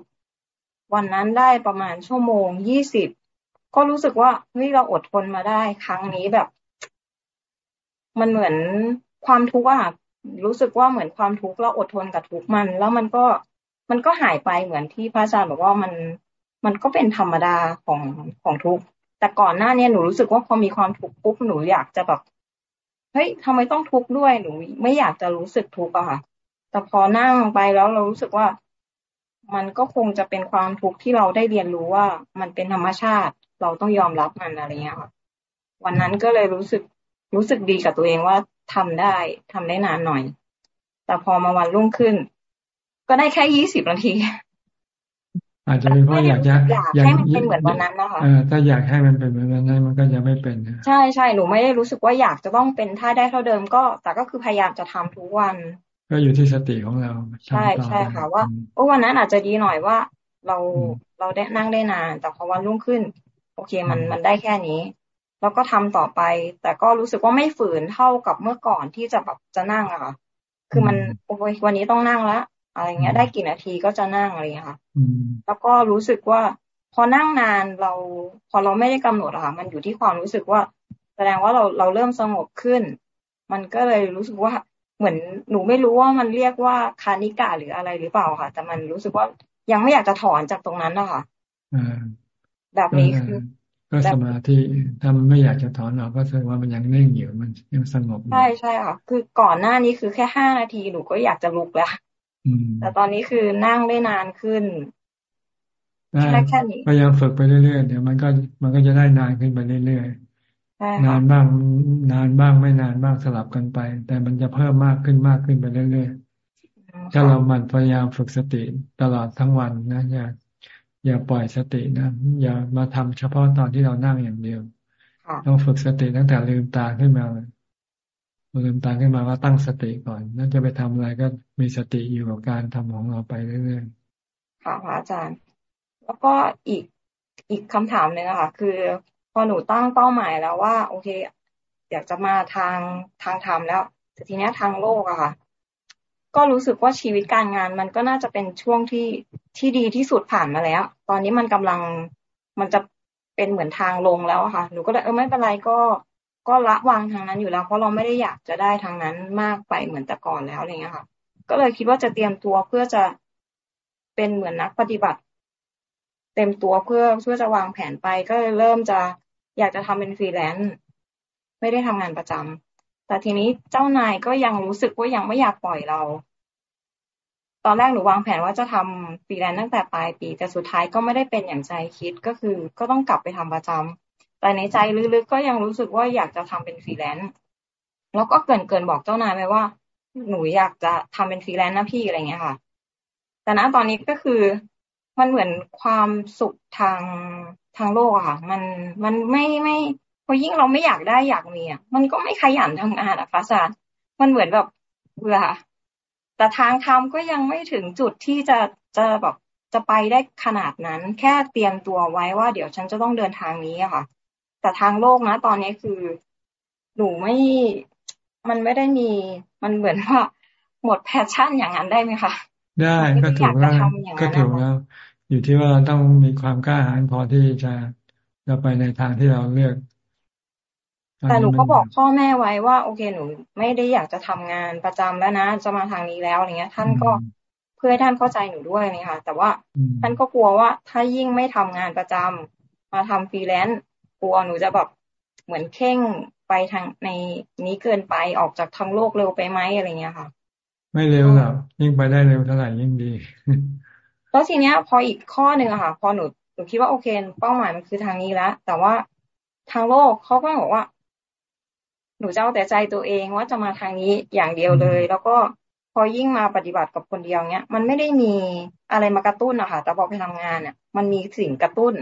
วันนั้นได้ประมาณชั่วโมงยี่สิบก็รู้สึกว่าเฮ้ยเราอดทนมาได้ ครั้งนี้แบบ มันเหมือนความทุกข์อะรู้สึกว่าเหมือนความทุกข์เราอดทนกับทุกข์มัน แล้วมันก็มันก็หายไปเหมือนที่พระอาจารย์บอกว่ามัน มันก็เป็นธรรมดาของของทุกข์แต่ก่อนหน้าเนี้หนูรู้สึกว่าพอมีความทุกข์ปุ๊บหนูอยากจะแบบเฮ้ยทำไมต้องทุกข์ด้วยหนู ไม่อยากจะรู้สึกทุกข์อะค่ะ แต่พอนั่งไปแล้วเรารู้สึกว่า มันก็คงจะเป็นความทุกข์ที่เราได้เรียนรู้ว่า มันเป็นธรรมชาติ เราต้องยอมรับมันอะไรเงี้ยค่ะวันนั้นก็เลยรู้สึกรู้สึกดีกับตัวเองว่าทำได้ทำได้นานหน่อย แต่พอมาวันรุ่งขึ้น ก็ได้แค่ยี่สิบนาที อาจจะเป็นเพราะอยากจะอยากให้มันเป็นเหมือนวันนั้นนะคะถ้าอยากให้มันเป็นเหมือนวันนั้นมันก็จะไม่เป็นใช่ใช่หนูไม่ได้รู้สึกว่าอยากจะต้องเป็นถ้าได้เท่าเดิมก็ แต่ก็คือพยายามจะทำทุกวัน ก็อยู่ที่สติของเรา ใช่ใช่ค่ะว่าโอ้วันนั้นอาจจะดีหน่อยว่า เราเราได้นั่งได้นาน แต่พอวันรุ่งขึ้น โอเคมันมันได้แค่นี้ แล้วก็ทำต่อไป แต่ก็รู้สึกว่าไม่ฝืนเท่ากับเมื่อก่อนที่จะแบบจะนั่งอะค่ะคือมันโอ้ยวันนี้ต้องนั่งแล้ว อะไรเงี้ย ได้กี่นาทีก็จะนั่งอะไรเงี้ยค่ะแล้วก็รู้สึกว่า พอนั่งนานเรา พอเราไม่ได้กำหนดอะค่ะ มันอยู่ที่ความรู้สึกว่า แสดงว่าเราเราเริ่มสงบขึ้น มันก็เลยรู้สึกว่าเหมือนหนูไม่รู้ว่ามันเรียกว่าคานิกะหรืออะไรหรือเปล่าค่ะ แต่มันรู้สึกว่ายังไม่อยากจะถอนจากตรงนั้นนะคะแบบนี้คือก็สมาธิถ้ามันไม่อยากจะถอนออกก็แสดงว่ามันยังนิ่งอยู่มันยังสงบใช่ใช่ค่ะ คือก่อนหน้านี้คือแค่ห้านาทีหนูก็อยากจะลุกแล้ว แต่ตอนนี้คือนั่งได้นานขึ้นแค่แค่นี้พยายามฝึกไปเรื่อยๆเดี๋ยวมันก็มันก็จะได้นานขึ้นไปเรื่อยๆนานบ้างนานบ้างไม่นานบ้างสลับกันไป แต่มันจะเพิ่มมากขึ้นมากขึ้นไปเรื่อยๆถ้าเรามันพยายามฝึกสติตลอดทั้งวันนะอย่าอย่าปล่อยสตินะอย่ามาทำเฉพาะตอนที่เรานั่งอย่างเดียวต้องฝึกสติตั้งแต่ลืมตาขึ้นมาเลย ลืมตาขึ้นมาว่าตั้งสติก่อนนั่นจะไปทำอะไรก็มีสติอยู่กับการทำของเราไปเรื่อยๆ ค่ะพระอาจารย์ แล้วก็อีกอีกคำถามหนึ่งอะค่ะ คือพอหนูตั้งเป้าหมายแล้วว่า โอเค อยากจะมาทางทางธรรมแล้วแต่ทีนี้ทางโลกอะค่ะ ก็รู้สึกว่าชีวิตการงานมันก็น่าจะเป็นช่วงที่ที่ดีที่สุดผ่านมาแล้ว ตอนนี้มันกำลังมันจะเป็นเหมือนทางลงแล้วค่ะ หนูก็เลยเออไม่เป็นไรก็ ก็ละวางทางนั้นอยู่แล้ว เพราะเราไม่ได้อยากจะได้ทางนั้นมากไปเหมือนแต่ก่อนแล้วอะไรเงี้ยค่ะ ก็เลยคิดว่าจะเตรียมตัวเพื่อจะเป็นเหมือนนักปฏิบัติ เต็มตัวเพื่อเพื่อจะวางแผนไป ก็เริ่มจะอยากจะทำเป็นฟรีแลนซ์ไม่ได้ทำงานประจำแต่ทีนี้เจ้านายก็ยังรู้สึกว่ายังไม่อยากปล่อยเรา ตอนแรกหนูวางแผนว่าจะทำฟรีแลนซ์ตั้งแต่ปลายปี แต่สุดท้ายก็ไม่ได้เป็นอย่างใจคิดก็คือ ก็ต้องกลับไปทำประจำ แต่ในใจลึกๆก็ยังรู้สึกว่าอยากจะทำเป็นฟรีแลนซ์แล้วก็เกริ่นเกริ่นบอกเจ้านายไปว่า หนูอยากจะทำเป็นฟรีแลนซ์นะพี่อะไรเงี้ยค่ะ แต่ณตอนนี้ก็คือมันเหมือนความสุขทางทางโลกอะค่ะ มันมันไม่ไม่พอยิ่งเราไม่อยากได้อยากมีอะมันก็ไม่ขยันทำงานอะพระอาจารย์มันเหมือนแบบเบื่อแต่ทางธรรมก็ยังไม่ถึงจุดที่จะจะแบบจะไปได้ขนาดนั้น แค่เตรียมตัวไว้ว่าเดี๋ยวฉันจะต้องเดินทางนี้อะค่ะ แต่ทางโลกนะ ตอนนี้คือหนูไม่มันไม่ได้มี มันเหมือนว่าหมดแพชชั่นอย่างนั้นได้ไหมคะได้ก็ถูกแล้วก็ถูกแล้วอยู่ที่ว่าต้องมีความกล้าหาญพอที่จะจะไปในทางที่เราเลือก แต่หนูก็บอกพ่อแม่ไว้ว่า โอเคหนูไม่ได้อยากจะทำงานประจำแล้วนะจะมาทางนี้แล้วอะไรเงี้ย ท่านก็เพื่อให้ท่านเข้าใจหนูด้วยนี่ค่ะแต่ว่าท่านก็กลัวว่าถ้ายิ่งไม่ทำงานประจำมาทำฟรีแลนซ์ ลัวหนูจะแบบเหมือนเข่งไปทางในนี้เกินไปออกจากทางโลกเร็วไปไหมอะไรเงี้ยค่ะ ไม่เร็วหรอกยิ่งไปได้เร็วเท่าไหร่ยิ่งดีแล้วทีเนี้ย พออีกข้อหนึ่งอะค่ะ พอหนูหนูคิดว่าโอเค เป้าหมายมันคือทางนี้แล้วแต่ว่าทางโลกเขาก็บอกว่า หนูจะเอาแต่ใจตัวเองว่าจะมาทางนี้อย่างเดียวเลย แล้วก็พอยิ่งมาปฏิบัติกับคนเดียวเนี้ย มันไม่ได้มีอะไรมากระตุ้นอะค่ะแต่พอไปทำงานเนี่ยมันมีสิ่งกระตุ้น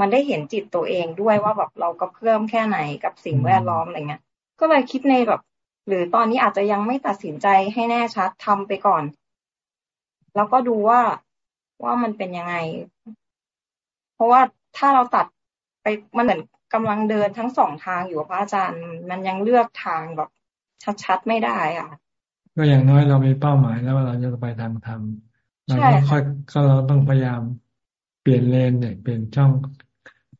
มันได้เห็นจิตตัวเองด้วยว่าแบบเราก็เพิ่มแค่ไหนกับสิ่งแวดล้อมอะไรเงี้ย ก็เลยคิดในแบบ หรือตอนนี้อาจจะยังไม่ตัดสินใจให้แน่ชัดทำไปก่อน แล้วก็ดูว่าว่ามันเป็นยังไง เพราะว่าถ้าเราตัดไปมันเหมือนกำลังเดินทั้งสองทางอยู่พระอาจารย์ มันยังเลือกทางแบบชัดๆไม่ได้อะ ก็อย่างน้อยเรามีเป้าหมายแล้วว่าเราจะไปทางธรรมเราก็ค่อยก็เราต้องพยายามเปลี่ยนเลนเนี่ยเปลี่ยนช่อง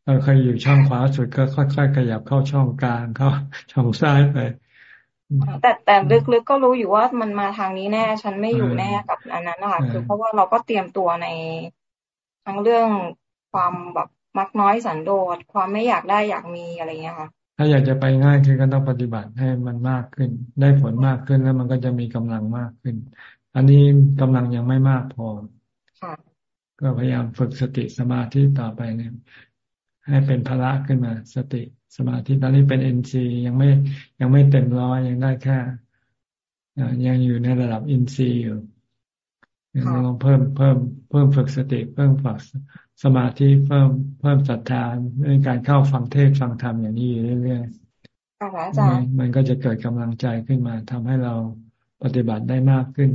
เราเคยอยู่ช่องขวาสุดก็ค่อยๆขยับเข้าช่องกลางเข้าช่องซ้ายไป แต่แต่ลึกๆก็รู้อยู่ว่ามันมาทางนี้แน่ ฉันไม่อยู่แน่กับอันนั้นนะคะคือเพราะว่าเราก็เตรียมตัวในทั้งเรื่องความแบบมักน้อยสันโดษความไม่อยากได้อยากมีอะไรเงี้ยค่ะ ถ้าอยากจะไปง่ายคือก็ต้องปฏิบัติให้มันมากขึ้น ได้ผลมากขึ้นแล้วมันก็จะมีกำลังมากขึ้น อันนี้กำลังยังไม่มากพอก็พยายามฝึกสติสมาธิต่อไปเนี่ย ให้เป็นพละขึ้นมา สติสมาธิตอนนี้เป็นเอ็นซียังไม่ยังไม่เต็มร้อยยังได้แค่ยังอยู่ในระดับอินทรีย์อยู่เราลองเพิ่มเพิ่มเพิ่มฝึกสติเพิ่มฝึกสมาธิเพิ่มเพิ่มศรัทธาในการเข้าฟังเทศฟังธรรมอย่างนี้อยู่เรื่อยๆมันก็จะเกิดกำลังใจขึ้นมาทำให้เราปฏิบัติได้มากขึ้น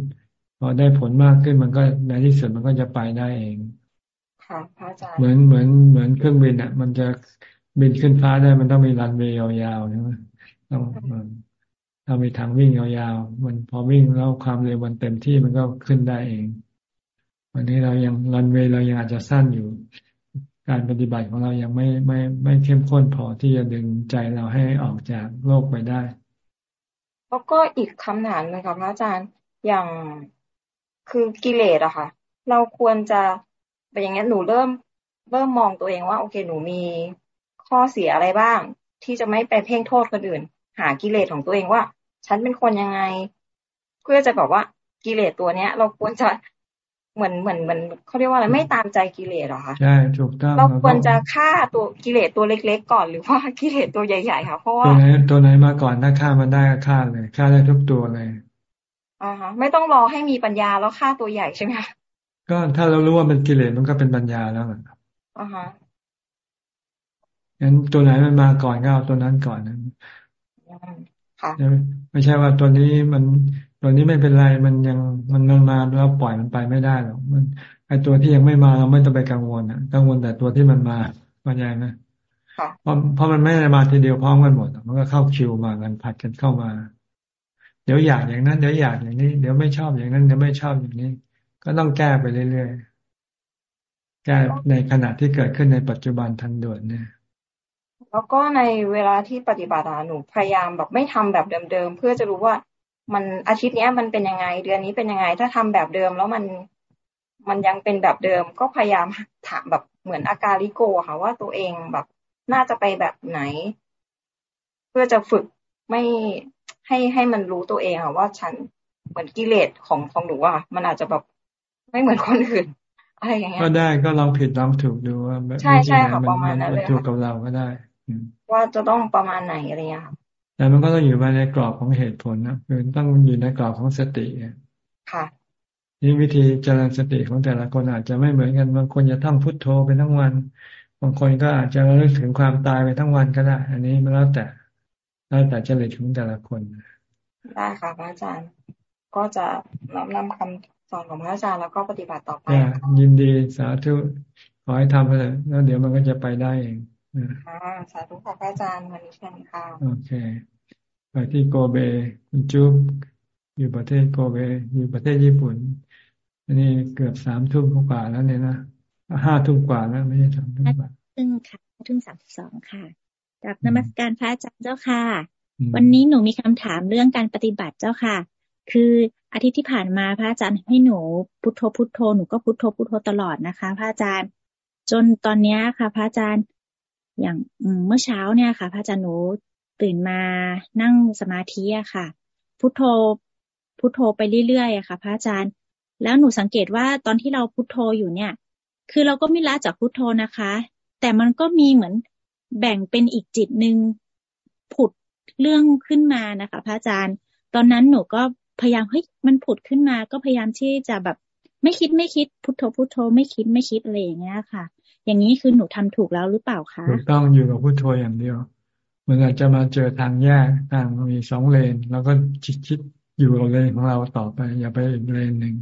พอได้ผลมากขึ้นมันก็ในที่สุดมันก็จะไปได้เอง ค่ะพระอาจารย์ เหมือนเหมือนเหมือนเครื่องบินอะ มันจะบินขึ้นฟ้าได้มันต้องมีรันเวย์ยาวๆใช่ไหมต้องถ้ามีทางวิ่งยาวๆมันพอวิ่งแล้วความเร็วมันเต็มที่มันก็ขึ้นได้เอง วันนี้เรายังรันเวย์เรายังอาจจะสั้นอยู่ การปฏิบัติของเรายังไม่ไม่ไม่เข้มข้นพอที่จะดึงใจเราให้ออกจากโลกไปได้ แล้วก็อีกคำถามหนึ่งค่ะพระอาจารย์อย่างคือกิเลสอะค่ะ เราควรจะ เป็นอย่างนี้หนูเริ่มเริ่มมองตัวเองว่า โอเค หนูมีข้อเสียอะไรบ้าง ที่จะไม่ไปเพ่งโทษคนอื่น หากิเลสของตัวเองว่า ฉันเป็นคนยังไง เพื่อจะบอกว่ากิเลสตัวเนี้ย เราควรจะเหมือนเหมือนเหมือนเขาเรียกว่าอะไรไม่ตามใจกิเลสหรอคะใช่ถูกต้องเราควรจะฆ่าตัวกิเลสตัวเล็ก ๆ ก่อนหรือว่ากิเลสตัวใหญ่ๆค่ะเพราะว่าตัวไหนตัวไหนมาก่อนถ้าฆ่ามันได้ก็ฆ่าเลยฆ่าได้ทุกตัวเลยอ่าฮะไม่ต้องรอให้มีปัญญาแล้วฆ่าตัวใหญ่ใช่ไหมคะ ก็ถ้าเรารู้ว่ามันกิเลสมันก็เป็นปัญญาแล้วอ่าฮะงั้นตัวไหนมันมาก่อนก็เอาตัวนั้นก่อนนะไม่ใช่ว่าตัวนี้มันตัวนี้ไม่เป็นไรมันยังมันมันมาแล้วปล่อยมันไปไม่ได้หรอกมันไอตัวที่ยังไม่มาเราไม่ต้องไปกังวลนะกังวลแต่ตัวที่มันมาปัญญานะเพราะเพราะมันไม่ได้มาทีเดียวพร้อมกันหมด มันก็เข้าคิวมากันผัดกันเข้ามา เดี๋ยวอยากอย่างนั้น เดี๋ยวอยากอย่างนี้ เดี๋ยวไม่ชอบอย่างนั้นเดี๋ยวไม่ชอบอย่างนี้ ก็ต้องแก้ไปเรื่อยๆ แก้ในขณะที่เกิดขึ้นในปัจจุบันทันด่วนเนี่ยแล้วก็ในเวลาที่ปฏิบัติหนูพยายามแบบไม่ทำแบบเดิมๆ เพื่อจะรู้ว่ามันอาทิตย์นี้มันเป็นยังไง เดือนนี้เป็นยังไง ถ้าทำแบบเดิมแล้วมันมันยังเป็นแบบเดิม ก็พยายามถามแบบเหมือนอาการลิโกค่ะว่าตัวเองแบบน่าจะไปแบบไหน เพื่อจะฝึกไม่ให้ให้มันรู้ตัวเองค่ะว่าฉันเหมือนกิเลสของของหนูอะมันอาจจะแบบ ไม่เหมือนคนอื่นอะไรอย่างเงี้ยก็ได้ก็ลองผิดลองถูกดูว่าใช่ใช่ค่ะประมาณนั้นเลยถูกกับเราก็ได้ว่าจะต้องประมาณไหนอะไรเงี้ยค่ะแต่มันก็ต้องอยู่ในกรอบของเหตุผลนะคือต้องอยู่ในกรอบของสติค่ะนี่วิธีเจริญสติของแต่ละคนอาจจะไม่เหมือนกันบางคนจะท่องพุทโธไปทั้งวัน บางคนก็อาจจะระลึกถึงความตายไปทั้งวันก็ได้ อันนี้มันแล้วแต่แล้วแต่จริตของแต่ละคนได้ค่ะพระอาจารย์ก็จะน้อมนำคำ สอนของพระอาจารย์แล้วก็ปฏิบัติต่อไปยินดีสาธุขอให้ทำไปเลยแล้วเดี๋ยวมันก็จะไปได้เองค่ะสาธุค่ะพระอาจารย์วันนี้เชิญค่ะโอเค ไปที่โกเบคุณจุ๊บอยู่ประเทศโกเบอยู่ประเทศญี่ปุ่น อันนี้เกือบสามทุ่มกว่าแล้วเนี่ยนะห้าทุ่มกว่าแล้วไม่ใช่สามทุ่มกว่าซึ่งค่ะทุ่มสามสิบสองค่ะกับนมัสการพระอาจารย์เจ้าค่ะ วันนี้หนูมีคำถามเรื่องการปฏิบัติเจ้าค่ะ คืออาทิตย์ที่ผ่านมาพระอาจารย์ให้หนูพุทโธพุทโธหนูก็พุทโธพุทโธตลอดนะคะ พระอาจารย์ จนตอนนี้ค่ะ พระอาจารย์อย่างเมื่อเช้าเนี่ยค่ะ พระอาจารย์หนูตื่นมานั่งสมาธิอะค่ะ พุทโธพุทโธไปเรื่อยๆอะค่ะ พระอาจารย์ แล้วหนูสังเกตว่าตอนที่เราพุทโธอยู่เนี่ย คือเราก็ไม่ละจากพุทโธนะคะ แต่มันก็มีเหมือนแบ่งเป็นอีกจิตหนึ่งผุดเรื่องขึ้นมานะคะ พระอาจารย์ ตอนนั้นหนูก็ พยายามเฮ้ยมันผุดขึ้นมา ก็พยายามที่จะแบบไม่คิดไม่คิดพุทโธพุทโธไม่คิดไม่คิดอะไรอย่างเงี้ยค่ะ อย่างนี้คือหนูทำถูกแล้วหรือเปล่าคะถูกต้องอยู่กับพุทโธอย่างเดียวมันอาจจะมาเจอทางแยกทางมีสองเลน แล้วก็ชิดชิดอยู่กับเลนของเราต่อไป อย่าไปอีกเลนหนึ่ง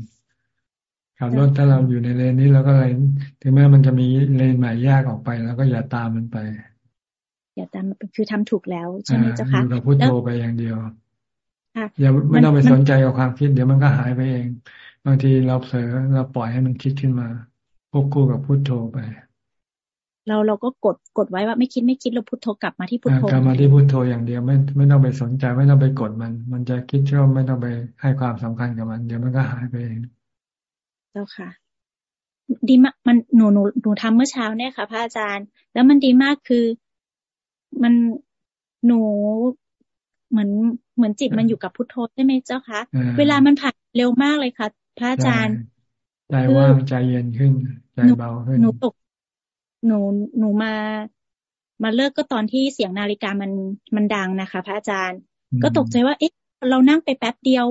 ขับรถถ้าเราอยู่ในเลนนี้เราก็เลยถึงแม้มันจะมีเลนใหม่แยกออกไป แล้วก็อย่าตามมันไป อย่าตามคือทำถูกแล้วใช่ไหมเจ้าคะอยู่กับพุทโธไปอย่างเดียว อย่าไม่ต้องไปสนใจกับความคิด เดี๋ยวมันก็หายไปเอง บางทีเราเผลอเราปล่อยให้มันคิดขึ้นมาควบคู่กับพุทโธไป เราเราก็กดกดไว้ว่าไม่คิดไม่คิดเราพุทโธกลับมาที่พุทโธกลับมาที่พุทโธอย่างเดียวไม่ไม่ต้องไปสนใจไม่ต้องไปกดมัน มันจะคิดชอบไม่ต้องไปให้ความสำคัญกับมัน เดี๋ยวมันก็หายไปเองเจ้าค่ะ ดีมากมันหนูหนูหนูทำเมื่อเช้าเนี่ยค่ะพระอาจารย์ แล้วมันดีมากคือมันหนู เหมือนเหมือนจิตมันอยู่กับพุทโธใช่ไหมเจ้าคะเวลามันผ่านเร็วมากเลยค่ะ พระอาจารย์ใจว่างใจเย็นขึ้นใจเบาขึ้นหนูตกหนูหนูมามาเลิกก็ตอนที่เสียงนาฬิกามันมันดังนะคะ พระอาจารย์ ก็ตกใจว่า เอ๊ะ เรานั่งไปแป๊บเดียว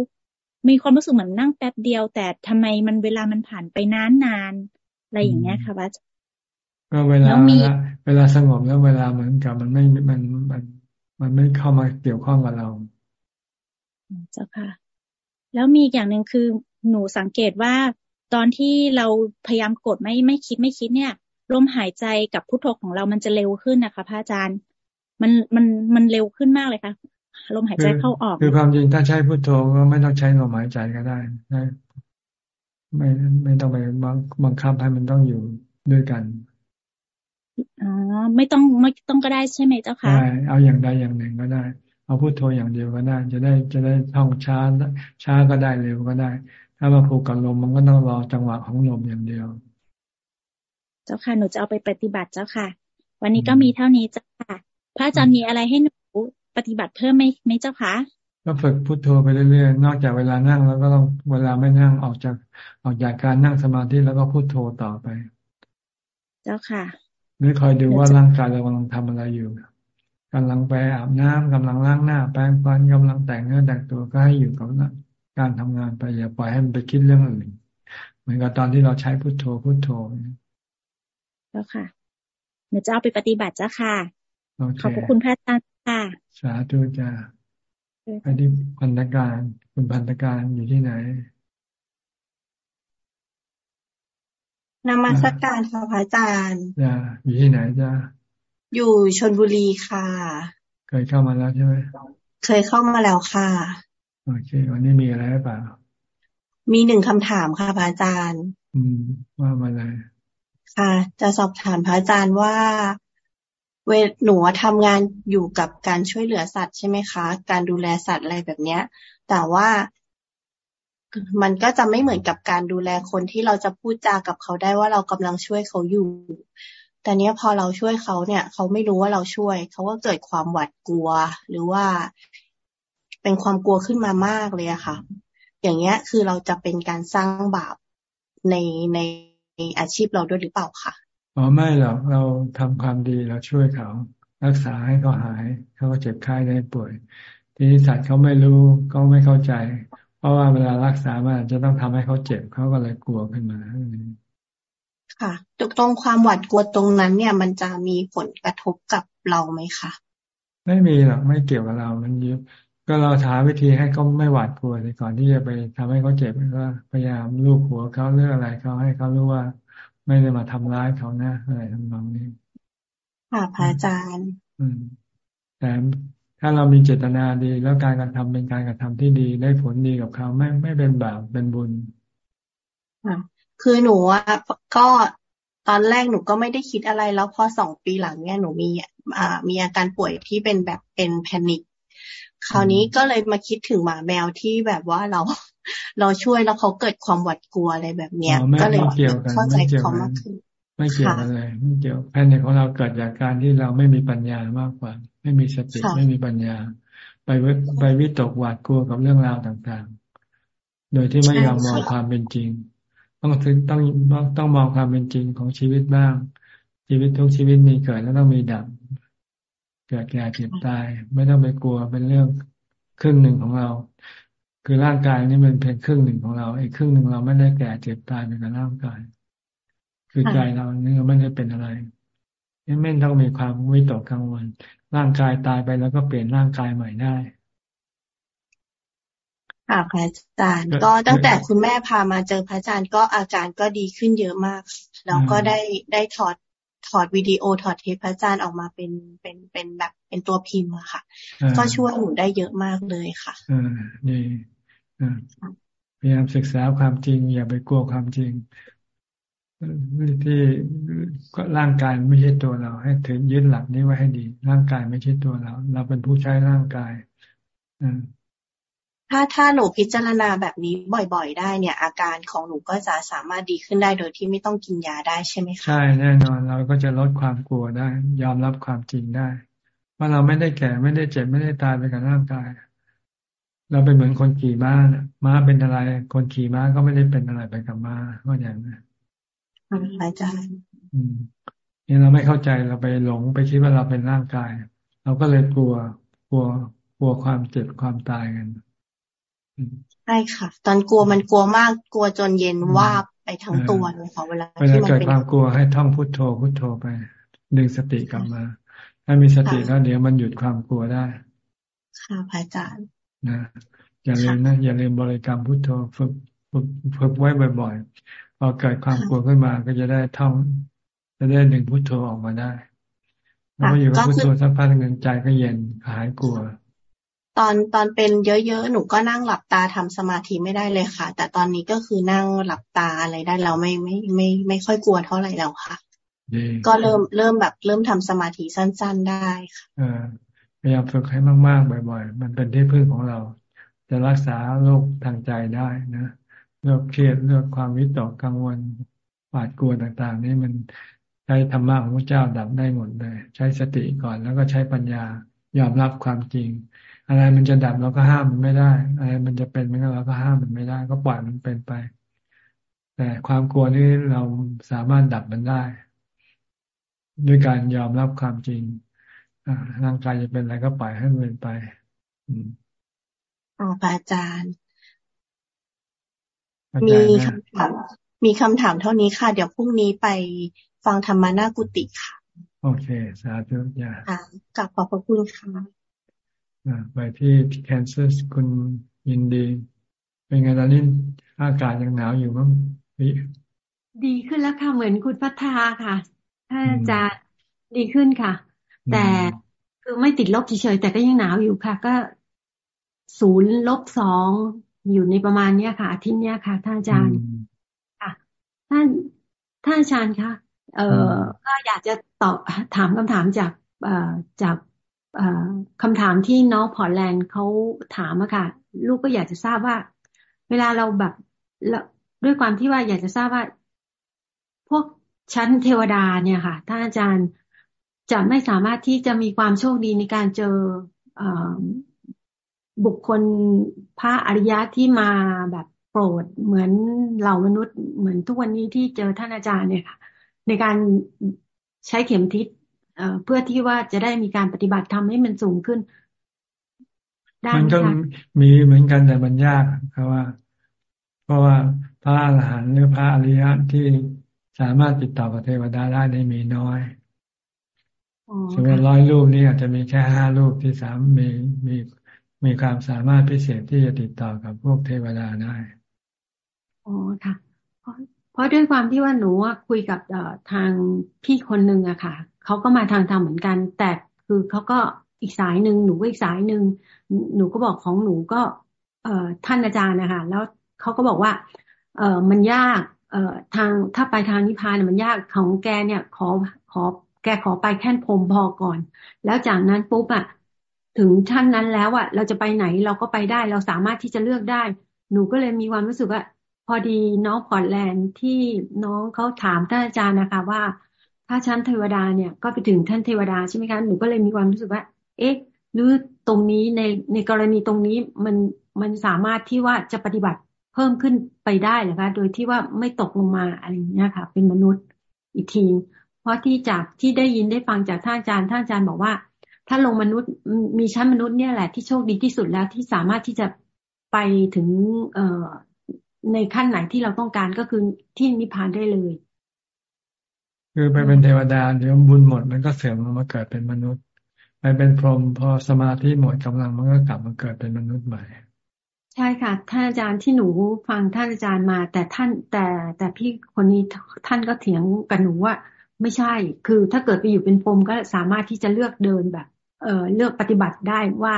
มีความรู้สึกเหมือนนั่งแป๊บเดียว แต่ทำไมมันเวลามันผ่านไปนานนานอะไรอย่างเงี้ยค่ะพระอาจารย์ก็เวลาเวลาสงบแล้วเวลาเหมือนกับมันไม่มันมัน มันไม่เข้ามาเกี่ยวข้องกับเรา เจ้าค่ะ แล้วมีอย่างหนึ่งคือหนูสังเกตว่าตอนที่เราพยายามกดไม่ไม่คิดไม่คิดเนี่ยลมหายใจกับพุทโธของเรามันจะเร็วขึ้นนะคะพระอาจารย์ มันมันมันเร็วขึ้นมากเลยค่ะลมหายใจเข้าออก คือความจริงถ้าใช้พุทโธก็ไม่ต้องใช้ลมหายใจก็ได้ไม่ไม่ต้องไปบังคับให้มันต้องอยู่ด้วยกัน อ๋อไม่ต้องไม่ต้องก็ได้ใช่ไหมเจ้าค่ะใช่เอาอย่างใดอย่างหนึ่งก็ได้ เอาพุโทโธอย่างเดียวก็ได้ จะได้จะได้ท่องช้าช้าก็ได้เร็วก็ได้ ถ้ามาผูกกับลมมันก็ต้องรอจังหวะของลมอย่างเดียว เจ้าค่ะหนูจะเอาไปปฏิบัติเจ้าค่ะ วันนี้ก็มีเท่านี้เจ้าค่ะ พระอาจารย์มีอะไรให้หนูปฏิบัติเพิ่มไหมไหมเจ้าค่ะก็ฝึกพุโทโธไปเรื่อยๆ นอกจากเวลานั่งแล้วก็ต้องเวลาไม่นั่งออกจากออกจากการนั่งสมาธิแล้วก็พุโทโธต่อไป เจ้าค่ะ หรือคอยดูว่าร่างกายเรากำลังทำอะไรอยู่กำลังไปอาบน้ำกำลังล้างหน้า แปรงฟันกำลังแต่งเนื้อแต่งตัวก็ให้อยู่กับการทำงานไปอย่าปล่อยให้มันไปคิดเรื่องอื่นเหมือนกับตอนที่เราใช้พุทโธพุทโธแล้วค่ะเดี๋ยวจะเอาไปปฏิบัติจ้าค่ะ ขอบคุณพระอาจารย์ค่ะ สาธุจ้าไปที่พันธการ คุณพันธการอยู่ที่ไหน นมัสการค่ะพระอาจารย์จ้าอยู่ที่ไหนจ้าอยู่ชนบุรีค่ะ เคยเข้ามาแล้วใช่ไหมเคยเข้ามาแล้วค่ะโอเควันนี้มีอะไรหรือเปล่า มีหนึ่งคำถามค่ะพระอาจารย์ อืม ว่ามาเลยค่ะ จะสอบถามพระอาจารย์ว่า เวหนูทำงานอยู่กับการช่วยเหลือสัตว์ใช่ไหมคะ การดูแลสัตว์อะไรแบบเนี้ย แต่ว่า มันก็จะไม่เหมือนกับการดูแลคนที่เราจะพูดจากับเขาได้ว่าเรากำลังช่วยเขาอยู่ แต่เนี้ยพอเราช่วยเขาเนี่ย เขาไม่รู้ว่าเราช่วย เขาก็เกิดความหวาดกลัว หรือว่าเป็นความกลัวขึ้นมามากเลยอะค่ะ อย่างเงี้ยคือเราจะเป็นการสร้างบาปในในอาชีพเราด้วยหรือเปล่าคะอ๋อไม่หรอกเราทำความดีเราช่วยเขา รักษาให้เขาหาย เขาก็เจ็บไข้ได้ป่วย ทีนี้สัตว์เขาไม่รู้ก็ไม่เข้าใจ เพราะว่าเวลารักษามันจะต้องทำให้เขาเจ็บเขาก็เลยกลัวขึ้นมาค่ะตรงความหวาดกลัวตรงนั้น เนี่ย มันจะมีผลกระทบกับเราไหมคะไม่มีหรอกไม่เกี่ยวกับเรา มันเยอะก็เราหาวิธีให้เขาไม่หวาดกลัวในก่อนที่จะไปทำให้เขาเจ็บก็พยายามลูบหัวเขาเรื่องอะไรเขาให้เขารู้ว่า ไม่ได้มาทำร้ายเขานะอะไรทำนองนี้ค่ะพระอาจารย์ อืมแต่ ถ้าเรามีเจตนาดี แล้วการกระทำเป็นการกระทำที่ดี ได้ผลดีกับเขาไม่ไม่เป็นบาปเป็นบุญคือหนูอะก็ตอนแรกหนูก็ไม่ได้คิดอะไร แล้วพอสองปีหลังเนี่ยหนูมีอ่ามีอาการป่วยที่เป็นแบบเป็นแพนิคคราวนี้ก็เลยมาคิดถึงหมาแมวที่แบบว่าเรา เราช่วยแล้วเขาเกิดความหวาดกลัวอะไรแบบเนี้ย ก็เลยเข้าใจเขามากขึ้น ไม่เกี่ยวกันเลยไม่เกี่ยวแพนิคของเราเกิดจากการที่เราไม่มีปัญญามากกว่า ไม่มีสติไม่มีปัญญา ไปไปวิตกหวาดกลัวกับเรื่องราวต่างๆ โดยที่ไม่ยอมมองความเป็นจริง ต้องถึงต้องต้องมองความเป็นจริงของชีวิตบ้าง ชีวิตทุกชีวิตมีเกิดแล้วต้องมีดับเกิดแก่เจ็บตาย ไม่ต้องไปกลัวเป็นเรื่องครึ่งหนึ่งของเรา คือร่างกายนี่มันเป็นครึ่งหนึ่งของเราอีกครึ่งหนึ่งเราไม่ได้แก่เจ็บตายเป็นกับร่างกาย คือใจเราเนี่ยไม่ได้เป็นอะไรไม่ต้องมีความวิตกกังวล ร่างกายตายไปแล้วก็เปลี่ยนร่างกายใหม่ได้ค่ะพระอาจารย์ก็ตั้งแต่คุณแม่พามาเจอพระอาจารย์ก็อาการก็ดีขึ้นเยอะมากแล้วก็ได้ได้ถอดถอดวิดีโอถอดเทปพระอาจารย์ออกมาเป็นเป็นเป็นแบบเป็นตัวพิมพ์อะค่ะ ก็ช่วยหนูได้เยอะมากเลยค่ะอ่านี่พยายามศึกษาความจริง อย่าไปกลัวความจริง ที่ร่างกายไม่ใช่ตัวเรา ให้ถือยึดหลักนี้ไว้ให้ดี ร่างกายไม่ใช่ตัวเรา เราเป็นผู้ใช้ร่างกายถ้าถ้าหนูพิจารณาแบบนี้บ่อย ๆ ได้เนี่ย อาการของหนูก็จะสามารถดีขึ้นได้โดยที่ไม่ต้องกินยาได้ใช่ไหมคะใช่แน่นอนเราก็จะลดความกลัวได้ ยอมรับความจริงได้ ว่าเราไม่ได้แก่ไม่ได้เจ็บไม่ได้ตายไปกับร่างกาย เราเป็นเหมือนคนขี่ม้านะม้าเป็นอะไร คนขี่ม้าก็ไม่ได้เป็นอะไรไปกับม้าก็อย่างนั้น อาจารย์นี่เราไม่เข้าใจเราไปหลงไปคิดว่าเราเป็นร่างกาย เราก็เลยกลัวกลัวกลัวความเจ็บความตายกันใช่ค่ะ ตอนกลัวมันกลัวมากกลัวจนเย็นว่าไปทั้งตัวเลยค่ะเวลาเวลาเกิดความกลัวให้ท่องพุทโธพุทโธไปดึงสติกลับมา ถ้ามีสติแล้วเดี๋ยวมันหยุดความกลัวได้ ค่ะพระอาจารย์นะอย่าลืมนะอย่าลืมบริกรรมพุทโธฝึกฝึกฝึกไว้บ่อยๆ พอเกิดความกลัวขึ้นมาก็จะได้ท่องจะได้ดึงพุทโธออกมาได้แล้วก็อยู่กับพุทโธสักพักหนึ่งใจก็เย็นหายกลัว ตอนตอนเป็นเยอะๆหนูก็นั่งหลับตาทำสมาธิไม่ได้เลยค่ะ แต่ตอนนี้ก็คือนั่งหลับตาอะไรได้เราไม่ไม่ไม่ไม่ค่อยกลัวเท่าไหร่แล้วค่ะก็เริ่มเริ่มแบบเริ่มทำสมาธิสั้น ๆได้ค่ะพยายามฝึกให้มากๆบ่อย ๆ มันเป็นที่พึ่งของเรา จะรักษาโรคทางใจได้นะ โรคเครียดโรคความวิตกกังวลหวาดกลัวต่าง ๆ นี่มันใช้ธรรมะของพระเจ้าดับได้หมดเลย ใช้สติก่อนแล้วก็ใช้ปัญญายอมรับความจริง อะไรมันจะดับเราก็ห้ามมันไม่ได้ อะไรมันจะเป็นมันก็เราก็ห้ามมันไม่ได้ ก็ปล่อยมันเป็นไป แต่ความกลัวนี้เราสามารถดับมันได้ ด้วยการยอมรับความจริงร่างกายจะเป็นอะไรก็ปล่อยให้มันเป็นไปอ๋อพระอาจารย์ มีคำถามมีคำถามเท่านี้ค่ะ เดี๋ยวพรุ่งนี้ไปฟังธรรมานากุติค่ะ โอเค สาธุยากลับขอบพระคุณค่ะไปที่แคนซัสคุณยินดี เป็นไงตอนนี้อากาศยังหนาวอยู่มั้งดีขึ้นแล้วค่ะ เหมือนคุณพัฒนาค่ะ ถ้าจะดีขึ้นค่ะ แต่คือไม่ติดลบเฉยๆแต่ก็ยังหนาวอยู่ค่ะ ก็ศูนย์ลบสอง อยู่ในประมาณเนี้ยค่ะอาทิตย์เนี้ยค่ะท่านอาจารย์ค่ะท่านท่านอาจารย์คะเอ่อก็อยากจะตอบถามคำถามจากเอ่อจากคำถามที่น้องพอร์แลนด์เขาถามอะค่ะ ลูกก็อยากจะทราบว่า เวลาเราแบบด้วยความที่ว่าอยากจะทราบว่า พวกชั้นเทวดาเนี่ยค่ะท่านอาจารย์จะไม่สามารถที่จะมีความโชคดีในการเจออ บุคคลพระอริยะที่มาแบบโปรดเหมือนเหล่ามนุษย์เหมือนทุกวันนี้ที่เจอท่านอาจารย์เนี่ยค่ะ ในการใช้เข็มทิศเพื่อที่ว่าจะได้มีการปฏิบัติทำให้มันสูงขึ้นมันก็มีเหมือนกันแต่มันยากเพราะว่า เพราะว่าพระอรหันต์หรือพระอริยะที่สามารถติดต่อกับเทวดาได้ในมีน้อยสมมติร้อยรูปนี้อาจจะมีแค่ห้ารูปที่สามมีมี มีความสามารถพิเศษที่จะติดต่อกับพวกเทวดาได้อ๋อค่ะเพราะด้วยความที่ว่าหนูคุยกับทางพี่คนหนึ่งอะค่ะเขาก็มาทางธรรมเหมือนกัน แต่คือเขาก็อีกสายหนึ่งหนูก็อีกสายหนึ่งหนูก็บอกของหนูก็เอท่านอาจารย์นะคะแล้วเขาก็บอกว่า เออมันยาก เออทางถ้าไปทางนิพพานมันยากของแกเนี่ย ขอขอแกขอไปแค่พรมพอก่อน แล้วจากนั้นปุ๊บอะ ถึงท่านนั้นแล้วอะเราจะไปไหนเราก็ไปได้ เราสามารถที่จะเลือกได้ หนูก็เลยมีความรู้สึกว่าพอดีน้องพอร์ตแลนด์ที่น้องเขาถามท่านอาจารย์นะคะว่า ถ้าชั้นเทวดาเนี่ยก็ไปถึงท่านเทวดาใช่ไหมคะหนูก็เลยมีความรู้สึกว่า เอ๊ะหรือตรงนี้ในในกรณีตรงนี้มันมันสามารถที่ว่าจะปฏิบัติเพิ่มขึ้นไปได้หรือคะ โดยที่ว่าไม่ตกลงมาอะไรอย่างเงี้ยค่ะ เป็นมนุษย์อีกที เพราะที่จากที่ได้ยินได้ฟังจากท่านอาจารย์ท่านอาจารย์บอกว่า ถ้าลงมนุษย์มีชั้นมนุษย์เนี่ยแหละที่โชคดีที่สุดแล้วที่สามารถที่จะไปถึงเอ่อในขั้นไหนที่เราต้องการก็คือที่นิพพานได้เลย คือไปเป็นเทวดาเดี๋ยวบุญหมดมันก็เสื่อมมาเกิดเป็นมนุษย์ ไปเป็นพรหมพอสมาธิหมดกำลังมันก็กลับมาเกิดเป็นมนุษย์ใหม่ ใช่ค่ะท่านอาจารย์ที่หนูฟังท่านอาจารย์มา แต่ท่านแต่แต่พี่คนนี้ท่านก็เถียงกับหนูว่าไม่ใช่ คือถ้าเกิดไปอยู่เป็นพรหมก็สามารถที่จะเลือกเดินแบบ เอ่อเลือกปฏิบัติได้ว่า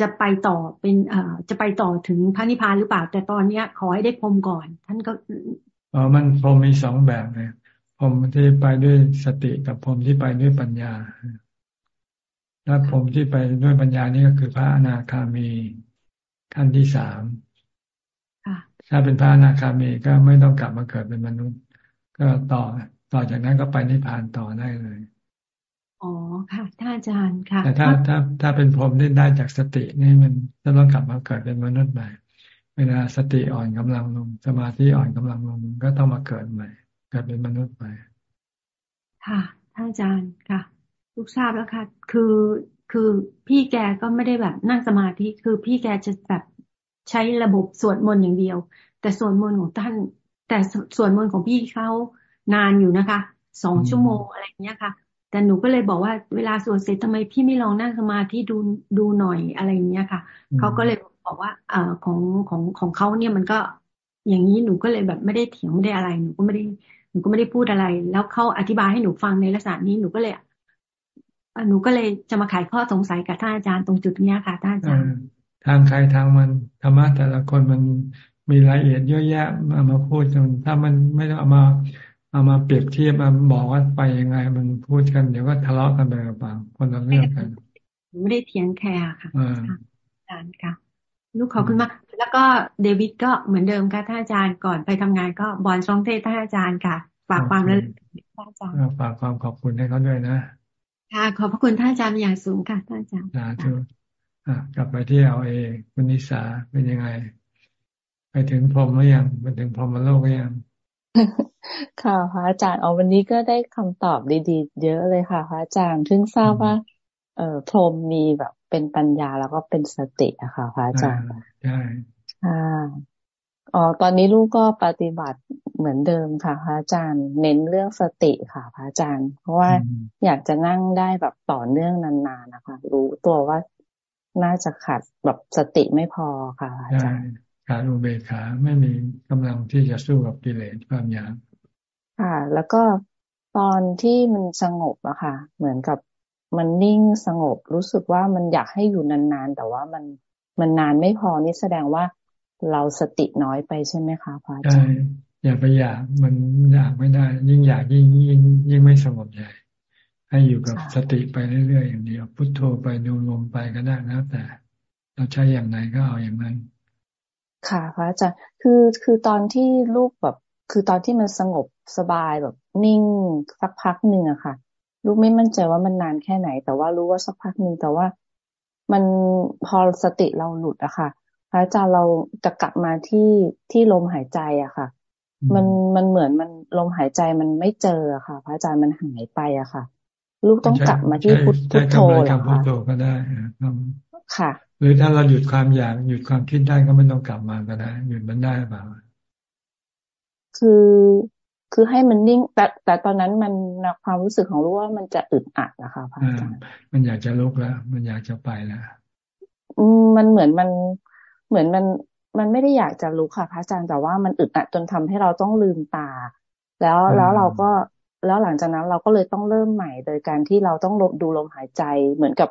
จะไปต่อเป็นเอ่อจะไปต่อถึงพระนิพพานหรือเปล่า แต่ตอนเนี้ย ขอให้ได้พรหมก่อน ท่านก็อ๋อมันพรหมมีสองแบบเลยพรมที่ไปด้วยสติกับพรมที่ไปด้วยปัญญาและพรมที่ไปด้วยปัญญานี่ก็คือพระอนาคามีขั้นที่สามถ้าเป็นพระอนาคามีก็ไม่ต้องกลับมาเกิดเป็นมนุษย์ ก็ต่อต่อจากนั้นก็ไปนิพพานต่อได้เลย อ๋ออ๋อค่ะท่านอาจารย์ค่ะ แต่ถ้าถ้าถ้าเป็นพรหมนี่ได้จากสตินี่มันจะต้องกลับมาเกิดเป็นมนุษย์ใหม่ เวลาสติอ่อนกำลังลงสมาธิอ่อนกำลังลงก็ต้องมาเกิดใหม่เกิดเป็นมนุษย์ใหม่ค่ะท่านอาจารย์ค่ะลูกทราบแล้วค่ะ คือคือพี่แกก็ไม่ได้แบบนั่งสมาธิคือพี่แกจะแบบใช้ระบบสวดมนต์อย่างเดียว แต่สวดมนต์ของท่าน แต่สวดมนต์ของพี่เขานานอยู่นะคะสองชั่วโมงอะไรเงี้ยค่ะ แต่หนูก็เลยบอกว่าเวลาสวดเสร็จทำไมพี่ไม่ลองนั่งสมาธิดูดูหน่อยอะไรเงี้ยค่ะเขาก็เลยบอกว่าเอ่อของของของเขาเนี่ยมันก็อย่างนี้หนูก็เลยแบบไม่ได้เถียงไม่ได้อะไร หนูก็ไม่ได้หนูก็ไม่ได้พูดอะไร แล้วเขาอธิบายให้หนูฟังในลักษณะนี้หนูก็เลยหนูก็เลยจะมาขายข้อสงสัยกับท่านอาจารย์ตรงจุดนี้ค่ะท่านอาจารย์ทางใครทางมันธรรมะแต่ละคนมันมีรายละเอียดเยอะแยะมามาพูดกันถ้ามันไม่ต้องเอามา เอามาเปรียบเทียบมาบอกว่าไปยังไง มันพูดกันเดี๋ยวก็ทะเลาะกันไปเปล่าคนละเรื่องกันไม่ได้เถียงแคร์ค่ะอาจารย์ค่ะ ลูกขอบคุณมาก แล้วก็เดวิดก็เหมือนเดิมค่ะท่านอาจารย์ก่อนไปทำงานก็บอลช่องเทศท่านอาจารย์ค่ะฝากความระลึกท่านอาจารย์ฝากความขอบคุณให้เขาด้วยนะค่ะขอบพระคุณท่านอาจารย์อย่างสูงค่ะท่านอาจารย์สาธุกลับไปที่เอาเอคุณนิสาเป็นยังไง ไปถึงพรมหรือยังไปถึงพรมโลกหรือยัง ค่ะพระอาจารย์เอาวันนี้ก็ได้คำตอบดีๆ เยอะเลยค่ะพระอาจารย์ถึงทราบว่า เอ่อพรมมีแบบเป็นปัญญาแล้วก็เป็นสติอะค่ะพระอาจารย์ใช่ค่ะอ๋อตอนนี้ลูกก็ปฏิบัติเหมือนเดิมค่ะ พระอาจารย์ เน้นเรื่องสติค่ะ พระอาจารย์ เพราะว่าอยากจะนั่งได้แบบต่อเนื่องนานๆนะคะ รู้ตัวว่าน่าจะขาดแบบสติไม่พอค่ะอาจารย์ ขาดอุเบกขาไม่มีกำลังที่จะสู้กับกิเลสความอยากค่ะ แล้วก็ตอนที่มันสงบอะค่ะ เหมือนกับมันนิ่งสงบ รู้สึกว่ามันอยากให้อยู่นานๆ แต่ว่ามันมันนานไม่พอนี่แสดงว่าเราสติน้อยไปใช่ไหมคะพระอาจารย์อย่าไปอยากมันอยากไม่ได้ ยิ่งอยากยิ่งยิ่งยิ่งไม่สงบใหญ่ให้อยู่กับสติไปเรื่อยๆอย่างเดียวพุทโธไปดูลมไปก็ได้แล้วแต่ เราใช้อย่างไรก็เอาอย่างนั้น ค่ะพระอาจารย์คือคือตอนที่ลูกแบบ คือตอนที่มันสงบสบายแบบ นิ่งสักพักหนึ่งอะค่ะ ลูกไม่มั่นใจว่ามันนานแค่ไหน แต่ว่ารู้ว่าสักพักหนึ่งแต่ว่ามันพอสติเราหลุดอะค่ะ พระอาจารย์เราจะกลับมาที่ที่ลมหายใจอะค่ะ มันมันเหมือนมันลมหายใจมันไม่เจอค่ะ พระอาจารย์มันหายไปอะค่ะ ลูกต้องกลับมาที่พุทโธเหรอคะพุทโธก็ได้ค่ะ หรือถ้าเราหยุดความอยากหยุดความคิดได้ก็ไม่ต้องกลับมาก็ได้หยุดมันได้เปล่าคือคือให้มันนิ่ง แต่แต่ตอนนั้นมันความรู้สึกของรู้ว่ามันจะอึดอัดนะคะพระอาจารย์มันอยากจะลุกแล้ว มันอยากจะไปแล้วอืมมันเหมือนมันเหมือนมันมันไม่ได้อยากจะลุกค่ะพระอาจารย์แต่ว่ามันอึดอัดจนทำให้เราต้องลืมตา แล้วแล้วเราก็แล้วหลังจากนั้นเราก็เลยต้องเริ่มใหม่ โดยการที่เราต้องดูลมหายใจเหมือนกับ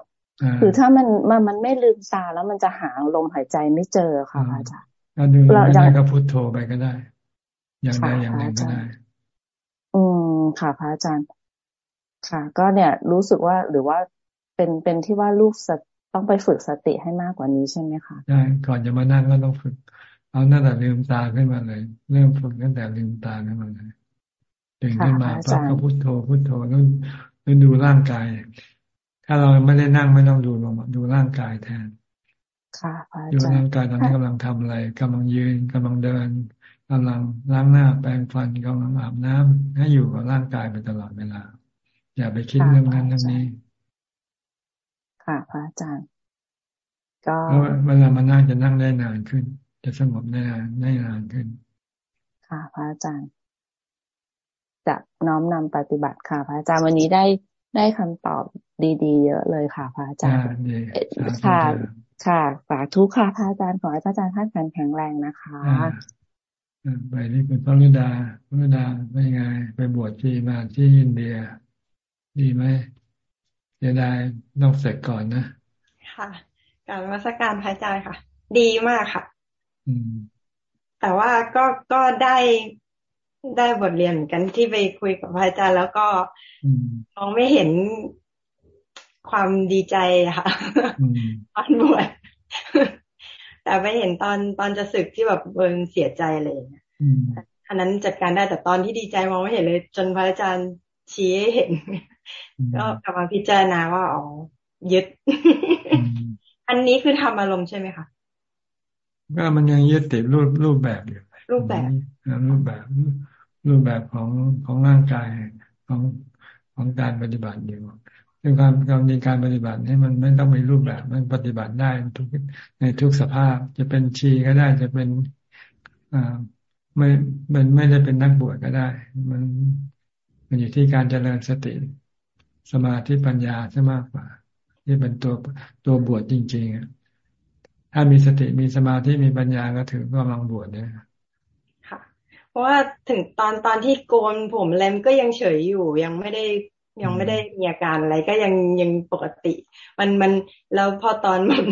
คือถ้ามันมันมันไม่ลืมตาแล้วมันจะหาลมหายใจไม่เจอค่ะอาจารย์เราจะก็พุทโธไปก็ได้ อย่างใดอย่างหนึ่งก็ได้ อืมค่ะพระอาจารย์ ค่ะ ก็เนี่ย รู้สึกว่าหรือว่าเป็นเป็นที่ว่าลูกสต้องไปฝึกสติให้มากกว่านี้ใช่ไหมคะใช่ก่อนจะมานั่งก็ต้องฝึก เอาตั้งแต่ลืมตาขึ้นมาเลย เริ่มฝึกตั้งแต่ลืมตาขึ้นมาเลยตื่นขึ้นมาปั๊บก็พุทโธพุทโธแล้วแล้วดูร่างกาย ถ้าเราไม่ได้นั่งไม่ต้องดูลงดูร่างกายแทนค่ะดูร่างกายตอนนี้กำลังทำอะไรกำลังยืนกำลังเดินกำลังล้างหน้าแปรงฟันกำลังอาบน้ำให้อยู่กับร่างกายไปตลอดเวลา อย่าไปคิดเรื่องนั้นเรื่องนี้ ค่ะพระอาจารย์ก็เวลามานั่งจะนั่งได้นานขึ้น จะสงบได้นานได้นานขึ้น ค่ะพระอาจารย์จะน้อมนำปฏิบัติค่ะ พระอาจารย์วันนี้ได้ ได้คำตอบดีๆ เยอะเลยค่ะพระอาจารย์ค่ะค่ะสาธุค่ะพระอาจารย์ขอให้พระอาจารย์ท่านแข็งแรงนะคะไปนี่เป็นพระฤดาพระฤดาเป็นไง ไปบวชที่มาที่อินเดีย ดีไหมเสียดายต้องเสร็จก่อนนะ ค่ะการมาสการพระอาจารย์ค่ะ ดีมากค่ะ อืม แต่ว่าก็ก็ได้ได้บทเรียนเหมือนกันที่ไปคุยกับพระอาจารย์แล้วก็ มองไม่เห็นความดีใจค่ะตอนบวชแต่ไปเห็นตอนตอนจะศึกที่แบบเบิร์เสียใจเลยอันนั้นจัดการได้แต่ตอนที่ดีใจมองไม่เห็นเลย จนพระอาจารย์ชี้ให้เห็น ก็กลับมาพิจารณาว่าอ๋อยึด อันนี้คือทำอารมณ์ใช่ไหมคะก็มันยังยึดติดรูปรูปแบบอยู่รูปแบบรูปแบบ รูปแบบของของร่างกายของ ของการปฏิบัติอยู่ซึ่งความการมีการปฏิบัตินี่มันไม่ต้องมีรูปแบบ มันปฏิบัติได้ทุกในทุกสภาพ จะเป็นชีก็ได้จะเป็นอ่าไม่มันไม่ได้เป็นนักบวชก็ได้ มันมันอยู่ที่การเจริญสติ สมาธิปัญญาใช่มากกว่า ที่เป็นตัวตัวบวชจริง ๆ ถ้ามีสติมีสมาธิมีปัญญาก็ถือกำลังบวชเนี่ย ราะว่าถึงตอนตอนที่โกนผมเล็มก็ยังเฉยอยู่ยังไม่ได้ยังไม่ได้มีอาการอะไรก็ยังยังปกติ มันมันแล้วพอตอนมัน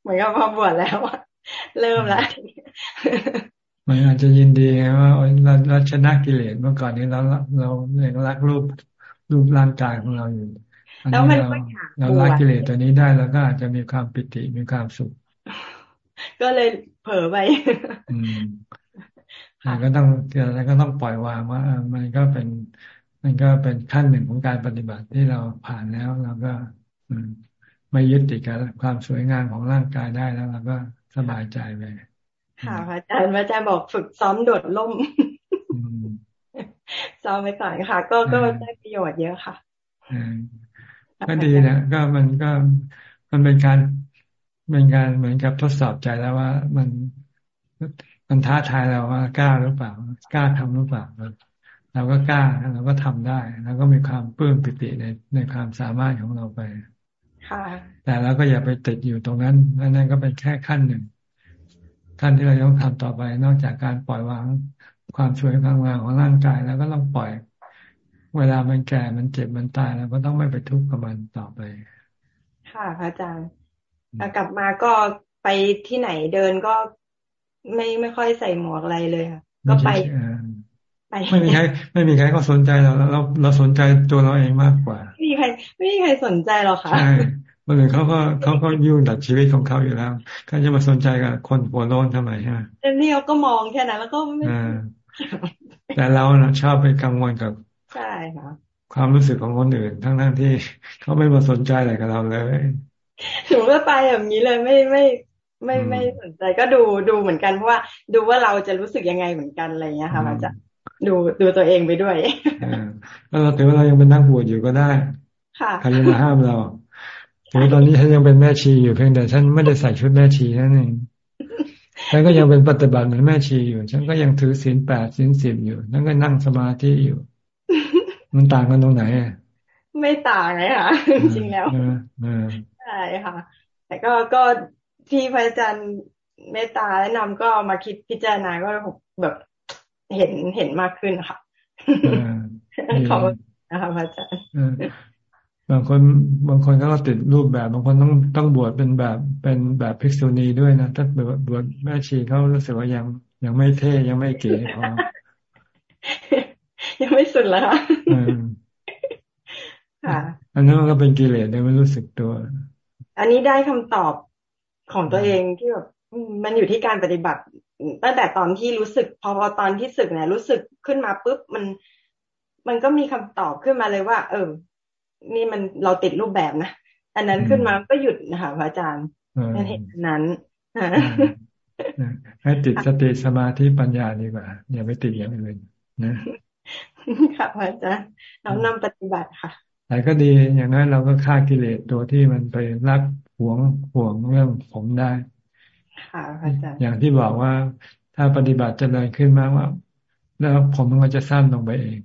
เหมือนกับพอบวชแล้วเริ่มแล้วมันอาจจะยินดีว่าเราเราชนะกิเลสเมื่อก่อนนี้เราเราเรักรูปรูปร่างกายของเราอยู่แล้วมันก็เรารักกิเลสตัวนี้ได้แล้วก็อาจจะมีความปิติมีความสุข ก็เลยเผลอไป อืมก็ต้องแล้วก็ต้องปล่อยวางว่ามันก็เป็น มันก็เป็นขั้นหนึ่งของการปฏิบัติที่เราผ่านแล้วเราก็ไม่ยึดติดกับความสวยงามของร่างกายได้แล้วเราก็สบายใจไปค่ะอาจารย์อาจารย์บอกฝึกซ้อมโดดล่มซ้อมไปก่อนค่ะ ก็ก็ได้ประโยชน์เยอะค่ะก็ดีนะก็มันก็มันเป็นการเป็นการเหมือนกับทดสอบใจแล้วว่ามัน มันท้าทายเราว่ากล้าหรือเปล่า กล้าทำหรือเปล่าเราก็กล้าเราก็ทำได้แล้วก็มีความปลื้มปิติในในความสามารถของเราไปค่ะแต่เราก็อย่าไปติดอยู่ตรงนั้นนั่นก็เป็นแค่ขั้นหนึ่งขั้นที่เราต้องทำต่อไป นอกจากการปล่อยวางความสวยความงามของร่างกายแล้วก็ต้องปล่อย เวลามันแก่มันเจ็บมันตายแล้วก็ต้องไม่ไปทุกข์กับมันต่อไป ค่ะพระอาจารย์กลับมาก็ไปที่ไหนเดินก็ ไม่ไม่ค่อยใส่หมวกอะไรเลยค่ะก็ไปไม่มีใครไม่มีใครก็สนใจเราเราเราสนใจตัวเราเองมากกว่า ไม่มีใคร ไม่มีใครสนใจหรอกค่ะใช่คนอื่นเขาก็เขาก็ยุ่งกับชีวิตของเขาอยู่แล้วเขาจะมาสนใจกับคนหัวโลนทำไมฮะเอ็นี่เขาก็มองแค่นั้นแล้วก็ไม่แต่เราชอบไปกังวลกับใช่ค่ะความรู้สึกของคนอื่น ทั้งทั้งที่เขาไม่มาสนใจอะไรกับเราเลยหนูก็ไปแบบนี้เลยไม่ไม่ ไม่ไม่สนใจก็ดูดูเหมือนกันเพราะว่าดูว่าเราจะรู้สึกยังไงเหมือนกันอะไรเงี้ยค่ะมันจะดูดูตัวเองไปด้วยแล้วเราถือว่าเรายังเป็นนักบวชอยู่ก็ได้ค่ะใครจะมาห้ามเราถือตอนนี้ฉันยังเป็นแม่ชีอยู่เพียงแต่ฉันไม่ได้ใส่ชุดแม่ชีนั่นเองฉันก็ยังเป็นปฏิบัติเหมือนแม่ชีอยู่ ฉันก็ยังถือศีลแปดศีลสิบอยู่นั่นก็นั่งสมาธิอยู่ มันต่างกันตรงไหนไม่ต่างเลยค่ะจริงแล้วใช่ค่ะแต่ก็ก็ ที่พระอาจารย์เมตตาแนะนำก็มาคิดพิจารณาก็แบบเห็นเห็นมากขึ้นค่ะขอบคุณนะคะพระอาจารย์บางคนบางคนก็ติดรูปแบบ บางคนต้องต้องบวชเป็นแบบเป็นแบบภิกษุณีด้วยนะถ้าบวชบวชแม่ชีเขารู้สึกว่ายังยังไม่เท่ยังไม่เก๋พอยังไม่สุดแล้วค่ะอันนั้นก็เป็นกิเลสเลยไม่รู้สึกตัว อันนี้ได้คำตอบ ของตัวเองที่แบบมันอยู่ที่การปฏิบัติ ตั้งแต่ตอนที่รู้สึก พอพอตอนที่สึกเนี่ย รู้สึกขึ้นมาปุ๊บมัน มันก็มีคำตอบขึ้นมาเลยว่า เออ นี่มันเราติดรูปแบบนะอันนั้นขึ้นมาก็หยุดนะคะพระอาจารย์นั่นเห็นนั้นให้ติดสติสมาธิปัญญาดีกว่าอย่าไปติดอย่างอื่นนะค่ะพระอาจารย์เรานำปฏิบัติค่ะแต่ก็ดีอย่างนั้นเราก็ฆ่ากิเลสตัวที่มันไปรัก หวงห่วงเรื่องผมได้ค่ะอาจารย์อย่างที่บอกว่าถ้าปฏิบัติจะเลยขึ้นมากว่า แล้วผมมันก็จะสั้นลงไปเอง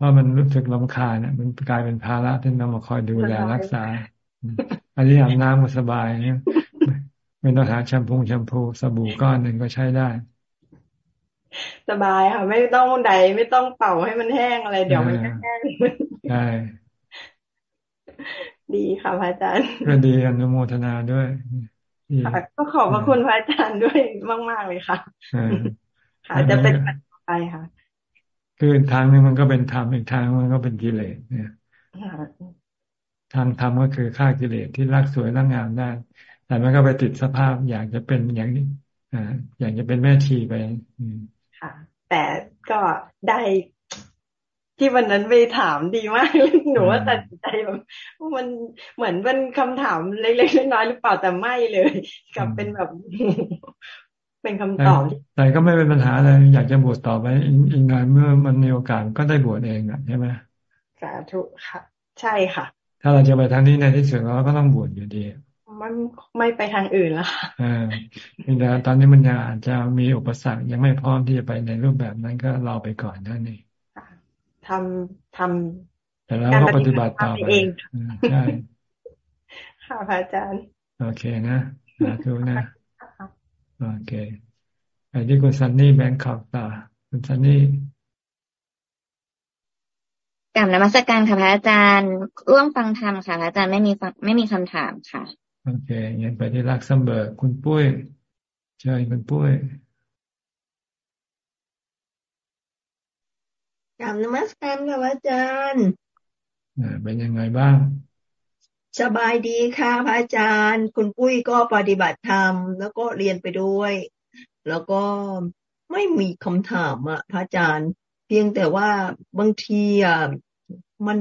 ว่ามันรู้สึกลำคาเนี่ยมันกลายเป็นภาระที่เรามาคอยดูแลรักษา อันนี้อาบน้ำก็สบายเนี่ยไม่ต้องหาแชมพูแชมพูสบู่ก้อนหนึ่งก็ใช้ได้ สบายค่ะ ไม่ต้องใดไม่ต้องเป่าให้มันแห้งอะไร เดี๋ยวมันแห้งใช่ ดีค่ะพระอาจารย์ก็ดีอนุโมทนาด้วยก็ขอบพระคุณพระอาจารย์ด้วยมาก ๆ เลยค่ะค่ะจะเป็นไปค่ะ คือทางนึงมันก็เป็นธรรมอีกทางมันก็เป็นกิเลสเนี่ยทางธรรมก็คือฆ่ากิเลสที่รักสวยรักงามได้ แต่มันก็ไปติดสภาพอยากจะเป็นอย่างนี้อ่าอยากจะเป็นแม่ชีไปค่ะ แต่ก็ได้ ที่วันนั้นไปถามดีมากหนูว่าตัดใจแบบมันเหมือนเป็นคำถามเล็กๆน้อยๆหรือเปล่าแต่ไม่เลย กลับเป็นแบบเป็นคำตอบแต่ก็ไม่เป็นปัญหาอะไรอยากจะบวชต่อไปอีกหน่อยเมื่อมันมีโอกาสก็ได้บวชเองอะใช่ไหมสาธุค่ะ ใช่ค่ะ ถ้าเราจะไปทางนี้ในที่สุดเราก็ต้องบวชอยู่ดีมันไม่ไปทางอื่นแล้วค่ะอ่าแต่ตอนนี้มันยังอาจจะมีอุปสรรคยังไม่พร้อมที่จะไปในรูปแบบนั้นก็รอไปก่อนนั่นเอง ทำทำแต่แล้วก็ปฏิบัติต่อไปใช่ค่ะพระอาจารย์ โอเคนะสาธุนะโอเคไปที่คุณซันนี่แบงค์ขับตาคุณซันนี่กลับนมัสการค่ะพระอาจารย์ร่วมฟังธรรมค่ะพระอาจารย์ไม่มีไม่มีคำถามค่ะ โอเคงั้นไปที่รักซัมเบิร์กคุณปุ้ยเชิญคุณปุ้ย กลับนมัสการค่ะอาจารย์เป็นยังไงบ้าง สบายดีค่ะพระอาจารย์ คุณปุ้ยก็ปฏิบัติธรรม แล้วก็เรียนไปด้วย แล้วก็ไม่มีคำถามอะพระอาจารย์ เพียงแต่ว่าบางทีอะมัน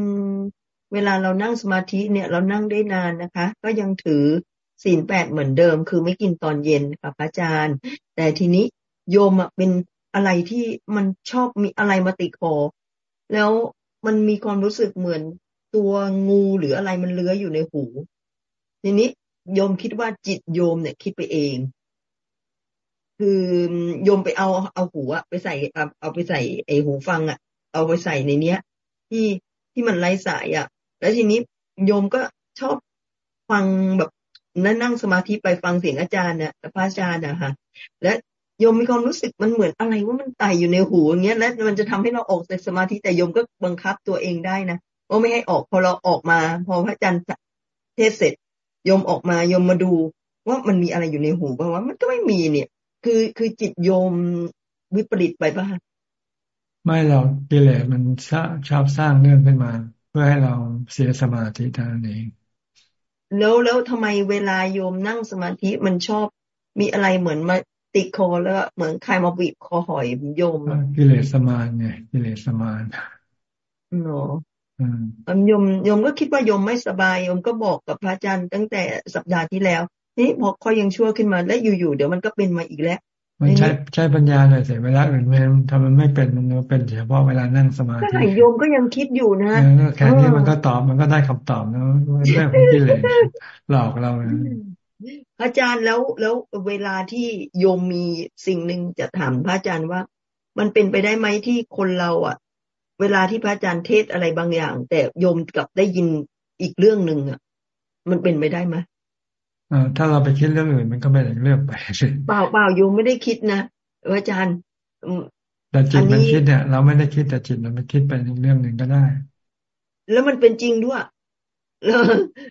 เวลาเรานั่งสมาธิเนี่ยเรานั่งได้นานนะคะ ก็ยังถือศีลแปดเหมือนเดิม คือไม่กินตอนเย็นค่ะพระอาจารย์ แต่ทีนี้โยมเป็น อะไรที่มันชอบมีอะไรมาติดคอแล้วมันมีความรู้สึกเหมือนตัวงูหรืออะไรมันเลื้อยอยู่ในหู ทีนี้โยมคิดว่าจิตโยมเนี่ยคิดไปเอง คือโยมไปเอาเอาหูอะไปใส่เอาไปใส่ไอหูฟังอะเอาไปใส่ในเนี้ย ที่ที่มันไร้สายอะแล้วทีนี้โยมก็ชอบฟังแบบนั่งสมาธิไปฟังเสียงอาจารย์เนี่ยพระอาจารย์นะค่ะและ โยมมีความรู้สึกมันเหมือนอะไรว่ามันไต่อยู่ในหูอย่างเงี้ยแล้วมันจะทำให้เราออกจากสมาธิแต่โยมก็บังคับตัวเองได้นะว่าไม่ให้ออกพอเราออกมา พอพระอาจารย์เทศเสร็จโยมออกมาโยมมาดูว่ามันมีอะไรอยู่ในหูบ้างว่ามันก็ไม่มีเนี่ย คือคือจิตโยมวิปริตไปป่ะไม่เรากิเลสมันชอบสร้างเรื่องขึ้นมา เพื่อให้เราเสียสมาธิทางนี้แล้วแล้วทำไมเวลาโยมนั่งสมาธิมันชอบมีอะไรเหมือนมา ติดคอแล้วเหมือนใครมาบีบคอหอยโยมกิเลสมานไงกิเลสมานเนาะโยมโยมก็คิดว่าโยมไม่สบายโยมก็บอกกับพระอาจารย์ตั้งแต่สัปดาห์ที่แล้วนี่พอเขายังชั่วขึ้นมาแล้วอยู่ๆเดี๋ยวมันก็เป็นมาอีกแล้ว มันใช้ใช้ปัญญาหน่อยสิเวลาอื่นมันทำมันไม่เป็นมันเป็นเฉพาะเวลานั่งสมาธิก็โยมก็ยังคิดอยู่นะแค่นี้มันก็ตอบมันก็ได้คำตอบนะเรื่องของกิเลสหลอกเรา อาจารย์แล้วแล้วเวลาที่โยมมีสิ่งหนึ่งจะถามพระอาจารย์ว่า มันเป็นไปได้ไหมที่คนเราอะ เวลาที่พระอาจารย์เทศอะไรบางอย่าง แต่โยมกลับได้ยินอีกเรื่องหนึ่งอะ มันเป็นไปได้ไหมถ้าเราไปคิดเรื่องอื่นมันก็ไม่ได้เรื่องไปเปล่าเปล่าโยมไม่ได้คิดนะอาจารย์แต่จิตมันคิดเนี่ยเราไม่ได้คิดแต่จิตมันไปคิดไปในเรื่องหนึ่งก็ได้ แล้วมันเป็นจริงด้วย แล้ว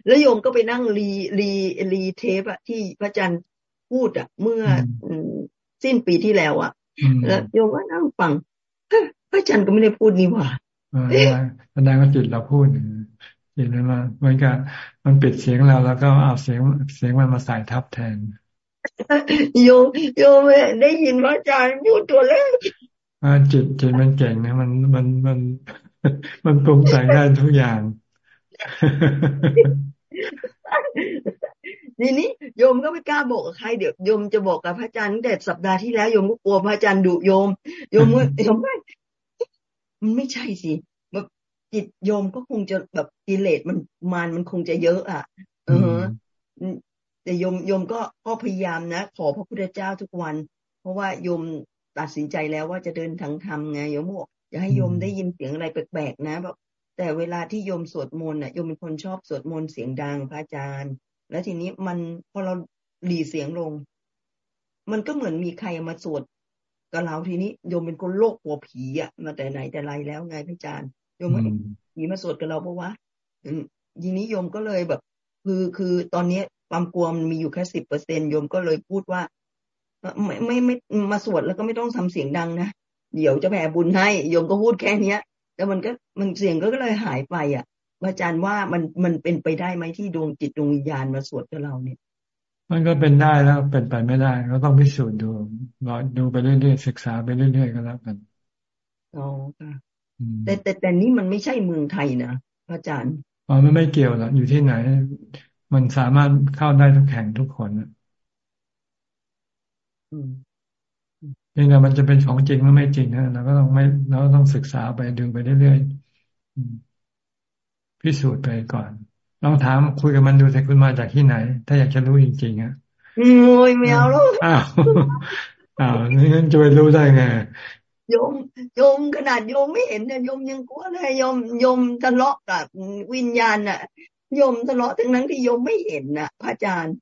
แล้วโยมก็ไปนั่งรีรีรีเทปอะที่พระอาจารย์พูดอะเมื่อสิ้นปีที่แล้วอะแล้วโยมก็นั่งฟังพระอาจารย์ก็ไม่ได้พูดนี่หว่าแสดงว่าจิตเราพูดจิตมันเหมือนกับมันปิดเสียงเราแล้วก็เอาเสียงเสียงมันมาใส่ทับแทนโยมโยมได้ยินพระอาจารย์พูดตัวเลขจิตจิตมันเก่งนะมันมันมันมันปรุงแต่งได้ทุกอย่าง ทีนี้โยมก็ไม่กล้าบอกกับใครเดี๋ยวโยมจะบอกกับพระอาจารย์แต่สัปดาห์ที่แล้วโยมก็กลัวพระอาจารย์ดุโยมโยมโยมไม่มันไม่ใช่สิแบบจิตโยมก็คงจะแบบกิเลสมันมานมันคงจะเยอะ อะ เออแต่โยมโยมก็ก็พยายามนะขอพระพุทธเจ้าทุกวัน เพราะว่าโยมตัดสินใจแล้วว่าจะเดินทางธรรมไงโยมบอกจะให้โยมได้ยินเสียงอะไรแปลกๆนะแบบ แต่เวลาที่โยมสวดมนต์น่ะโยมเป็นคนชอบสวดมนต์เสียงดังพระอาจารย์ แล้วทีนี้มันพอเราหลีเสียงลง มันก็เหมือนมีใครมาสวดกับเราทีนี้โยมเป็นคนโลกกลัวผีอะมาแต่ไหนแต่ไรแล้วไงพระอาจารย์โยมว่าผีมาสวดกับเราเพราะว่าทีนี้โยมก็เลยแบบ คือคือตอนนี้ความกลัวมันมีอยู่แค่สิบเปอร์เซ็นโยมก็เลยพูดว่า ไม่ไม่ไม่มาสวดแล้วก็ไม่ต้องทำเสียงดังนะเดี๋ยวจะแผ่บุญให้โยมก็พูดแค่เนี้ย แล้วมันก็มันเสียงก็เลยหายไปอะอาจารย์ว่ามันมันเป็นไปได้ไหมที่ดวงจิตดวงวิญญาณมาสวดกับเราเนี่ย มันก็เป็นได้แล้วเป็นไปไม่ได้เราต้องพิสูจน์ดูรอดูไปเรื่อยๆศึกษาไปเรื่อยๆก็แล้วกันอ๋อค่ะแต่แต่แต่นี่มันไม่ใช่เมืองไทยนะอาจารย์อ๋อมันไม่เกี่ยวหรอกอยู่ที่ไหน มันสามารถเข้าได้ทุกแห่งทุกคน นี่นะมันจะเป็นของจริงหรือไม่จริงนะเราก็ต้องไม่เราต้องศึกษาไปดึงไปเรื่อยๆพิสูจน์ไปก่อนลองถามคุยกับมันดูแต่คุณมาจากที่ไหน ถ้าอยากจะรู้จริงๆอะโอ้ยไม่เอาลูกอ้าวอ้าวนี่งั้นจะไปรู้ได้ไงโยมโยมขนาดโยมไม่เห็นเนี่ยโยมยังกลัวเลยโยมโยมทะเลาะกับวิญญาณน่ะโยมทะเลาะทั้งนั้นที่โยมไม่เห็นน่ะ พระอาจารย์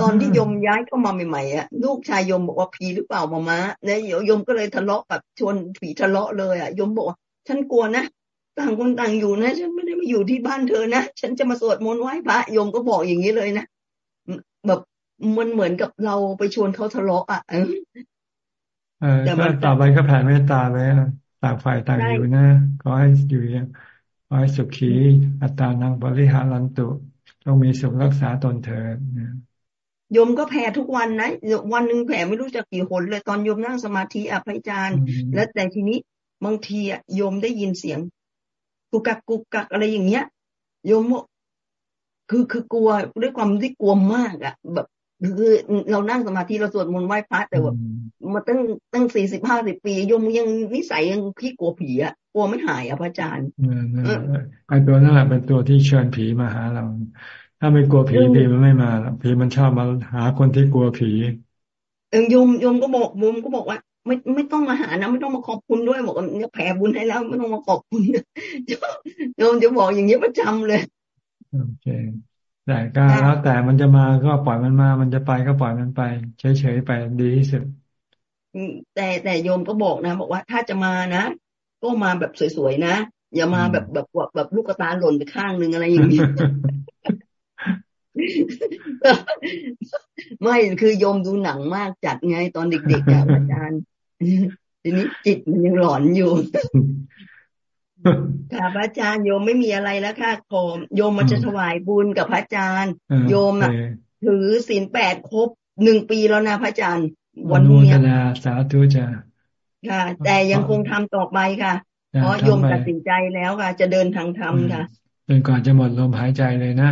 ตอนที่โยมย้ายเข้ามาใหม่ๆอะลูกชายโยมบอกว่าผีหรือเปล่ามามาเนี่ยโยมก็เลยทะเลาะกับชวนผีทะเลาะเลยอะโยมบอกว่าฉันกลัวนะต่างคนต่างอยู่นะฉันไม่ได้มาอยู่ที่บ้านเธอนะฉันจะมาสวดมนต์ไหว้พระโยมก็บอกอย่างนี้เลยนะแบบมันเหมือนกับเราไปชวนเขาทะเลาะอะเออก็ต่อไปก็แผ่เมตตาไปต่างฝ่ายต่างอยู่นะขอให้อยู่อย่างขอให้สุขีอัตตานังบริหารันตุต้องมีสุขรักษาตนเถิด โยมก็แผ่ทุกวันนะวันหนึ่งแผ่ไม่รู้จะกี่หนเลยตอนโยมนั่งสมาธิอะพระอาจารย์ แล้วแต่ทีนี้บางทีอะโยมได้ยินเสียง กุกกักกุกกักอะไรอย่างเงี้ยโยมคือคือกลัวด้วยความที่กลัวมากอะ แบบคือเรานั่งสมาธิเราสวดมนต์ไหว้พระแต่ว่ามาตั้งตั้งสี่สิบห้าสิบปีโยมยังนิสัยยังขี้กลัวผีอะกลัวไม่หายอะพระอาจารย์ไอ้ตัวนั่นแหละเป็นตัวที่เชิญผีมาหาเรา ถ้าไม่กลัวผีผีมันไม่มาผีมันชอบมาหาคนที่กลัวผีเออโยมโยมก็บอกโยมก็บอกว่า ไม่ไม่ต้องมาหานะไม่ต้องมาขอบคุณด้วยบอกว่าเนี่ยแผ่บุญให้แล้วไม่ต้องมาขอบคุณโยมจะบอกอย่างนี้ประจำเลยโอเคแต่ก็แล้วแต่มันจะมาก็ปล่อยมันมา มันจะไปก็ปล่อยมันไปเฉยๆไปดีที่สุดแต่แต่โยมก็บอกนะ บอกว่าถ้าจะมานะก็มาแบบสวยๆนะอย่ามาแบบแบบแบบลูกตาหล่นไปข้างหนึ่งอะไรอย่างนี้ ไม่คือโยมดูหนังมากจัดไงตอนเด็กๆอาจารย์ทีนี้จิตมันยังหลอนอยู่ค่ะพระอาจารย์โยมไม่มีอะไรแล้วค่ะขอโยมมาจะถวายบุญกับพระอาจารย์ โยมอะ ถือศีลแปดครบหนึ่งปีแล้วนะพระอาจารย์วันนี้สาธุจ้ะค่ะ แต่ยังคงทำต่อไปค่ะ เพราะโยมตัดสินใจแล้วค่ะ จะเดินทางธรรมค่ะจนก่อนจะหมดลมหายใจเลยนะ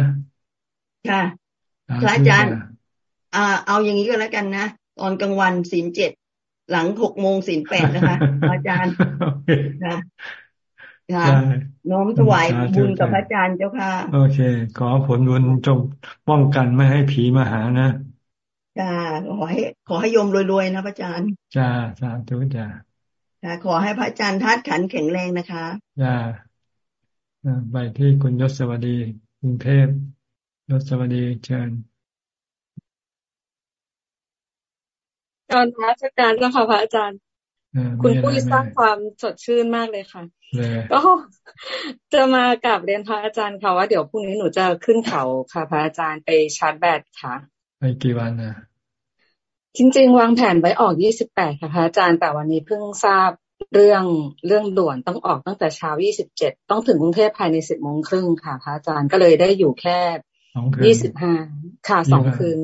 ค่ะพระอาจารย์อ่าเอาอย่างนี้ก็แล้วกันนะตอนกลางวันศีลเจ็ดหลังหกโมงศีลแปดนะคะอาจารย์ค่ะค่ะน้อมถวายบุญกับพระอาจารย์เจ้าค่ะ โอเค ขอผลบุญจงป้องกันไม่ให้ผีมาหานะจ้าขอให้ ขอให้โยมรวยๆนะพระอาจารย์จ้าสาธุจ้าค่ะขอให้พระอาจารย์ธาตุขันแข็งแรงนะคะจ้าไปที่คุณยศสวัสดีกรุงเทพ ยศสวัสดีเชิญตอนพระอาจารย์เจ้าค่ะพระอาจารย์ คุณปุ้ยสร้างความสดชื่นมากเลยค่ะ ก็จะมากับเรียนพระอาจารย์ค่ะว่าเดี๋ยวพรุ่งนี้หนูจะขึ้นเขาค่ะ พระอาจารย์ไปชาร์จแบตค่ะ ไปกี่วันนะจริง ๆ วางแผนไว้ออกยี่สิบแปดค่ะพระอาจารย์แต่วันนี้เพิ่งทราบเรื่องเรื่องด่วนต้องออกตั้งแต่เช้ายี่สิบเจ็ดต้องถึงกรุงเทพภายในสิบโมงครึ่งค่ะพระอาจารย์ก็เลยได้อยู่แค่ ยี่สิบห้าค่ะสองคืน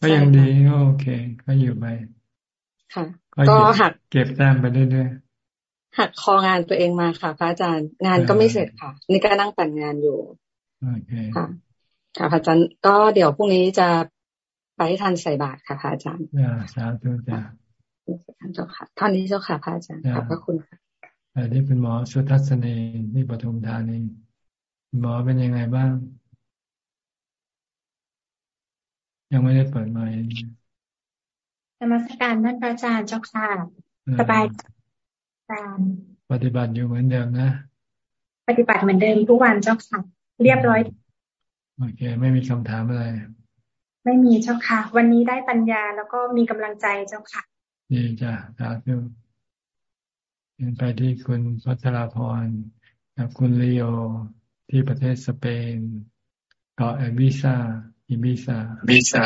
ก็ยังดีก็โอเค ก็อยู่ไปค่ะ ก็หักเก็บแต้มไปเรื่อยๆหักคองานตัวเองมาค่ะพระอาจารย์งานก็ไม่เสร็จค่ะ นี่ก็นั่งแต่งงานอยู่โอเคค่ะ ค่ะพระอาจารย์ก็เดี๋ยวพรุ่งนี้จะไปทันใส่บาตรค่ะพระอาจารย์อ่าสาธุจ้าเจ้าค่ะท่านนี้เจ้าค่ะพระอาจารย์ขอบพระคุณค่ะอันนี้เป็นหมอสุทัศนีที่ปทุมธานีหมอเป็นยังไงบ้าง ยังไม่ได้เปิดไมค์นมัสการท่านอาจารย์เจ้าค่ะสบายอาจารย์ปฏิบัติอยู่เหมือนเดิมนะ ปฏิบัติเหมือนเดิมทุกวันเจ้าค่ะ เรียบร้อย โอเค ไม่มีคำถามอะไร ไม่มีเจ้าค่ะ วันนี้ได้ปัญญาแล้วก็มีกำลังใจเจ้าค่ะดีจ้ะสาธุเป็นไปที่คุณพัทราพรกับคุณลีโอที่ประเทศสเปนเกาะเอบิซา อิบิซาบิซา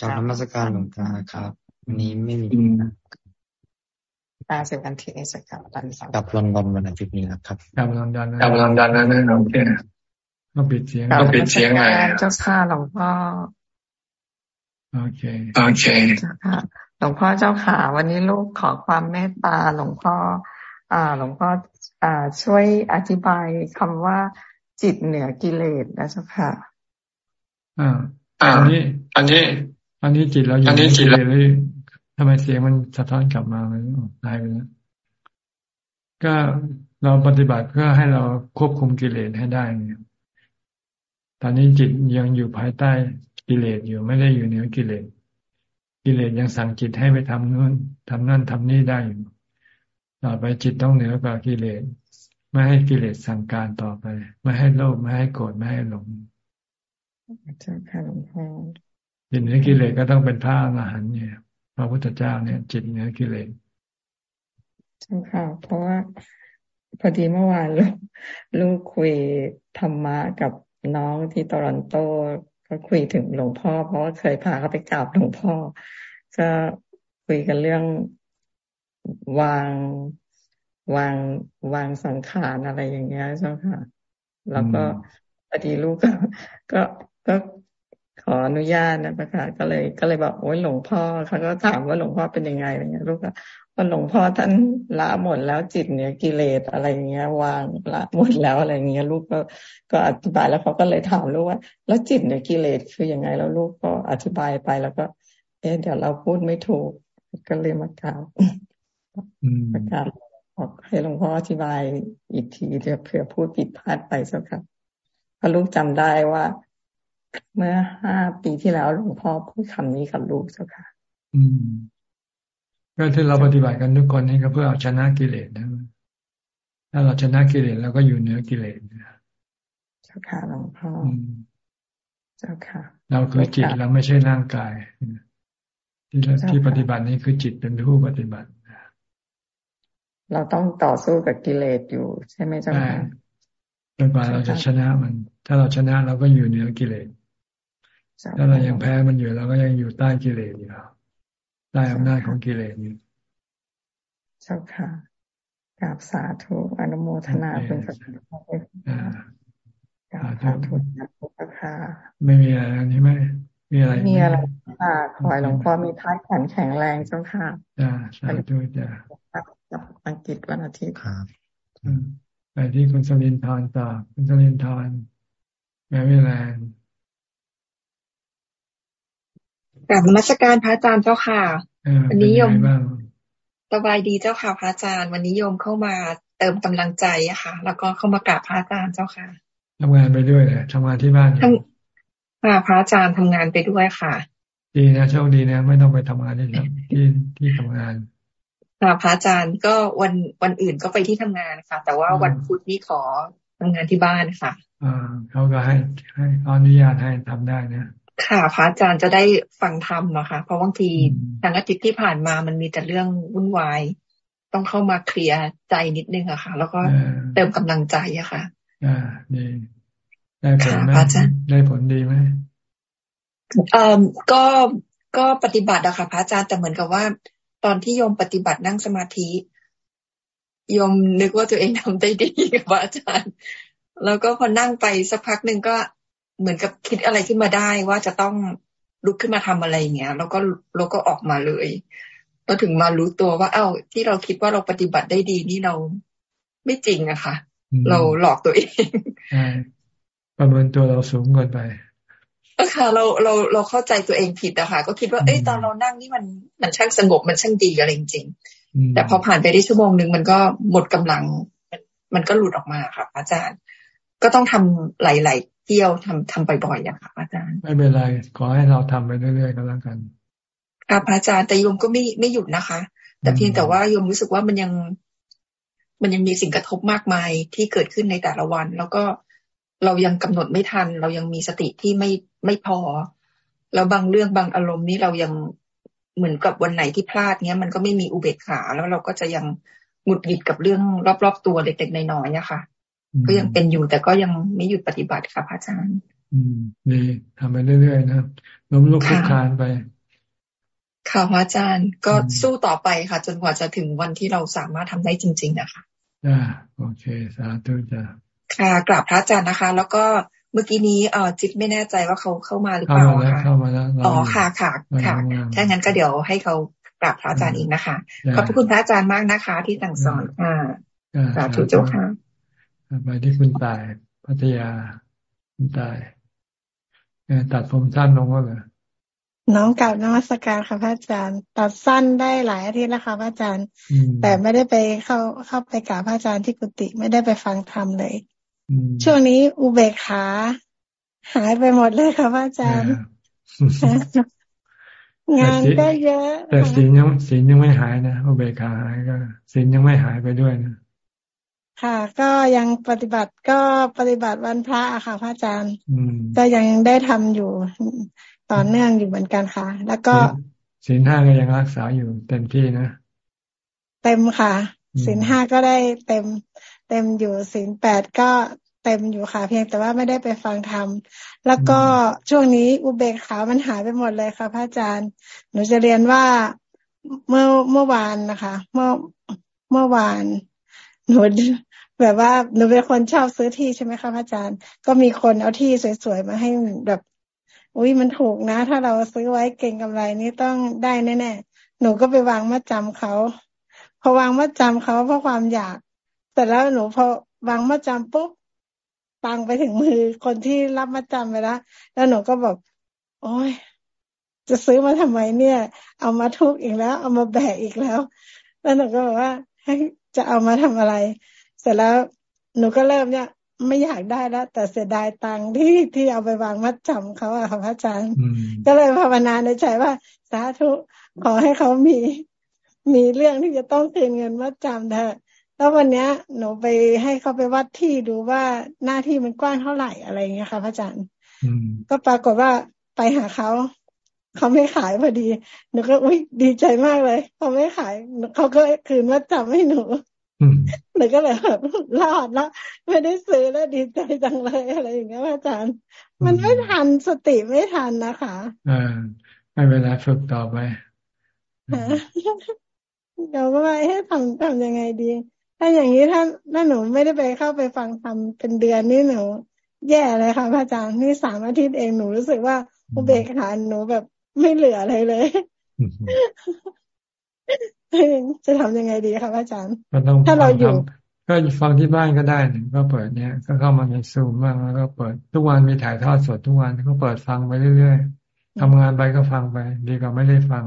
การนมัสการหลวงตาครับ วันนี้ไม่มีตาเสร็จวันที่นี้สักกับวันเสาร์กับลอนดอนวันอาทิตย์นี้นะครับกับลอนดอนกับลอนดอนนั่นนั่นโอเคก็ปิดเสียงก็ปิดเสียงไงเจ้าค่ะหลวงพ่อโอเคโอเคเจ้าค่ะหลวงพ่อเจ้าค่ะ วันนี้ลูกขอความเมตตาหลวงพ่อ อ่า หลวงพ่ออ่าช่วยอธิบายคำว่าจิตเหนือกิเลสนะเจ้าค่ะ อ่าอันนี้ อันนี้ อันนี้จิตเราอยู่ในกิเลสเลยทำไมเสียงมันสะท้อนกลับมามันหายไปแล้วก็เราปฏิบัติเพื่อให้เราควบคุมกิเลสให้ได้เนี่ยตอนนี้จิตยังอยู่ภายใต้กิเลสอยู่ไม่ได้อยู่เหนือกิเลสกิเลสยังสั่งจิตให้ไปทำนู่นทำนั่นทำนี่ได้อยู่ต่อไปจิตต้องเหนือกว่ากิเลสไม่ให้กิเลสสั่งการต่อไป ไม่ให้โลภไม่ให้โกรธไม่ให้หลง เจ้าค่ะหลวงพ่อจิตเหนือกิเลสก็ต้องเป็นพระอรหันต์เนี่ยพระพุทธเจ้าเนี่ย จิตเหนือกิเลสใช่ค่ะ เพราะว่าพอดีเมื่อวานลูกลูกคุยธรรมะกับน้องที่โตรอนโตก็คุยถึงหลวงพ่อ เพราะว่าเคยพาเขาไปกราบหลวงพ่อ ก็คุยกันเรื่องวางวางวางสังขารอะไรอย่างเงี้ยเจ้าค่ะ แล้วก็พอดีลูกก็ก็ ก็ขออนุญาตนะประกาศก็เลย ก็เลยบอกโอ้ยหลวงพ่อเขาก็ถามว่าหลวงพ่อเป็นยังไงอะไรเงี้ยลูกก็ว่าหลวงพ่อท่านละหมดแล้วจิตเนี่ยกิเลสอะไรเงี้ยวางละหมดแล้วอะไรเงี้ยลูกก็ก็อธิบายแล้วเขาก็เลยถามลูกว่า แล้วจิตเนี่ยกิเลสคือยังไงแล้วลูกก็อธิบายไปแล้วก็ เอ๊ะเดี๋ยวเราพูดไม่ถูก ก็เลยมากล่าวประกาศบอกให้หลวงพ่ออธิบายอีกทีเดี๋ยวเผื่อพูดผิดพลาดไปสักครับพอลูกจำได้ว่า เมื่อห้าปีที่แล้วหลวงพ่อพูดคำนี้กับลูกเจ้าค่ะ อืมก็ที่เราปฏิบัติกันทุกคนนี่ก็เพื่อเอาชนะกิเลสนะถ้าเราชนะกิเลสเราก็อยู่เหนือกิเลสเจ้าค่ะหลวงพ่อเจ้าค่ะ เราคือจิตเราไม่ใช่ร่างกายที่ที่ปฏิบัตินี้คือจิตเป็นผู้ปฏิบัติเราต้องต่อสู้กับกิเลสอยู่ใช่ไหมเจ้าค่ะจนกว่าเราจะชนะมัน ถ้าเราชนะเราก็อยู่เหนือกิเลส ถ้าเรายังแพ้มันอยู่เราก็ยังอยู่ใต้กิเลสอยู่ใต้อำนาจของกิเลสอยู่เจ้าค่ะกราบสาธุอนุโมทนาเป็นสักกราบสาธุเจ้าค่ะไม่มีอะไรนี่ไหมมีอะไรมีอะไรค่ะขอให้หลวงพ่อมีท้ายแข็งแข็งแรงเจ้าค่ะจ้าสาธุจ้ากับอังกฤษวันอาทิตย์ครับไปที่คุณสลินทอนต่อคุณสลินทอนแมวิแลนด์ กลับมาสการพระอาจารย์เจ้าค่ะ วันนี้โยมสบายดีเจ้าค่ะพระอาจารย์ วันนี้โยมเข้ามาเติมกำลังใจอะค่ะ แล้วก็เข้ามากราบพระอาจารย์เจ้าค่ะทำงานไปด้วยเลยทำงานที่บ้านค่ะพระอาจารย์ทำงานไปด้วยค่ะ ดีนะโชคดีนะ ไม่ต้องไปทำงานที่ที่ที่ทำงานค่ะพระอาจารย์ก็วันวันอื่นก็ไปที่ทำงานค่ะ แต่ว่าวันพุธนี่ขอทำงานที่บ้านค่ะอ่าเขาก็ให้ให้อนุญาตให้ทำได้นะ ค่ะพระอาจารย์จะได้ฟังธรรมนะคะเพราะบางทีทางอาทิตย์ที่ผ่านมามันมีแต่เรื่องวุ่นวาย ต้องเข้ามาเคลียร์ใจนิดนึงอะค่ะ แล้วก็เติมกำลังใจอะค่ะ อ่าดีได้ผลไหมได้ผลดีไหมเอ่อก็ก็ปฏิบัติอะค่ะ พระอาจารย์แต่เหมือนกับว่า ตอนที่โยมปฏิบัตินั่งสมาธิโยมนึกว่าตัวเองทำได้ดีกับอาจารย์ แล้วก็พอนั่งไปสักพักหนึ่งก็ เหมือนกับคิดอะไรขึ้นมาได้ว่าจะต้องลุกขึ้นมาทำอะไรอย่างเงี้ยแล้วก็เราก็ออกมาเลยเราถึงมารู้ตัวว่า เอ้า ที่เราคิดว่าเราปฏิบัติได้ดีนี่เราไม่จริงอะค่ะ เราหลอกตัวเองประเมินตัวเราสูงเกินไปก็ค่ะเราเราเราเข้าใจตัวเองผิดอะค่ะ ก็คิดว่าเอ้ยตอนเรานั่งนี่มันมันช่างสงบมันช่างดีอะไรจริงๆแต่พอผ่านไปได้ชั่วโมงหนึ่งมันก็หมดกำลัง มันก็หลุดออกมาค่ะอาจารย์ ก็ต้องทำหลายๆ เที่ยวทำทำบ่อยๆอย่างค่ะอาจารย์ ไม่เป็นไร ขอให้เราทำไปเรื่อยๆก็แล้วกันค่ะอาจารย์แต่โยมก็ไม่ไม่หยุดนะคะ แต่เพียงแต่ว่าโยมรู้สึกว่ามันยัง มันยังมีสิ่งกระทบมากมายที่เกิดขึ้นในแต่ละวัน แล้วก็เรายังกำหนดไม่ทัน เรายังมีสติที่ไม่ไม่พอ แล้วบางเรื่องบางอารมณ์นี้เรายังเหมือนกับวันไหนที่พลาดเนี้ยมันก็ไม่มีอุเบกขา แล้วเราก็จะยังหงุดหงิดกับเรื่องรอบๆตัวเล็กๆน้อยๆอะค่ะ ก็ยังเป็นอยู่แต่ก็ยังไม่หยุดปฏิบัติค่ะพระอาจารย์ อืมดีทำไปเรื่อยๆนะล้มลุกคลุกคานไปค่ะพระอาจารย์ก็สู้ต่อไปค่ะ จนกว่าจะถึงวันที่เราสามารถทำได้จริง ๆ นะคะจ้าโอเค สาธุจ้าค่ะกราบพระอาจารย์นะคะ แล้วก็เมื่อกี้นี้เออจิตไม่แน่ใจว่าเขาเข้ามาหรือเปล่าค่ะเข้ามาแล้วอ๋อค่ะค่ะค่ะถ้างั้นก็เดี๋ยวให้เขากราบพระอาจารย์อีกนะคะขอบพระคุณพระอาจารย์มากนะคะ ที่สั่งสอนค่ะสาธุเจ้าค่ะ ไปที่คุณตายพัทยาคุณตายตัดผมสั้นลงก็เลยน้องกลับนมัสการค่ะพระอาจารย์ ตัดสั้นได้หลายอาทิตย์แล้วค่ะพระอาจารย์ แต่ไม่ได้ไปเข้าเข้าไปกราบพระอาจารย์ที่กุฏิไม่ได้ไปฟังธรรมเลย ช่วงนี้อุเบกขา หายไปหมดเลยค่ะพระอาจารย์ งานก็เยอะ แต่ศีลยังศีลยังไม่หายนะอุเบกขาหายก็ศีลยังไม่หายไปด้วยนะ ค่ะ ก็ยังปฏิบัติก็ปฏิบัติวันพระอะค่ะพระอาจารย์ก็ยังได้ทำอยู่ต่อเนื่องอยู่เหมือนกันค่ะ แล้วก็ศีลห้าก็ยังรักษาอยู่เต็มที่นะ เต็มค่ะศีลห้าก็ได้เต็ม เต็มอยู่ศีลแปดก็เต็มอยู่ค่ะ เพียงแต่ว่าไม่ได้ไปฟังธรรมแล้วก็ช่วงนี้อุเบกขามันหายไปหมดเลยค่ะพระอาจารย์ หนูจะเรียนว่าเมื่อเมื่อวานนะคะ เมื่อเมื่อวานหนู แบบว่าหนูเป็นคนชอบซื้อที่ใช่ไหมคะอาจารย์ ก็มีคนเอาที่สวยๆมาให้แบบอุ้ยมันถูกนะ ถ้าเราซื้อไว้เก่งกำไรนี้ต้องได้แน่ๆหนูก็ไปวางมาจำเขาพอวางมาจำเขาเพราะความอยาก แต่แล้วหนูพอวางมาจำปุ๊บตังไปถึงมือคนที่รับมาจำไปแล้วแล้วหนูก็บอกโอ้ยจะซื้อมาทำไมเนี่ย เอามาทุกอีกแล้ว เอามาแบกอีกแล้ว แล้วหนูก็บอกว่าให้จะเอามาทำอะไร สร็จแล้วหนูก็เริ่มเนี่ยไม่อยากได้แล้ว แต่เสียดายตังค์ที่ที่เอาไปวางมัดจำเขาอะค่ะพระอาจารย์ ก็เลยภาวนาในใจว่า สาธุขอให้เขามีมีเรื่องที่จะต้องคืนเงินมัดจำเถอะแล้ววันเนี้ย หนูไปให้เขาไปวัดที่ดูว่าหน้าที่มันกว้างเท่าไหร่อะไรเงี้ยค่ะพระอาจารย์ก็ปรากฏว่าไปหาเขาเขาไม่ขายพอดีหนูก็อุ้ยดีใจมากเลยเขาไม่ขายเขาก็คืนมัดจำให้หนู หนูก็เลยแบบรอดแล้วไม่ได้ซื้อแล้วดีใจจังเลยอะไรอย่างเงี้ยอาจารย์ มันไม่ทันสติไม่ทันนะคะอ่าไม่เวลาฝึกต่อไปเดี๋ยวก็ว่าให้ทำทำยังไงดี ถ้าอย่างนี้ถ้าถ้าหนูไม่ได้ไปเข้าไปฟังทำเป็นเดือนนี่หนู แย่เลยค่ะพระอาจารย์นี่สามอาทิตย์เองหนูรู้สึกว่าอุเบกขาหนูแบบไม่เหลืออะไรเลยจะทำยังไงดีคะอาจารย์ถ้าเราอยู่ ก็ฟังที่บ้านก็ได้นึ่ก็เปิดเนี้ยก็เข้ามาในซูมบ้างแล้วก็เปิดทุกวันมีถ่ายทอดสดทุกวันก็เปิดฟังไปเรื่อยๆทำงานไปก็ฟังไป ดีกว่าไม่ได้ฟัง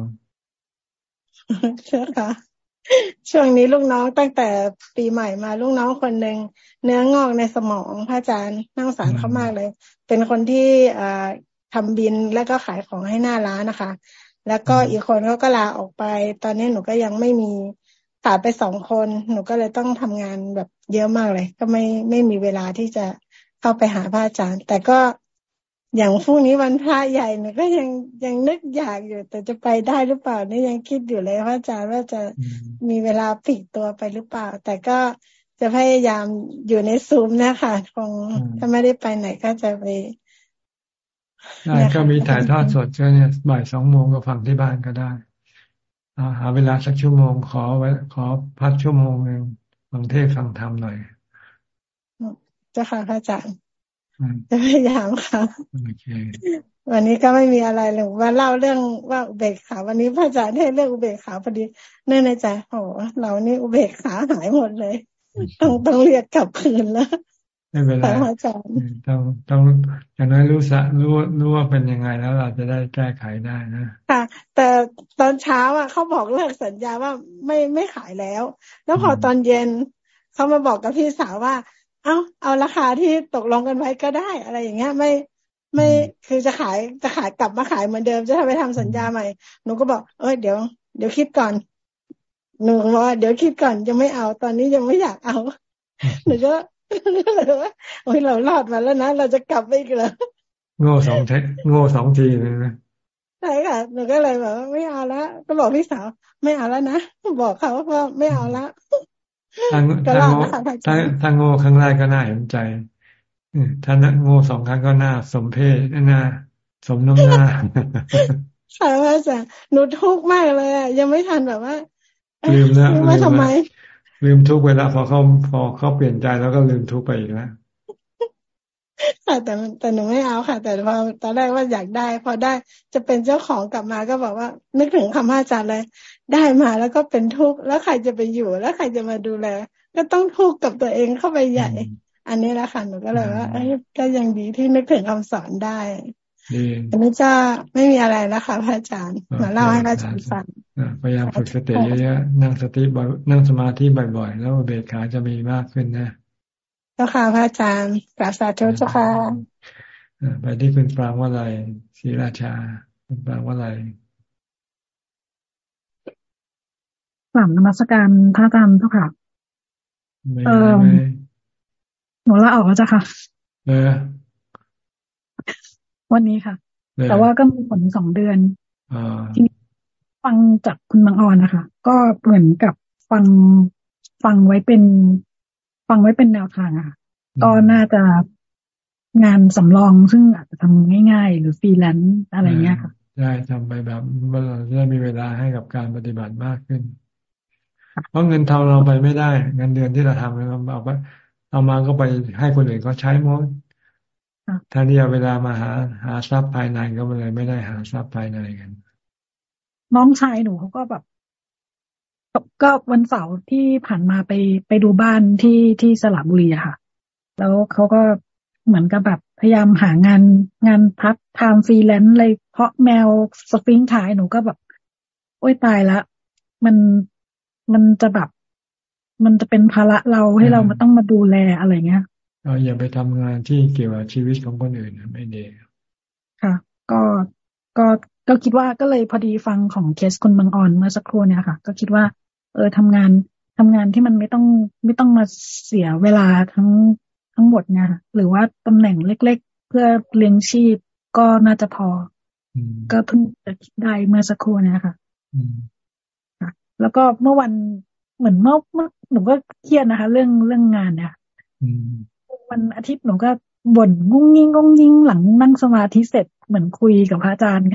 ใช่ค่ะช่วงนี้ลูกน้องตั้งแต่ปีใหม่มาลูกน้องคนหนึ่งเนื้องอกในสมองพระอาจารย์นั่งสารเขามากเลย เป็นคนที่อ่าทำบินแล้วก็ขายของให้หน้าร้านนะคะ แล้วก็อีกคนเขาก็ลาออกไป ตอนนี้หนูก็ยังไม่มีขาดไปสองคน หนูก็เลยต้องทำงานแบบเยอะมากเลย ก็ไม่ไม่มีเวลาที่จะเข้าไปหาพระอาจารย์ แต่ก็อย่างพรุ่งนี้วันพระใหญ่หนูก็ยังยังนึกอยากอยู่ แต่จะไปได้หรือเปล่านี่ยังคิดอยู่เลยพระอาจารย์ว่าจะมีเวลาปิดตัวไปหรือเปล่า แต่ก็จะพยายามอยู่ในซูมนะคะคงถ้าไม่ได้ไปไหนก็จะไป ได้ก็มีถ่ายทอดสดก็เนี่ยบ่ายสองโมงก็ฟังที่บ้านก็ได้หาเวลาสักชั่วโมงขอไว้ขอพักชั่วโมงหนึ่งฟังเทศฟังธรรมหน่อยเจ้าค่ะพระอาจารย์จะพยายามค่ะวันนี้ก็ไม่มีอะไรเลยว่าเล่าเรื่องว่าอุเบกขา วันนี้พระอาจารย์ให้เรื่องอุเบกขาพอดีเนื่องในใจโอ้เรานี่อุเบกขาหายหมดเลย ต้องต้องเรียกกลับคืนแล้ว ไม่เป็นไรต้องต้องอย่างน้อยรู้สะรู้รู้ว่าเป็นยังไงแล้วเราจะได้แก้ไขได้นะค่ะ แต่ตอนเช้าอะเขาบอกเลิกสัญญาว่าไม่ไม่ขายแล้ว แล้วพอตอนเย็นเขามาบอกกับพี่สาวว่า เอาเอาราคาที่ตกลงกันไว้ก็ได้ อะไรอย่างเงี้ยไม่ไม่คือจะขายจะขายกลับมาขายเหมือนเดิมจะทำไปทำสัญญาใหม่หนูก็บอกเออเดี๋ยว เดี๋ยวคิดก่อนหนูบอกว่าเดี๋ยวคิดก่อนยังไม่เอาตอนนี้ยังไม่อยากเอาหนูก็ โอ้ยเรารอดมาแล้วนะเราจะกลับไปอีกแล้วโง่สองเทโง่สองทีเลยนะใช่ค่ะหนูก็เลยแบบไม่เอาละก็บอกพี่สาว ไม่เอาแล้วนะบอกเขาว่าไม่เอาละทางทางโง่ทางโง่ครั้งแรกก็น่าเห็นใจถ้าโง่สองครั้งก็น่าสมเพชน่าสมน้ำหน้าใช่ว่าจะหนูทุกข์มากเลยอะยังไม่ทันแบบว่าลืมแล้วว่าทำไม ลืมทุกเวลาพอเขาพอเขาเปลี่ยนใจแล้วก็ลืมทุกไปอีกแล้วใค่ะแต่แต่หนูไม่เอาค่ะ แต่พอตอนแรกว่าอยากได้ พอได้จะเป็นเจ้าของกลับมาก็บอกว่า นึกถึงคำอาจารย์เลย ได้มาแล้วก็เป็นทุกข์แล้วใครจะไปอยู่ แล้วใครจะมาดูแล ก็ต้องทุกข์กับตัวเองเข้าไปใหญ่ อันนี้แหละค่ะหนูก็เลยว่าเอ้ก็ยังดีที่นึกถึงคำสอนได้ อันนี้จะไม่มีอะไรแล้วค่ะพระอาจารย์มาเล่าให้พระอาจารย์ฟังพยายามฝึกสติเยอะๆนั่งสติบ่อยนั่งสมาธิบ่อยๆ แล้วเบกขาจะมีมากขึ้นนะจ้าค่ะพระอาจารย์กราบสาธุเจ้าค่ะไปที่คุณปรางว่าไรศรีราชาคุณปรางว่าไรสามนมัสการพระอาจารย์เจ้าค่ะเออหนูลาออกแล้วจ้ะค่ะ เออ วันนี้ค่ะ แต่ว่าก็มีผลสองเดือนที่ฟังจากคุณบางออนนะคะ ก็เหมือนกับฟังฟังไว้เป็น ฟังไว้เป็นแนวทางอะก็น่าจะงานสำรองซึ่งอาจจะทำง่ายๆ หรือฟรีแลนซ์อะไรเงี้ยค่ะใช่ทำไปแบบเราจะมีเวลาให้กับการปฏิบัติมากขึ้น เพราะเงินเท่าเราไปไม่ได้เงินเดือนที่เราทำเราเอาไปเอามาก็ไปให้คนอื่นเขาใช้หมด ท่านี้เอาเวลามาหา หาทรัพย์ภายในก็เลยไม่ได้หาทรัพย์ภายในกัน น้องชายหนูเขาก็แบบก็วันเสาร์ที่ผ่านมาไปไปดูบ้านที่ที่สระบุรีอะค่ะ แล้วเขาก็เหมือนกับแบบพยายามหางานงานพักทำฟรีแลนซ์เลยเพราะแมวสฟิงซ์ตายหนูก็แบบ โอ้ยตายละ มันมันจะแบบ มันจะเป็นภาระเราให้เรามาต้องมาดูแลอะไรเงี้ย เราอย่าไปทำงานที่เกี่ยวกับชีวิตของคนอื่นไม่ดีค่ะ ก็ก็ก็คิดว่าก็เลยพอดีฟังของเคสคุณบางอ่อนเมื่อสักครู่เนี่ยค่ะ ก็คิดว่า เออทำงานทำงานที่มันไม่ต้องไม่ต้องมาเสียเวลาทั้งทั้งหมดเนี่ยหรือว่าตำแหน่งเล็ก ๆ เพื่อเลี้ยงชีพก็น่าจะพอ ก็เพิ่งจะคิดได้เมื่อสักครู่เนี่ยค่ะค่ะแล้วก็เมื่อวันเหมือนเมื่อเมื่อหนูก็เครียดนะคะ เรื่องเรื่องงานเนี่ย วันอาทิตย์หนูก็บ่นงุ้งยิงงุ้งยิงหลังนั่งสมาธิเสร็จเหมือนคุยกับพระอาจารย์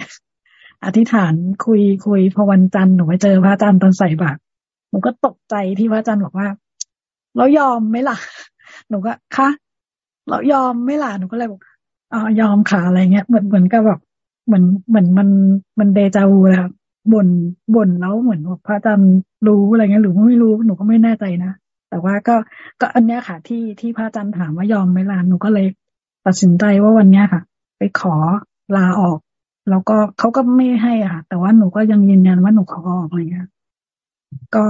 อธิษฐานคุยคุยพอวันจันทร์หนูไปเจอพระอาจารย์ตอนใส่บาตรหนูก็ตกใจที่พระอาจารย์บอกว่า เรายอมไหมล่ะ หนูก็คะเรายอมไม่ล่ะหนูก็เลยบอกอ๋อยอมขาอะไรเงี้ยเหมือนเหมือนกับแบบเหมือนเหมือนมันมันเดจาวูเลยครับบ่นบ่นแล้วเหมือนพระอาจารย์รู้อะไรเงี้ยหรือไม่รู้หนูก็ไม่แน่ใจนะ แต่ว่าก็ก็อันเนี้ยค่ะ ที่ที่พระอาจารย์ถามว่ายอมไหมล่ะหนูก็เลยตัดสินใจว่าวันเนี้ยค่ะ ไปขอลาออก แล้วก็เขาก็ไม่ให้อะค่ะ แต่ว่าหนูก็ยังยืนยันว่าหนูขอออกอะไรเงี้ยก็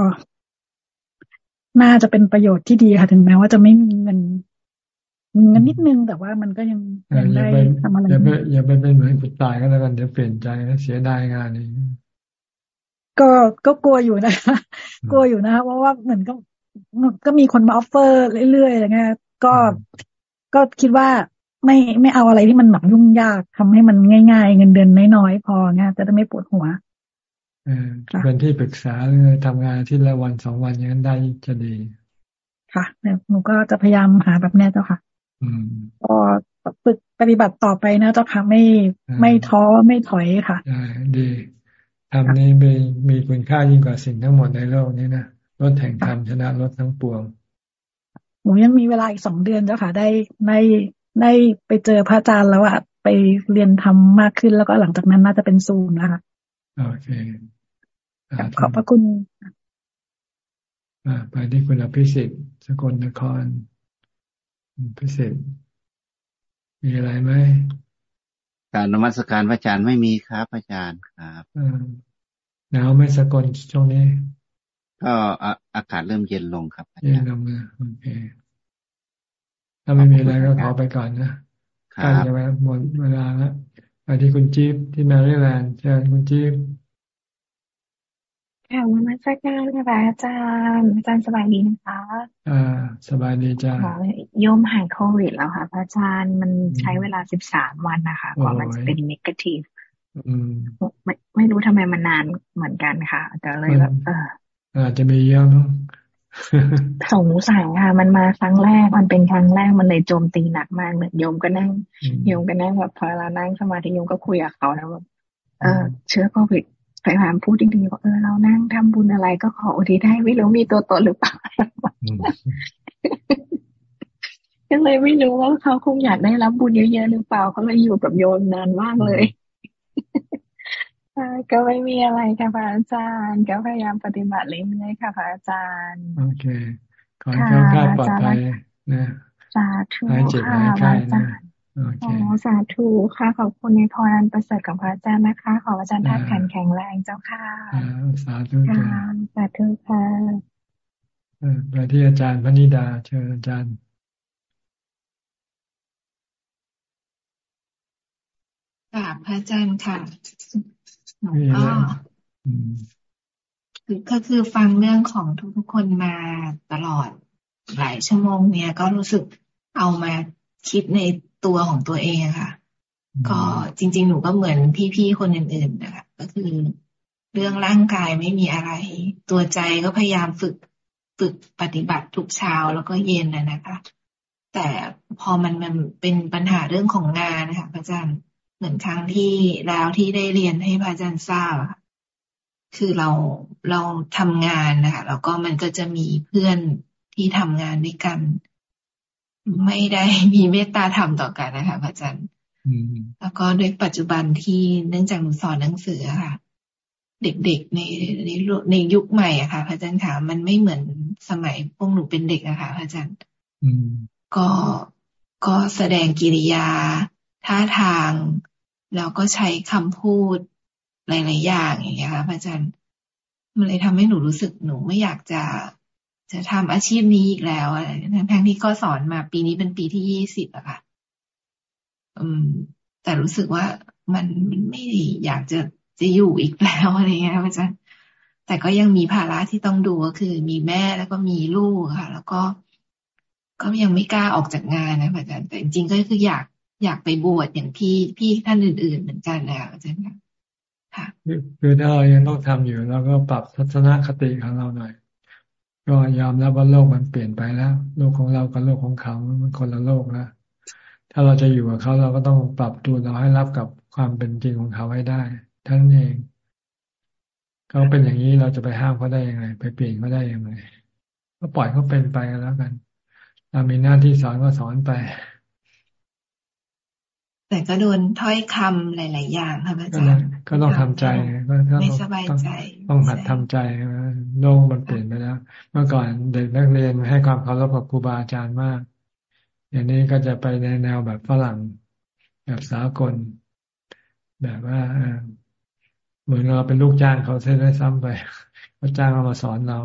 น่าจะเป็นประโยชน์ที่ดีค่ะ ถึงแม้ว่าจะไม่มีเงินมีเงินนิดนึง แต่ว่ามันก็ยังยังได้ทำอะไรอย่าไปอย่าไปเป็นเหมือนคุณตายก็แล้วกันเดี๋ยวเปลี่ยนใจแล้วเสียดายงานนี้ก็ก็กลัวอยู่นะคะกลัวอยู่นะคะเพราะว่าเหมือนก็ ก็มีคนมาออฟเฟอร์เรื่อยๆอะไรเงี้ยก็ก็คิดว่าไม่ไม่เอาอะไรที่มันหนักยุ่งยากทำให้มันง่าย ๆ เงินเดือนน้อยๆพอเงี้ยจะได้ไม่ปวดหัวเป็นที่ปรึกษาเลยทำงานที่ละวันสองวันอย่างนั้นได้จะดี ค่ะเนี่ยหนูก็จะพยายามหาแบบนี้เจ้าค่ะก็ฝึกปฏิบัติต่อไปนะเจ้าค่ะไม่ไม่ท้อไม่ถอยค่ะดีทำนี้มีมีคุณค่ายิ่งกว่าสิ่งทั้งหมดในโลกนี้นะร ถแห่งธรรมชนะรถทั้งปวงหนูยังมีเวลาอีกสองเดือนเจ้าค่ะ ได้ได้ได้ไปเจอพระอาจารย์แล้วอะไปเรียนทำมากขึ้นแล้วก็หลังจากนั้นน่าจะเป็นซูมแล้วค่ะโอเคขอบพระคุณไปที่คุณอภิสิทธิ์สกลนครพิเศษมีอะไรไหมการนมัสการพระอาจารย์ไม่มีครับอาจารย์ครับหนาวไม่สกลช่วงนี้ ก็อากาศเริ่มเย็นลงครับเย็นลงนะโอเคถ้าไม่มีอะไรก็ขอไปก่อนนะใกล้จะหมดเวลาแล้วไปที่คุณจิ๊บที่แมริแลนด์เชิญคุณจิ๊บค่ะวันมาสักการค่ะอาจารย์อาจารย์สบายดีนะคะอ่าสบายดีจ้าโยมหายโควิดแล้วค่ะอาจารย์มันใช้เวลาสิบสามวันนะคะกว่ามันจะเป็นนิเกทีฟไม่ไม่รู้ทำไมมันนานเหมือนกันค่ะแต่เลยแบบเออ อาจจะมีเยอะเนาะสงสัยค่ะ มันมาครั้งแรกมันเป็นครั้งแรกมันเลยโจมตีหนักมากเลยโยมก็นั่งโยมก็นั่งแบบพอเรานั่งสมาธิโยมก็คุยกับเขาแล้วแบบเออเชื้อโควิดพยายามพูดดีๆว่าเออเรานั่งทำบุญอะไรก็ขออุทิศให้ไม่รู้มีตัวตนหรือเปล่าก็เลยไม่รู้ว่าเขาคงอยากได้รับบุญเยอะๆหรือเปล่าเขาเลยอยู่กับโยมนานมากเลย ก็ไม่มีอะไรค่ะพระอาจารย์ ก็พยายามปฏิบัติเรื่อยๆค่ะพระอาจารย์ โอเค ขอให้เข้าใกล้ปลอดภัยนะสาธุค่ะพระอาจารย์อ๋อสาธุค่ะ ขอบคุณในพรประเสริฐกับพระอาจารย์นะคะ ขออาจารย์ท่านแข็งแข็งแรงเจ้าค่ะสาธุค่ะสาธุค่ะไปที่อาจารย์พนิดา เชิญอาจารย์กราบพระอาจารย์ค่ะหนู ก็คือก็คือฟังเรื่องของทุกๆคนมาตลอดหลายชั่วโมงเนี่ย ก็รู้สึกเอามาคิดในตัวของตัวเองค่ะ ก็จริง ๆ หนูก็เหมือนพี่ๆคนอื่นๆนะคะก็คือเรื่องร่างกายไม่มีอะไร ตัวใจก็พยายามฝึกฝึกปฏิบัติทุกเช้าแล้วก็เย็นนะนะคะ แต่พอมันมันเป็นปัญหาเรื่องของงานนะคะพระอาจารย์เห มือนครั้งที่แล้วที่ได้เรียนให้พระอาจารย์ทราบค่ะคือเราเราทำงานนะคะแล้วก็มันก็จะมีเพื่อนที่ทำงานด้วยกัน ไม่ได้มีเมตตาธรรมต่อกันนะคะพระอาจารย์แล้วก็ด้วยปัจจุบันที่เนื่องจากหนูสอนหนังสือค่ะ เด็กๆในในในยุคใหม่อะค่ะพระอาจารย์ค่ะมันไม่เหมือนสมัยพวกหนูเป็นเด็กอะค่ะพระอาจารย์ก็ก็แสดงกิริยาท่าทาง แล้วก็ใช้คำพูดหลายๆอย่างอย่างเงี้ยค่ะพระอาจารย์ มันเลยทำให้หนูรู้สึกหนูไม่อยากจะจะทำอาชีพนี้อีกแล้วอะไรทั้งที่ก็สอนมาปีนี้เป็นปีที่ยี่สิบอะค่ะ อืม แต่รู้สึกว่ามันไม่อยากจะจะอยู่อีกแล้วอะไรเงี้ยพระอาจารย์ แต่ก็ยังมีภาระที่ต้องดูก็คือ มีแม่แล้วก็มีลูกค่ะ แล้วก็ก็ยังไม่กล้าออกจากงานนะพระอาจารย์แต่จริงๆก็คืออยาก อยากไปบวชอย่างพี่พี่ท่านอื่น ๆ เหมือนกันนะอาจารย์ค่ะคือถ้าเรายังต้องทำอยู่เราก็ปรับทัศนคติของเราหน่อย ก็ยอมรับว่าโลกมันเปลี่ยนไปแล้ว โลกของเรากับโลกของเขามันคนละโลกแล้วถ้าเราจะอยู่กับเขาเราก็ต้องปรับตัวเราให้รับกับความเป็นจริงของเขาให้ได้ทั้งเองเขาเป็นอย่างนี้เราจะไปห้ามเขาได้ยังไง ไปเปลี่ยนเขาได้ยังไงก็ปล่อยเขาเป็นไปแล้วกันเรามีหน้าที่สอนก็สอนไป แต่ก็โดนถ้อยคำหลาย ๆ อย่างค่ะอาจารย์ก็ต้องทำใจไม่สบายใจ ต้องหัดทำใจโลกมันเปลี่ยนไปแล้ว เมื่อก่อนเด็กนักเรียนให้ความเคารพกับครูบาอาจารย์มาก อย่างนี้ก็จะไปในแนวแบบฝรั่ง แบบสากล แบบว่าเหมือนเราเป็นลูกจ้างเขาเส้นได้ซ้ำไปเขาจ้างเรามาสอนเรา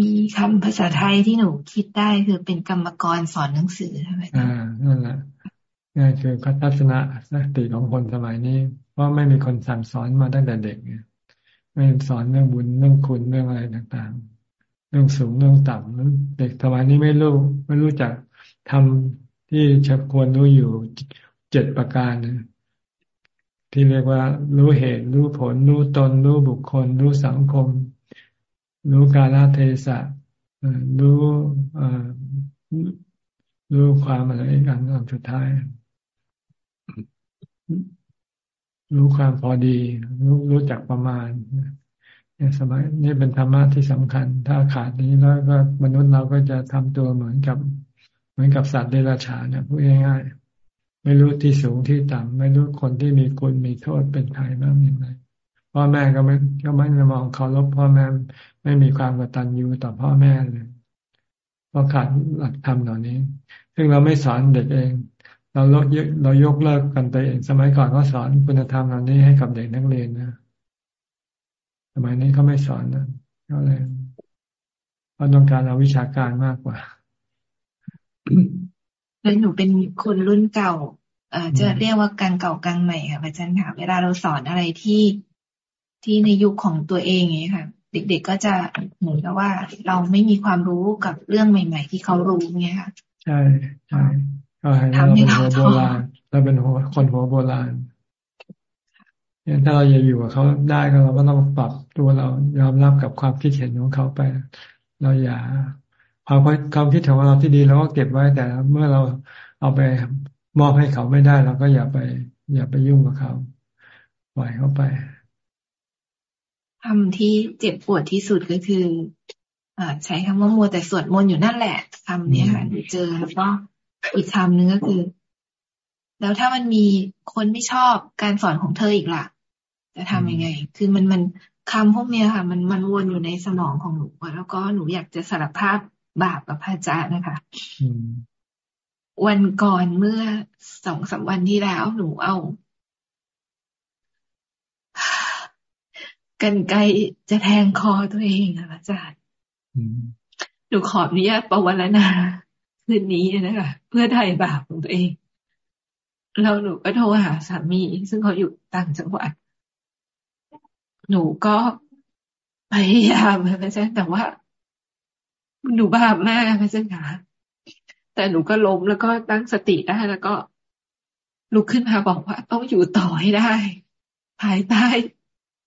มีคำภาษาไทยที่หนูคิดได้คือเป็นกรรมกรสอนหนังสือใช่ไหมอ่านั่นแหละ นี่คือทัศนะสติของคนสมัยนี้ เพราะไม่มีคนสั่งสอนมาตั้งแต่เด็กเนี่ยไม่สอนเรื่องบุญเรื่องคุณเรื่องอะไรต่างๆ เรื่องสูงเรื่องต่ำเด็กสมัยนี้ไม่รู้ ไม่รู้จักทำที่ชัควรรู้อยู่เจ็ดประการนที่เรียกว่า รู้เหตุ รู้ผล รู้ตน รู้บุคคล รู้สังคม รู้กาลเทศะรู้รู้ความอะไรกันตอนสุดท้าย รู้ความพอดี รู้รู้จักประมาณเนี่ยสมัยนี่เป็นธรรมะที่สำคัญ ถ้าขาดนี้แล้วก็มนุษย์เราก็จะทำตัวเหมือนกับ เหมือนกับสัตว์เดรัจฉานเนี่ยพูดง่ายๆไม่รู้ที่สูงที่ต่ำไม่รู้คนที่มีคุณมีโทษเป็นใครบ้างอย่างไรพ่อแม่ก็ไม่ก็ไม่มองเคารพพ่อแม่ไม่มีความกตัญญูต่อพ่อแม่เลยเพราะขาดหลักธรรมเหล่านี้ ซึ่งเราไม่สอนเด็กเอง เราลดเรายกเลิกกันไปเองสมัยก่อนก็สอนคุณธรรมเหล่านี้ให้กับเด็กนักเรียนนะสมัยนี้เขาไม่สอนนะก็เลยเขาต้องการเอาวิชาการมากกว่าแล้วหนูเป็นคนรุ่นเก่า เอ่อจะเรียกว่าการเก่ากลางใหม่ค่ะอาจารย์ค่ะเวลาเราสอนอะไรที่ที่ในยุคของตัวเองไงค่ะ เด็กๆก็จะเหมือนกับว่า เราไม่มีความรู้กับเรื่องใหม่ ๆ ที่เขารู้ไงค่ะ ใช่ใช่ก็ให้ เราเป็นหัวโบราณเราเป็นหัวคนหัวโบราณเนี่ยถ้าเราอยากอยู่กับเขาได้ก็เราก็ต้องปรับตัวเรายอมรับกับความคิดเห็นของเขาไป เราอย่าความความคิดของเราที่ดีเราก็เก็บไว้แต่เมื่อเราเอาไปมอบให้เขาไม่ได้เราก็อย่าไป อย่าไปยุ่งกับเขาปล่อยเขาไปคำที่เจ็บปวดที่สุดก็คืออ่าใช้คำว่ามัวแต่สวดมนต์อยู่นั่นแหละคำนี้ค่ะเจอแล้วก็ อีกคำหนึ่งก็คือ แล้วถ้ามันมีคนไม่ชอบการสอนของเธออีกล่ะ จะทำยังไง คือมันมันคำพวกเนี้ยค่ะ มันมันวนอยู่ในสมองของหนูแล้วก็หนูอยากจะสารภาพบาปกับพระอาจารย์นะคะวันก่อนเมื่อสองสาวันที่แล้วหนูเอากันไกจะแทงคอตัวเองค่ะอาจารย์หนูขออนุญาตปวารณา คืนนี้นะคะเพื่อไถ่บาปของตัวเองแล้วหนูก็โทรหาสามี ซึ่งเขาอยู่ต่างจังหวัด หนูก็พยายามพระอาจารย์แต่ว่าหนูบาปมากพระอาจาค่ะแต่หนูก็ล้มแล้วก็ตั้งสติได้แล้วก็ลุกขึ้นมาบอกว่าต้องอยู่ต่อให้ได้ ภายใต้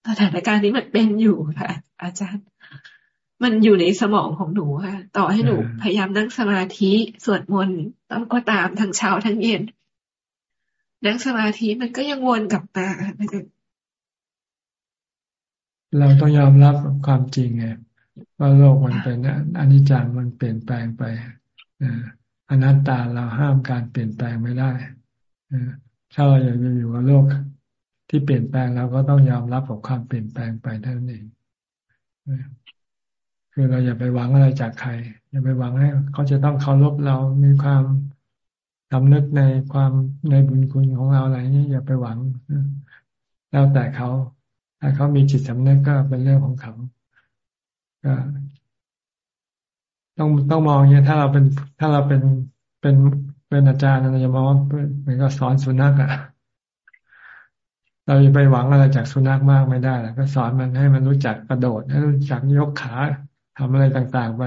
สถานการณ์นี้มันเป็นอยู่ค่ะอาจารย์ มันอยู่ในสมองของหนูค่ะ ต่อให้หนูพยายามนั่งสมาธิสวดมนต์ต้องก็ตามทั้งเช้าทั้งเย็น นั่งสมาธิมันก็ยังวนกลับมาเราต้องยอมรับความจริงไงว่าโลกมันเป็นอนิจจังมันเปลี่ยนแปลงไปอนัตตาเราห้ามการเปลี่ยนแปลงไม่ได้ถ้าเราอยากจะอยู่กับโลกที่เปลี่ยนแปลงเราก็ต้องยอมรับกับความเปลี่ยนแปลงไปเท่านั้นเอง คือเราอย่าไปหวังอะไรจากใคร อย่าไปหวังให้เขาจะต้องเคารพเรา มีความสำนึกในความในบุญคุณของเราอะไรนี้อย่าไปหวัง แล้วแต่เขา ถ้าเขามีจิตสำนึกก็เป็นเรื่องของเขา ก็ ต้องต้องมองอย่างนี้ถ้าเราเป็นถ้าเราเป็นเป็นเป็นอาจารย์เราจะมองว่าเหมือนกับสอนสุนัขอะเราจะไปหวังอะไรจากสุนัขมากไม่ได้แล้วก็สอนมันให้มันรู้จักกระโดด ให้รู้จักยกขา ทำอะไรต่างๆไป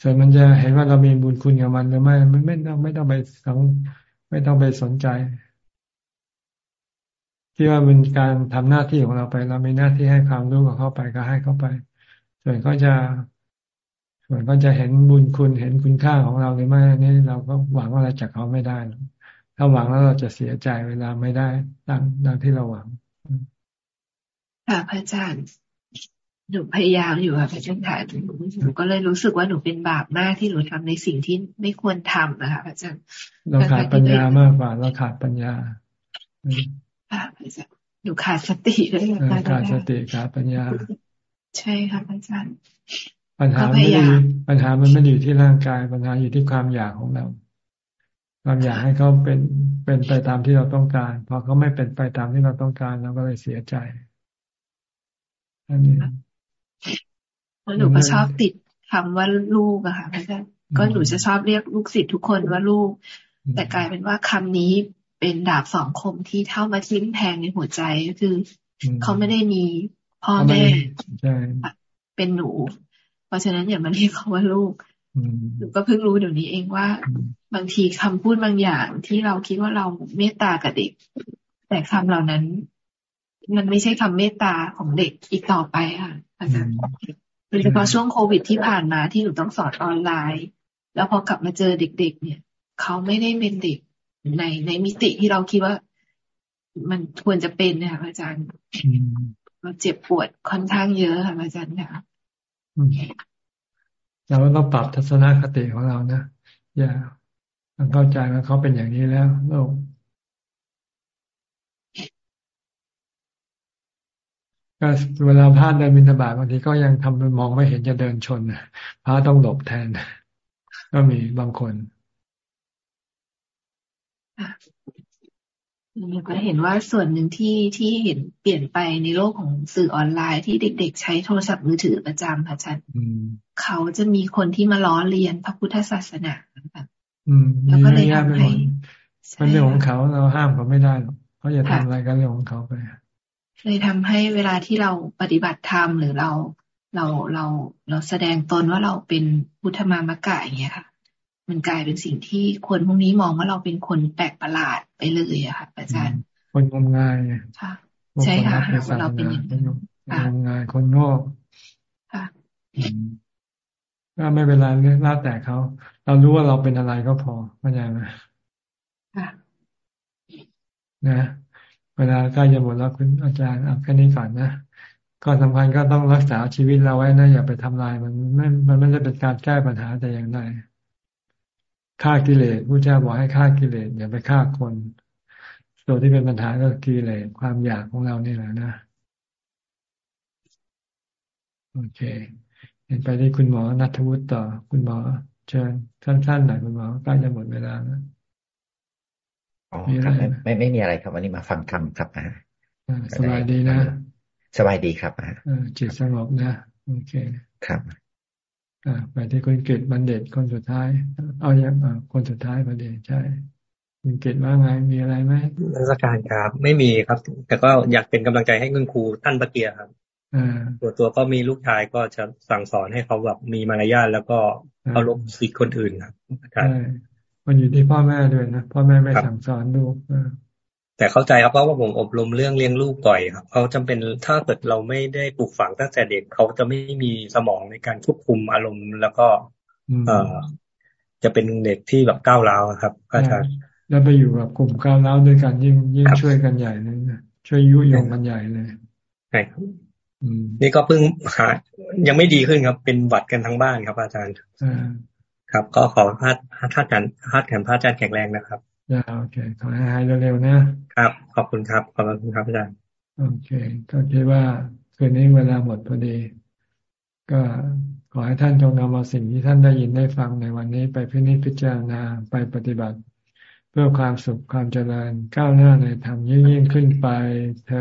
ส่วนมันจะเห็นว่าเรามีบุญคุณกับมันหรือไม่มันไม่ต้องไม่ต้องไปสังไม่ต้องไปสนใจที่ว่าเป็นการทำหน้าที่ของเราไป เรามีหน้าที่ให้ความรู้กับเขาไปก็ให้เขาไป ส่วนเขาจะ ส่วนเขาจะเห็นบุญคุณเห็นคุณค่าของเราหรือไม่นี่เราก็หวังอะไรจากเขาไม่ได้ ถ้าหวังแล้วเราจะเสียใจเวลาไม่ได้ดังดังที่เราหวังค่ะพระอาจารย์ หนูพยายามอยู่ค่ะพระอาจารย์ค่ะหนูก็เลยรู้สึกว่าหนูเป็นบาปมากที่หนูทำในสิ่งที่ไม่ควรทำนะคะพระอาจารย์เราขาดปัญญามากกว่าเราขาดปัญญาค่ะพระอาจารย์หนูขาดสติด้วยค่ะขาดสติขาดปัญญา ใช่ค่ะพระอาจารย์ปัญหาไม่ได้ปัญหามันไม่อยู่ที่ร่างกาย ปัญหาอยู่ที่ความอยากของเรา ความอยากให้เขาเป็นเป็นไปตามที่เราต้องการพอเขาไม่เป็นไปตามที่เราต้องการเราก็เลยเสียใจอันนี้ หนูก็ชอบติดคำว่าลูกอะค่ะพระอาจารย์ก็หนูจะชอบเรียกลูกศิษย์ทุกคนว่าลูก แต่กลายเป็นว่าคำนี้เป็นดาบสองคมที่เท่ามาทิ้มแทงในหัวใจก็คือ เขาไม่ได้มีพ่อแม่เป็นหนู เพราะฉะนั้นอย่ามาเรียกเขาว่าลูกหนูก็เพิ่งรู้เดี๋ยวนี้เองว่า บางทีคำพูดบางอย่างที่เราคิดว่าเราเมตตากับเด็ก แต่คำเหล่านั้น มันไม่ใช่คำเมตตาของเด็กอีกต่อไปค่ะ อาจารย์โดยเฉพาะช่วงโควิดที่ผ่านมาที่หนูต้องสอนออนไลน์ แล้วพอกลับมาเจอเด็ก ๆ เนี่ยเขาไม่ได้เป็นเด็กในในมิติที่เราคิดว่า มันควรจะเป็นนะคะอาจารย์เราเจ็บปวดค่อนข้างเยอะค่ะอาจารย์ค่ะเราต้องปรับทัศนคติของเรานะอย่าต้องเข้าใจว่าเขาเป็นอย่างนี้แล้วโลก ก็เวลาพลาดเดินบินทบาทบางทีก็ยังทำเป็นมองไม่เห็นจะเดินชนพระต้องหลบแทน ก็มีบางคนก็เห็นว่าส่วนหนึ่งที่ที่เห็นเปลี่ยนไปในโลกของสื่อออนไลน์ที่เด็ก ๆ ใช้โทรศัพท์มือถือประจำค่ะอาจารย์เขาจะมีคนที่มาล้อเลียนพระพุทธศาสนาแล้วก็เลยทำให้เป็นเรื่องของเขาเราห้ามเขาไม่ได้หรอกเขาจะทำอะไรก็เรื่องของเขาไป เลยทำให้เวลาที่เราปฏิบัติธรรมหรือเราเราเราเราแสดงตนว่าเราเป็นพุทธมามะกะอย่างเงี้ยค่ะ มันกลายเป็นสิ่งที่คนพวกนี้มองว่าเราเป็นคนแปลกประหลาดไปเลยอะค่ะอาจารย์คนงมงายค่ะ ใช่ค่ะเราเป็นอย่างนี้งมงายคนโง่ค่ะก็ไม่เป็นไรเรื่องแล้วแต่เขาเรารู้ว่าเราเป็นอะไรก็พอเข้าใจไหมค่ะนะ เวลาใกล้จะหมดแล้วคุณอาจารย์เอาแค่นี้ก่อนนะก็สำคัญก็ต้องรักษาชีวิตเราไว้นะอย่าไปทำลายมันไม่มันไม่ได้เป็นการแก้ปัญหาแต่อย่างใดฆ่ากิเลสผู้เจ้าบอกให้ฆ่ากิเลสอย่าไปฆ่าคนตัวที่เป็นปัญหาก็กิเลสความอยากของเรานี่แหละนะโอเคเห็นไปที่คุณหมอนัทวุฒิต่อ คุณหมอเชิญสั้นๆหน่อยคุณหมอใกล้จะหมดเวลาแล้ว อ๋อครับไม่ไม่มีอะไรครับวันนี้มาฟังคำครับอ่าสบายดีนะ สบายดีครับอ่าจิตสงบนะโอเคครับอ่าไปที่คุณเกตบันเด็ดคนสุดท้าย เอาอย่างคนสุดท้ายประเด็นใช่คุณเกตว่าไงมีอะไรไหมราชการครับ ไม่มีครับ แต่ก็อยากเป็นกำลังใจให้คุณครูท่านปะเกียครับตัวตัวก็มีลูกชายก็จะสั่งสอนให้เขาแบบมีมารยาทแล้วก็เคารพสิทธิคนอื่นครับใช่ มันอยู่ที่พ่อแม่ด้วยนะพ่อแม่ไม่สั่งสอนลูกแต่เข้าใจครับเพราะว่าผมอบรมเรื่องเลี้ยงลูกบ่อยครับเขาจำเป็นถ้าเกิดเราไม่ได้ปลูกฝังตั้งแต่เด็กเขาจะไม่มีสมองในการควบคุมอารมณ์แล้วก็ เออจะเป็นเด็กที่แบบก้าวร้าวครับอาจารย์แล้วไปอยู่กับกลุ่มก้าวร้าวด้วยกันยิ่งยิ่งช่วยกันใหญ่เลยนะช่วยยุยงกันใหญ่เลยใช่ครับนี่ก็เพิ่งหายังไม่ดีขึ้นครับ เป็นหวัดกันทั้งบ้านครับอาจารย์ ครับ ก็ขอพาดพาดกันพาดกันพาดอาจารย์แข็งแรงนะครับโอเคขอให้หายเร็วๆนะครับ ขอบคุณครับขอบคุณครับอาจารย์โอเค ก็คิดว่าคืนนี้เวลาหมดพอดี ก็ขอให้ท่านจงนำเอาสิ่งที่ท่านได้ยินได้ฟังในวันนี้ไปพิจิตพิจารณาไปปฏิบัติ เพื่อความสุขความเจริญก้าวหน้าในธรรมยิ่งยิ่งขึ้นไปเธอ